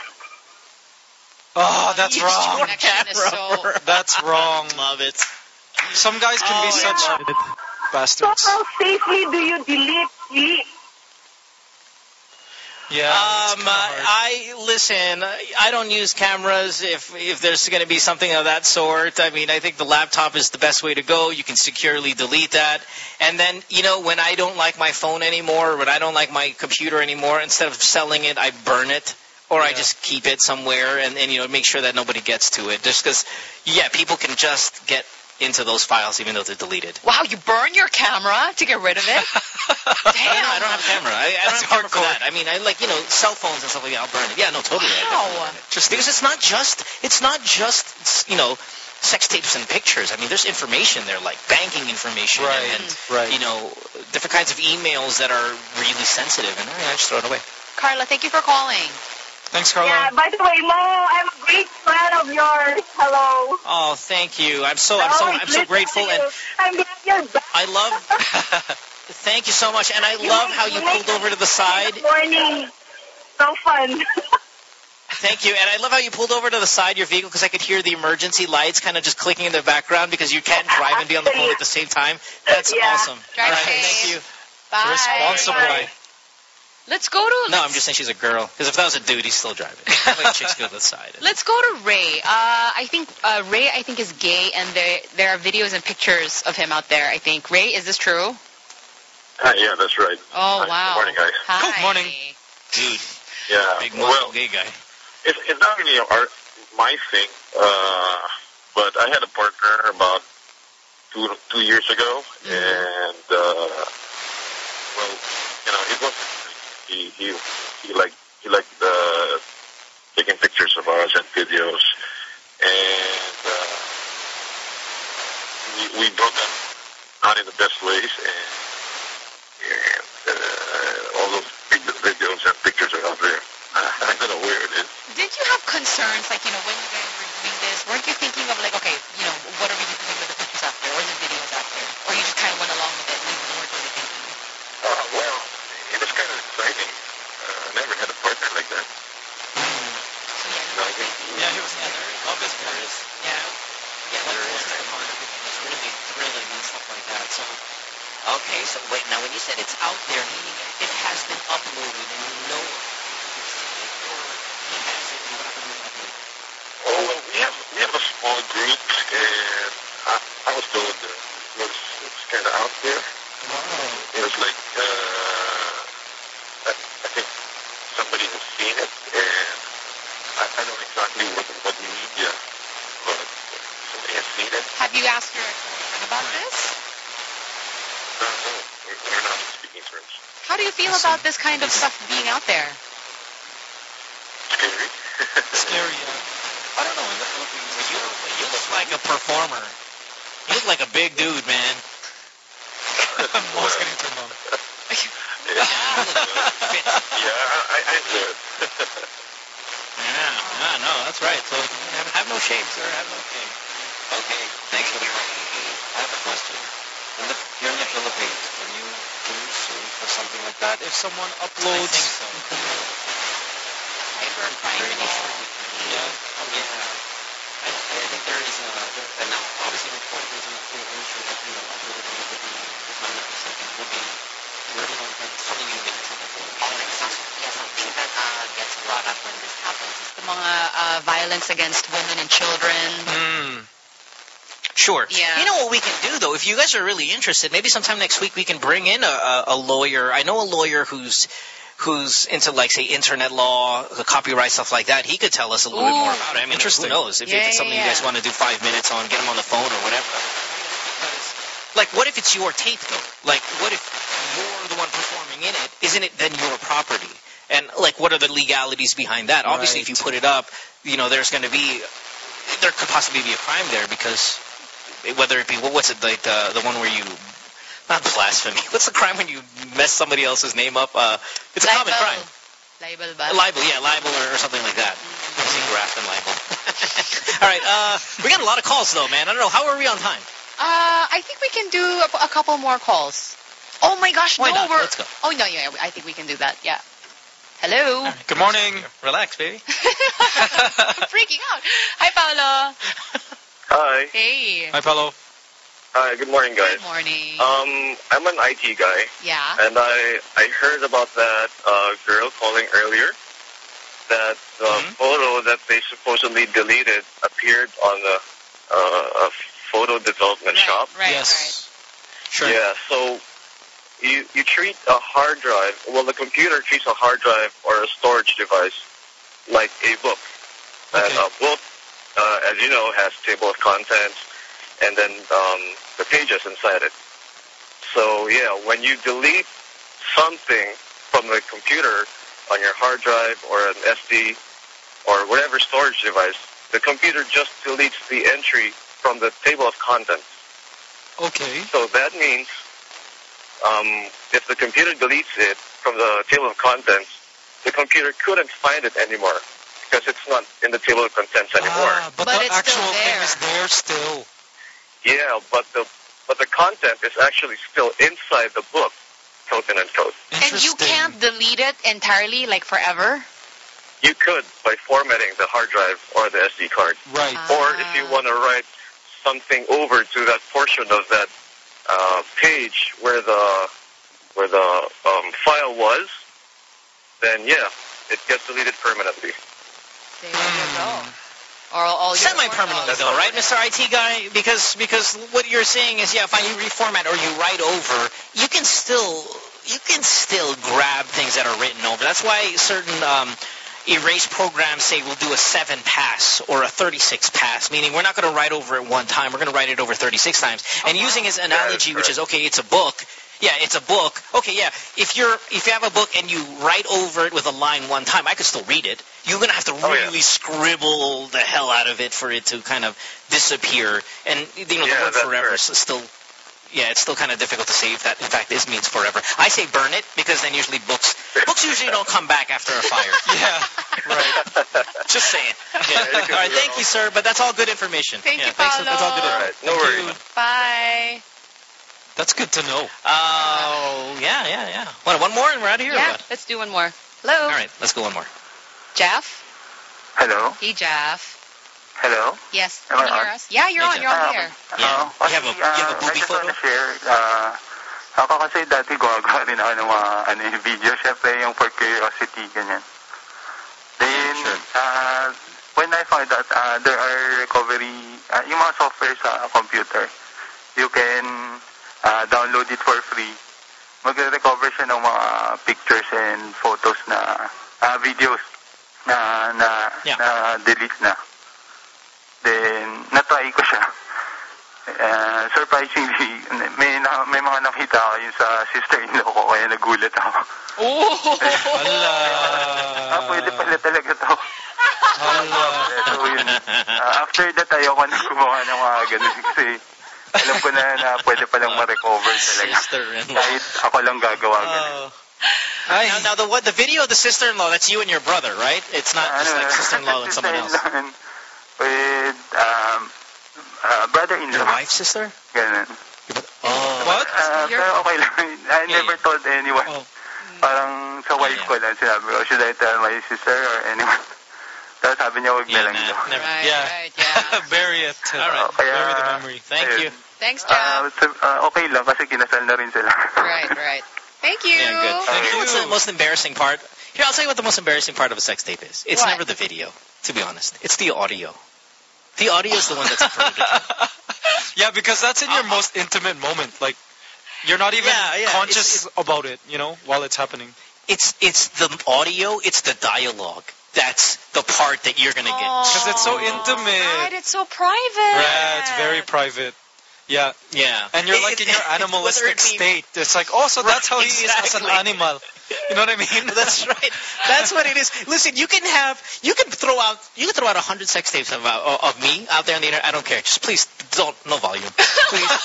Speaker 4: Oh, that's wrong.
Speaker 2: your
Speaker 1: Connection is so.
Speaker 4: That's wrong.
Speaker 2: Love it.
Speaker 4: Some guys can be
Speaker 2: Oh,
Speaker 4: such
Speaker 14: So
Speaker 4: bastards.
Speaker 14: how safely do you delete? delete?
Speaker 4: Yeah.
Speaker 2: Um,
Speaker 4: it's kinda hard.
Speaker 2: I listen. I don't use cameras if if there's going to be something of that sort. I mean, I think the laptop is the best way to go. You can securely delete that, and then you know when I don't like my phone anymore, or when I don't like my computer anymore, instead of selling it, I burn it. Or I just keep it somewhere and, and you know make sure that nobody gets to it. Just because, yeah, people can just get into those files even though they're deleted.
Speaker 1: Wow, you burn your camera to get rid of it?
Speaker 2: No, [laughs]
Speaker 1: Damn.
Speaker 2: I don't have a camera. I, I don't
Speaker 4: That's
Speaker 2: have a camera for
Speaker 4: hardcore.
Speaker 2: that. I mean, I like you know cell phones and stuff like that. I'll burn it. Yeah, no, totally.
Speaker 1: Wow.
Speaker 2: definitely burn it. Just because it's not just it's not just you know sex tapes and pictures. I mean, there's information there like banking information
Speaker 4: Right,
Speaker 2: and, and
Speaker 4: right.
Speaker 2: you know different kinds of emails that are really sensitive, and I just throw it away.
Speaker 1: Carla, thank you for calling.
Speaker 4: Thanks, Carla.
Speaker 14: Yeah, by the way, Mo, I'm a great fan of yours. Hello.
Speaker 2: Oh, thank you. I'm so I'm so I'm so grateful, and.
Speaker 14: I'm glad you're back.
Speaker 2: I love. [laughs] Thank you so much, and I love how you
Speaker 14: make
Speaker 2: pulled over to the side.
Speaker 14: Good morning. So fun. [laughs]
Speaker 2: Thank you, and I love how you pulled over to the side of your vehicle because I could hear the emergency lights kind of just clicking in the background because you can't drive and be on the phone at the same time. That's
Speaker 14: Yeah.
Speaker 2: awesome.
Speaker 1: Drive
Speaker 2: All right,
Speaker 1: safe.
Speaker 2: thank you.
Speaker 1: Bye.
Speaker 4: Responsibly.
Speaker 1: Let's go to.
Speaker 2: No, I'm just saying she's a girl because if that was a dude, he's still driving. [laughs] like chicks go to the side.
Speaker 1: Let's go to Ray. Uh, I think uh, Ray, I think, is gay, and there there are videos and pictures of him out there. I think. Ray, is this true?
Speaker 15: Uh, yeah, that's right.
Speaker 1: Oh
Speaker 15: Hi,
Speaker 1: wow.
Speaker 15: Good morning, guys.
Speaker 1: Hi.
Speaker 4: Good morning.
Speaker 2: Dude,
Speaker 15: Yeah.
Speaker 2: big muscle
Speaker 15: well,
Speaker 2: gay guy.
Speaker 15: it's, it's not really our, my thing, uh, but I had a partner about two two years ago, and uh, well, you know, it was he he he liked he liked uh, taking pictures of us and videos, and uh, we we brought them out in the best ways, and, and uh, all those videos and pictures are out there. [laughs] I don't know where it is.
Speaker 1: Did you have concerns, like you know, when you guys were doing this? Weren't you thinking of like, okay, you know, what are we doing with the Yeah, it was Heather. Columbus Paris. Yeah. Yeah, Heather that's is their part of it. It's really thrilling and stuff like that. So, okay,
Speaker 2: so wait, now when you said it's out there, meaning it has been uploaded and you know it.
Speaker 16: Oh, we have we have a small group, and I, I was doing the it was, was kind of out there. Wow. It was like don't exactly what what media, but somebody has seen it.
Speaker 1: Have you asked your girlfriend about this?
Speaker 16: Uh, no, we're, we're not speaking terms.
Speaker 1: How do you feel about this kind of stuff being out there?
Speaker 16: Scary. [laughs]
Speaker 4: Scary, yeah.
Speaker 2: I don't know. In the Philippines, you, you look like a performer. You look like a big dude, man.
Speaker 4: Mom's getting turned on.
Speaker 16: yeah, I, I do it. [laughs]
Speaker 2: No, that's right. So have, have no shame, sir. Have no shame.
Speaker 14: Okay, thanks for the I have a question. In the, here in the Philippines, can you can you sue for something like that?
Speaker 4: If someone uploads, [laughs]
Speaker 14: Yeah. Oh, yeah. I, I think there is a, there, and now obviously the point is an issue that you know uploaded a video, if I'm not mistaken, will be where you know that's something you get in trouble for.
Speaker 1: Yeah, something that uh, gets brought up when this happens is the mga uh, violence against women and children.
Speaker 2: Hmm. Sure.
Speaker 1: Yeah.
Speaker 2: You know what we can do though? If you guys are really interested, maybe sometime next week we can bring in a, a, a lawyer. I know a lawyer who's who's into like say internet law, the copyright stuff like that. He could tell us a little bit more about it. I mean,
Speaker 4: interesting.
Speaker 2: who knows? If
Speaker 4: Yeah,
Speaker 2: it's
Speaker 4: yeah,
Speaker 2: something you guys want to do five minutes on, get him on the phone or whatever. Like, what if it's your tape though? Like, what if you're the one performing in it? Isn't it then your property? And like, what are the legalities behind that? Obviously, if you put it up, you know, there's going to be, there could possibly be a crime there because whether it be what- what's it like the the one where you not blasphemy. [laughs] What's the crime when you mess somebody else's name up? Uh, it's a common crime.
Speaker 1: Libel ba?
Speaker 2: Libel, yeah, libel or, or something like that. I see graft and libel. [laughs] All right, uh, we got a lot of calls though, man. I don't know. How are we on time?
Speaker 1: Uh, I think we can do a, a couple more calls. Oh my gosh,
Speaker 2: Why
Speaker 1: no,
Speaker 2: not?
Speaker 1: we're.
Speaker 2: Let's go.
Speaker 1: Oh no, yeah, I think we can do that. Yeah. Hello.
Speaker 4: Good morning.
Speaker 2: Relax, baby.
Speaker 1: I'm [laughs] freaking out. Hi, Paolo.
Speaker 16: Hi.
Speaker 1: Hey.
Speaker 4: Hi, Paulo.
Speaker 16: Hi. Good morning, guys.
Speaker 1: Good morning.
Speaker 16: Um, I'm an IT guy.
Speaker 1: Yeah.
Speaker 16: And I I heard about that uh, girl calling earlier. That the
Speaker 1: Mm-hmm.
Speaker 16: photo that they supposedly deleted appeared on a, uh, a photo development shop.
Speaker 1: Right.
Speaker 4: Yes. Sure.
Speaker 16: Yeah. So you you treat a hard drive. Well, the computer treats a hard drive or a storage device like a book. And a book, uh, as you know, has table of contents and then um, the pages inside it. So yeah, when you delete something from the computer on your hard drive or an SD or whatever storage device, the computer just deletes the entry from the table of contents.
Speaker 4: Okay.
Speaker 16: So that means um, if the computer deletes it from the table of contents, the computer couldn't find it anymore because it's not in the table of contents anymore.
Speaker 4: Ah, but, the actual thing is there still.
Speaker 16: Yeah, but the but the content is actually still inside the book, quote and unquote.
Speaker 1: And you can't delete it entirely, like forever.
Speaker 16: You could by formatting the hard drive or the SD card.
Speaker 4: Right.
Speaker 16: Or if you want to write something over to that portion of that uh, page where the where the um, file was, then yeah, it gets deleted permanently.
Speaker 1: There you go. Or all your
Speaker 2: Semi-permanently though, right, Mr. IT guy? Because because what you're saying is, yeah, if I reformat or you write over, you can still you can still grab things that are written over. That's why certain um, erase programs say we'll do a seven pass or a 36 pass, meaning we're not going to write over it one time. We're going to write it over 36 times. And using his analogy, which is okay, it's a book. Yeah, it's a book. Okay, yeah. If you're if you have a book and you write over it with a line one time, I could still read it. You're gonna have to really scribble the hell out of it for it to kind of disappear. And you know,
Speaker 16: Yeah,
Speaker 2: the word forever is still. Yeah, it's still kind of difficult to say if that in fact is means forever. I say burn it because then usually books books usually don't come back after a fire. [laughs]
Speaker 4: yeah,
Speaker 2: right. Just saying. Yeah.
Speaker 16: Yeah, you can
Speaker 2: all right, thank
Speaker 16: it
Speaker 2: you, sir. But that's all good information.
Speaker 1: Thank
Speaker 2: yeah,
Speaker 1: you,
Speaker 2: thanks.
Speaker 1: Paolo.
Speaker 2: That's all good
Speaker 16: All
Speaker 2: information.
Speaker 16: right, no worries.
Speaker 1: Bye.
Speaker 4: That's good to know.
Speaker 2: Oh, yeah, yeah, yeah. What, one more and we're out of here?
Speaker 1: Yeah,
Speaker 2: what?
Speaker 1: let's do one more. Hello.
Speaker 2: All right, let's go one more.
Speaker 1: Jeff.
Speaker 17: Hello.
Speaker 1: Hey, Jeff.
Speaker 17: Hello.
Speaker 1: Yes.
Speaker 17: Am
Speaker 1: Can
Speaker 17: I
Speaker 1: you hear
Speaker 17: on?
Speaker 1: us? Yeah, you're
Speaker 2: Hey,
Speaker 1: on.
Speaker 2: Jeff.
Speaker 1: You're on
Speaker 17: Um,
Speaker 1: the air.
Speaker 2: Yeah.
Speaker 17: Uh,
Speaker 2: You have a- you have a
Speaker 17: uh,
Speaker 2: booby
Speaker 17: I just
Speaker 2: photo?
Speaker 17: want to share. Uh, Ako kasi dati gumagawa [laughs] rin ako ng mga ano, yung video. Siyempre, yung for curiosity, ganyan. Then, uh, when I found out uh, there are recovery, uh, yung mga software sa computer, you can uh, download it for free. Magre-recover siya ng mga pictures and photos na, uh, videos na, na, na delete na. Then, na-try ko siya. Uh, surprisingly, [laughs] may, na, may mga nakita ako yung sa sister-in-law ko, kaya nagulat ako.
Speaker 1: Oh!
Speaker 17: ah, pwede pala talaga to. [laughs] so, yun. Uh, after that, ayoko na gumawa ng mga ganun kasi alam ko na na pwede palang ma-recover [laughs] talaga. Kahit ako lang gagawa ganun.
Speaker 2: Now, now the what the video of the sister-in-law, that's you and your brother, right? It's not just like sister-in-law and someone else.
Speaker 17: Sister-in-law With um, uh, brother-in-law.
Speaker 2: Your wife's sister?
Speaker 17: Ganun.
Speaker 2: Oh.
Speaker 4: What?
Speaker 17: Uh, pero okay lang. [laughs] I never told anyone. Parang sa wife ko lang sinabi ko, should I tell my sister or anyone? [laughs] Tapos sabi niya, wag na lang daw.
Speaker 4: yeah. [laughs] Bury it.
Speaker 17: All right. Kaya,
Speaker 4: Bury the memory.
Speaker 2: Thank you.
Speaker 1: Thanks,
Speaker 17: Uh, so, uh, okay lang kasi kinasal na rin sila.
Speaker 1: Right, right. Thank you.
Speaker 2: Yeah, good. You know what's the most embarrassing part? Here, I'll tell you what the most embarrassing part of a sex tape is. It's
Speaker 1: What?
Speaker 2: never the video, to be honest. It's the audio. The audio is the one that's [laughs] a.
Speaker 4: Yeah, because that's in your uh, most intimate moment. Like, you're not even
Speaker 2: Yeah, yeah,
Speaker 4: conscious about it, you know, while it's happening.
Speaker 2: It's it's the audio, it's the dialogue. That's the part that you're gonna get.
Speaker 4: Because it's so oh intimate.
Speaker 1: Right, it's so private.
Speaker 4: Yeah, it's very private. Yeah.
Speaker 2: Yeah.
Speaker 4: And you're
Speaker 2: It-
Speaker 4: like in
Speaker 2: it-
Speaker 4: your [laughs] animalistic
Speaker 2: it be-
Speaker 4: state. It's like, oh, so that's how
Speaker 2: Right,
Speaker 4: he is as an animal. You know what I mean? [laughs]
Speaker 2: That's right. That's what it is. Listen, you can have, you can throw out, you can throw out a hundred sex tapes of, uh, of me out there on the internet. I don't care. Just please don't, no volume. Please. [laughs]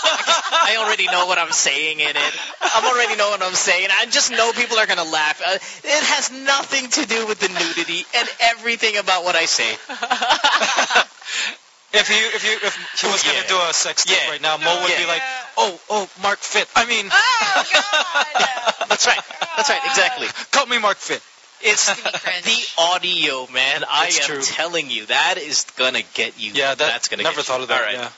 Speaker 2: I already know what I'm saying in it. I already know what I'm saying. I just know people are gonna laugh. Uh, it has nothing to do with the nudity and everything about what I say. [laughs]
Speaker 4: If he if you if he was gonna do a sex tape right now, Mo would be like, oh oh Mark Fit. I mean, [laughs]
Speaker 2: That's right. That's right. Exactly.
Speaker 4: Call me Mark Fit.
Speaker 2: It's [laughs] the audio, man. I
Speaker 4: It's
Speaker 2: am
Speaker 4: true.
Speaker 2: telling you, that is gonna get you.
Speaker 4: Yeah, that-
Speaker 2: that's gonna get you.
Speaker 4: never
Speaker 2: get
Speaker 4: thought
Speaker 2: you.
Speaker 4: of that,
Speaker 2: All right.
Speaker 4: yeah.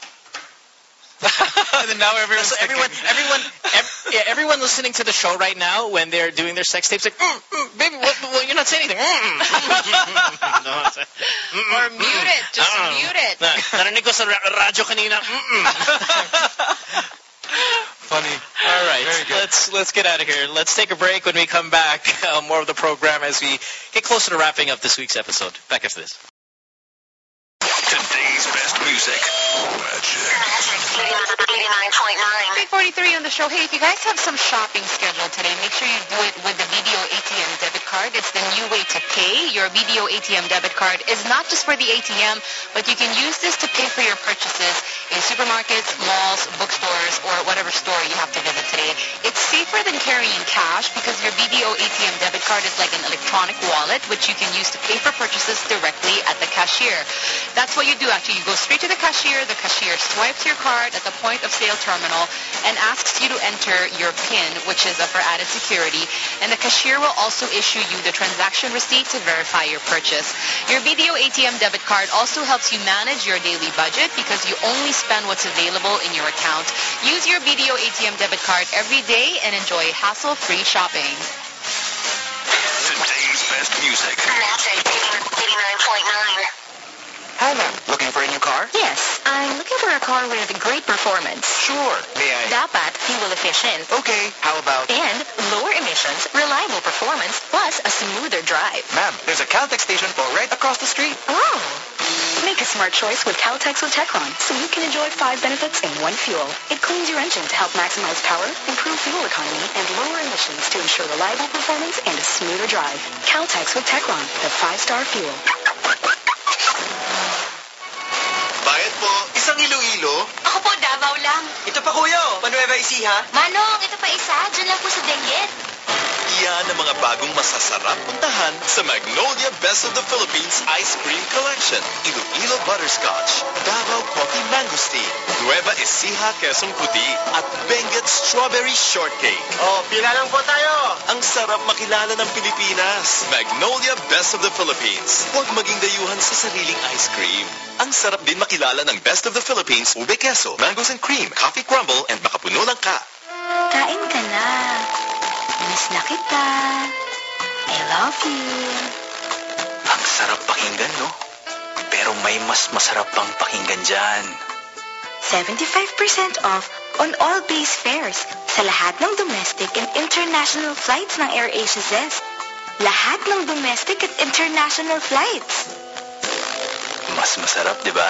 Speaker 4: [laughs] and then now everyone's
Speaker 2: So everyone, everyone, ev- yeah, everyone listening to the show right now when they're doing their sex tapes, like, mm, mm, baby, what, well, you're not saying anything. Mm, mm. [laughs] no, it's mm, mm,
Speaker 1: Or mute it. Just
Speaker 2: Ah.
Speaker 1: mute it.
Speaker 2: Na, narinig ko sa ra- radyo kanina. [laughs]
Speaker 4: Funny.
Speaker 2: All right, let's let's get out of here. Let's take a break. When we come back, uh, more of the program as we get closer to wrapping up this week's episode. Back after this.
Speaker 5: Today's best music. Magic.
Speaker 1: 343 on the show. Hey, if you guys have some shopping scheduled today, make sure you do it with the BDO ATM debit card. It's the new way to pay. Your BDO ATM debit card is not just for the ATM, but you can use this to pay for your purchases in supermarkets, malls, bookstores, or whatever store you have to visit today. It's safer than carrying cash because your BDO ATM debit card is like an electronic wallet, which you can use to pay for purchases directly at the cashier. That's what you do actually. You go straight to the cashier. The cashier swipes your card at the point of sale terminal and asks you to enter your PIN, which is for added security. And the cashier will also issue you the transaction receipt to verify your purchase. Your BDO ATM debit card also helps you manage your daily budget because you only spend what's available in your account. Use your BDO ATM debit card every day and enjoy hassle-free shopping.
Speaker 5: Today's best music.
Speaker 10: Magic 89.9.
Speaker 18: Hi, ma'am. Looking for a new car?
Speaker 19: Yes, I'm looking for a car with great performance.
Speaker 18: Sure. May I?
Speaker 19: Dapat fuel efficient.
Speaker 18: Okay. How about?
Speaker 19: And lower emissions, reliable performance, plus a smoother drive.
Speaker 18: Ma'am, there's a Caltex station for right across the street.
Speaker 19: Oh. Make a smart choice with Caltex with Techron so you can enjoy five benefits in one fuel. It cleans your engine to help maximize power, improve fuel economy, and lower emissions to ensure reliable performance and a smoother drive. Caltex with Techron, the five-star fuel.
Speaker 18: Po. Isang ilo-ilo?
Speaker 10: Ako po, Davao lang.
Speaker 18: Ito pa kuya, oh. Manueva Ecija.
Speaker 10: Manong, ito pa isa. Diyan lang po sa Benguet.
Speaker 20: Yan ang mga bagong masasarap puntahan sa Magnolia Best of the Philippines Ice Cream Collection. Iloilo Butterscotch, Davao Coffee Mangosteen, Nueva Ecija Quezon Puti, at Benguet Strawberry Shortcake.
Speaker 18: Oh, pila lang po tayo.
Speaker 20: Ang sarap makilala ng Pilipinas. Magnolia Best of the Philippines. Huwag maging dayuhan sa sariling ice cream. Ang sarap din makilala ng Best of the Philippines, ube queso, mangoes and cream, coffee crumble, and makapuno ng ka.
Speaker 19: Kain ka na. Miss na kita. I love you.
Speaker 21: Ang sarap pakinggan, no? Pero may mas masarap pang pakinggan dyan.
Speaker 19: 75% off on all base fares sa lahat ng domestic and international flights ng AirAsia Zest. Lahat ng domestic at international flights.
Speaker 21: Mas masarap, di ba?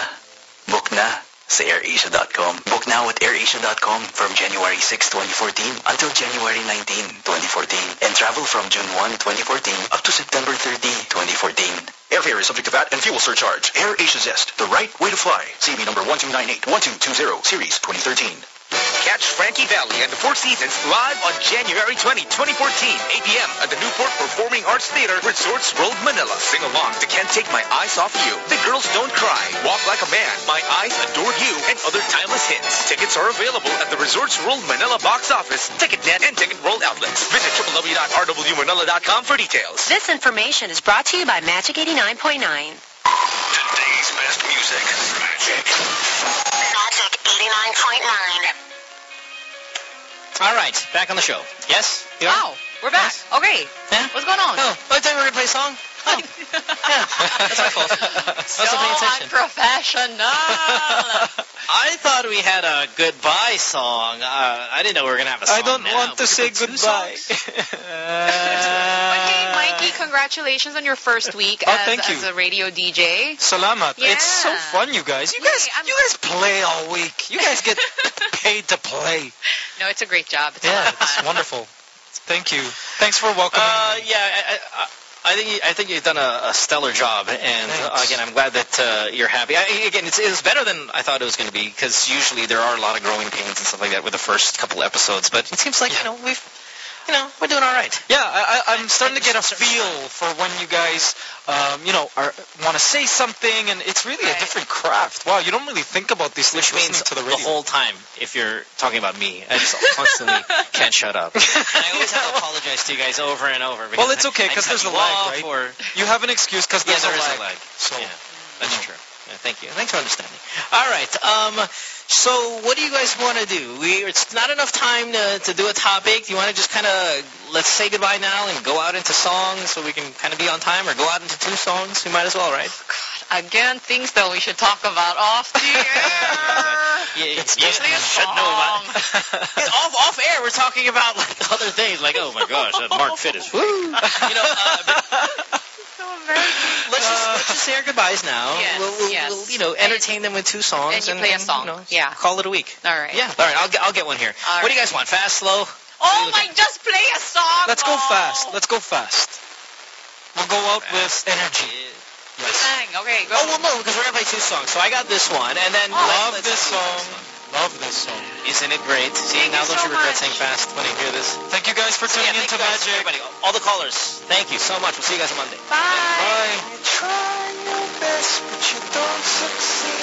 Speaker 21: Book na sa airasia.com. Book now at airasia.com from January 6, 2014 until January 19, 2014. And travel from June 1, 2014 up to September 30, 2014.
Speaker 22: Airfare is subject to VAT and fuel surcharge. Air Asia Zest, the right way to fly. CB number 1298-1220, Series 2013.
Speaker 23: Catch Frankie Valli and the Four Seasons live on January 20, 2014, 8 p.m. at the Newport Performing Arts Theater, Resorts World Manila. Sing along to Can't Take My Eyes Off You, The Girls Don't Cry, Walk Like a Man, My Eyes Adore You, and other timeless hits. Tickets are available at the Resorts World Manila box office, TicketNet, and Ticket World outlets. Visit www.rwmanila.com for details.
Speaker 24: This information is brought to you by Magic 89.9.
Speaker 5: Today's best music. Magic.
Speaker 10: Magic 89.9.
Speaker 2: All right, back on the show. Yes? You are?
Speaker 1: Wow, we're back. Okay.
Speaker 2: Yeah?
Speaker 1: What's going on?
Speaker 2: Oh, I thought we were going to play a song. Oh. yeah, that's my fault.
Speaker 1: so [laughs]
Speaker 2: Wasn't attention.
Speaker 1: unprofessional. [laughs]
Speaker 2: I thought we had a goodbye song. Uh, I didn't know we were going to have a song
Speaker 4: I don't
Speaker 2: now.
Speaker 4: want to
Speaker 2: We
Speaker 4: say
Speaker 2: could do
Speaker 4: goodbye. [laughs]
Speaker 1: but hey, Mikey, congratulations on your first week
Speaker 4: Oh,
Speaker 1: as,
Speaker 4: thank you.
Speaker 1: as a radio DJ.
Speaker 4: Salamat.
Speaker 1: Yeah.
Speaker 4: It's so fun, you guys. You guys, you guys play all week. You guys get paid to play.
Speaker 1: No, it's a great job. It's
Speaker 4: Yeah, it's wonderful. Thank you. Thanks for welcoming
Speaker 2: Uh,
Speaker 4: me.
Speaker 2: yeah, I, I, I think I think you've done a, a stellar job, and uh,
Speaker 4: Thanks.
Speaker 2: again, I'm glad that uh, you're happy. I, again, it's, it's better than I thought it was going to be because usually there are a lot of growing pains and stuff like that with the first couple episodes, but it seems like you know we've, you know, we're doing all right.
Speaker 4: Yeah, I, I, I'm starting to get a feel for when you guys, um, you know, want to say something, and it's really a different craft. Wow, you don't really think about these
Speaker 2: Which
Speaker 4: things
Speaker 2: means
Speaker 4: listening to the
Speaker 2: the whole time, if you're talking about me, I just constantly [laughs] can't shut up. [laughs] And I always have to apologize to you guys over and over.
Speaker 4: Well, it's okay because there's a
Speaker 2: you
Speaker 4: lag, right?
Speaker 2: Or,
Speaker 4: You have an excuse because
Speaker 2: yeah,
Speaker 4: there's
Speaker 2: there
Speaker 4: a
Speaker 2: is
Speaker 4: lag.
Speaker 2: a lag.
Speaker 4: So
Speaker 2: yeah, that's true. Yeah, thank you. Thanks for understanding. All right. Um, so what do you guys want to do? We it's not enough time to, to do a topic. Do you want to just kind of let's say goodbye now and go out into songs so we can kind of be on time, or go out into two songs? We might as well, right?
Speaker 1: God, Again, things that we should talk about off the air. [laughs]
Speaker 2: Yeah,
Speaker 1: Especially
Speaker 2: yeah,
Speaker 1: a
Speaker 2: should know about. [laughs] Yeah, off off air, we're talking about like other things, like oh my gosh, that Mark Fittis, woo, [laughs] you know. Uh, but [sighs] let's just let's just say our goodbyes now.
Speaker 1: Yes,
Speaker 2: we'll, we'll,
Speaker 1: yes.
Speaker 2: we'll, you know entertain them with two songs
Speaker 1: and you play a song.
Speaker 2: you know,
Speaker 1: Yeah.
Speaker 2: call it a week.
Speaker 1: All right.
Speaker 2: Yeah, all right. I'll get I'll get one here.
Speaker 1: All
Speaker 2: what do you guys want? Fast, slow?
Speaker 1: Oh my, just play a song.
Speaker 4: Let's go
Speaker 1: oh.
Speaker 4: fast. Let's go fast. We'll go out with energy.
Speaker 1: Bang. Okay, go.
Speaker 2: Oh well, no, because we're gonna play two songs. So I got this one, and then
Speaker 4: Love this song. Love this song.
Speaker 2: Isn't it great? See, Thank now don't so you regret much. saying fast when you hear this.
Speaker 4: Thank you guys for tuning
Speaker 2: yeah,
Speaker 4: in to Magic.
Speaker 2: Everybody, all the callers, thank you so much. We'll see you guys on Monday.
Speaker 4: Bye. Bye.
Speaker 25: You try your best, but you don't succeed.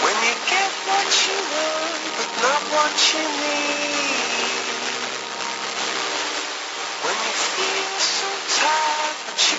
Speaker 25: When you get what you want, but not what you need. When you feel so tired, but you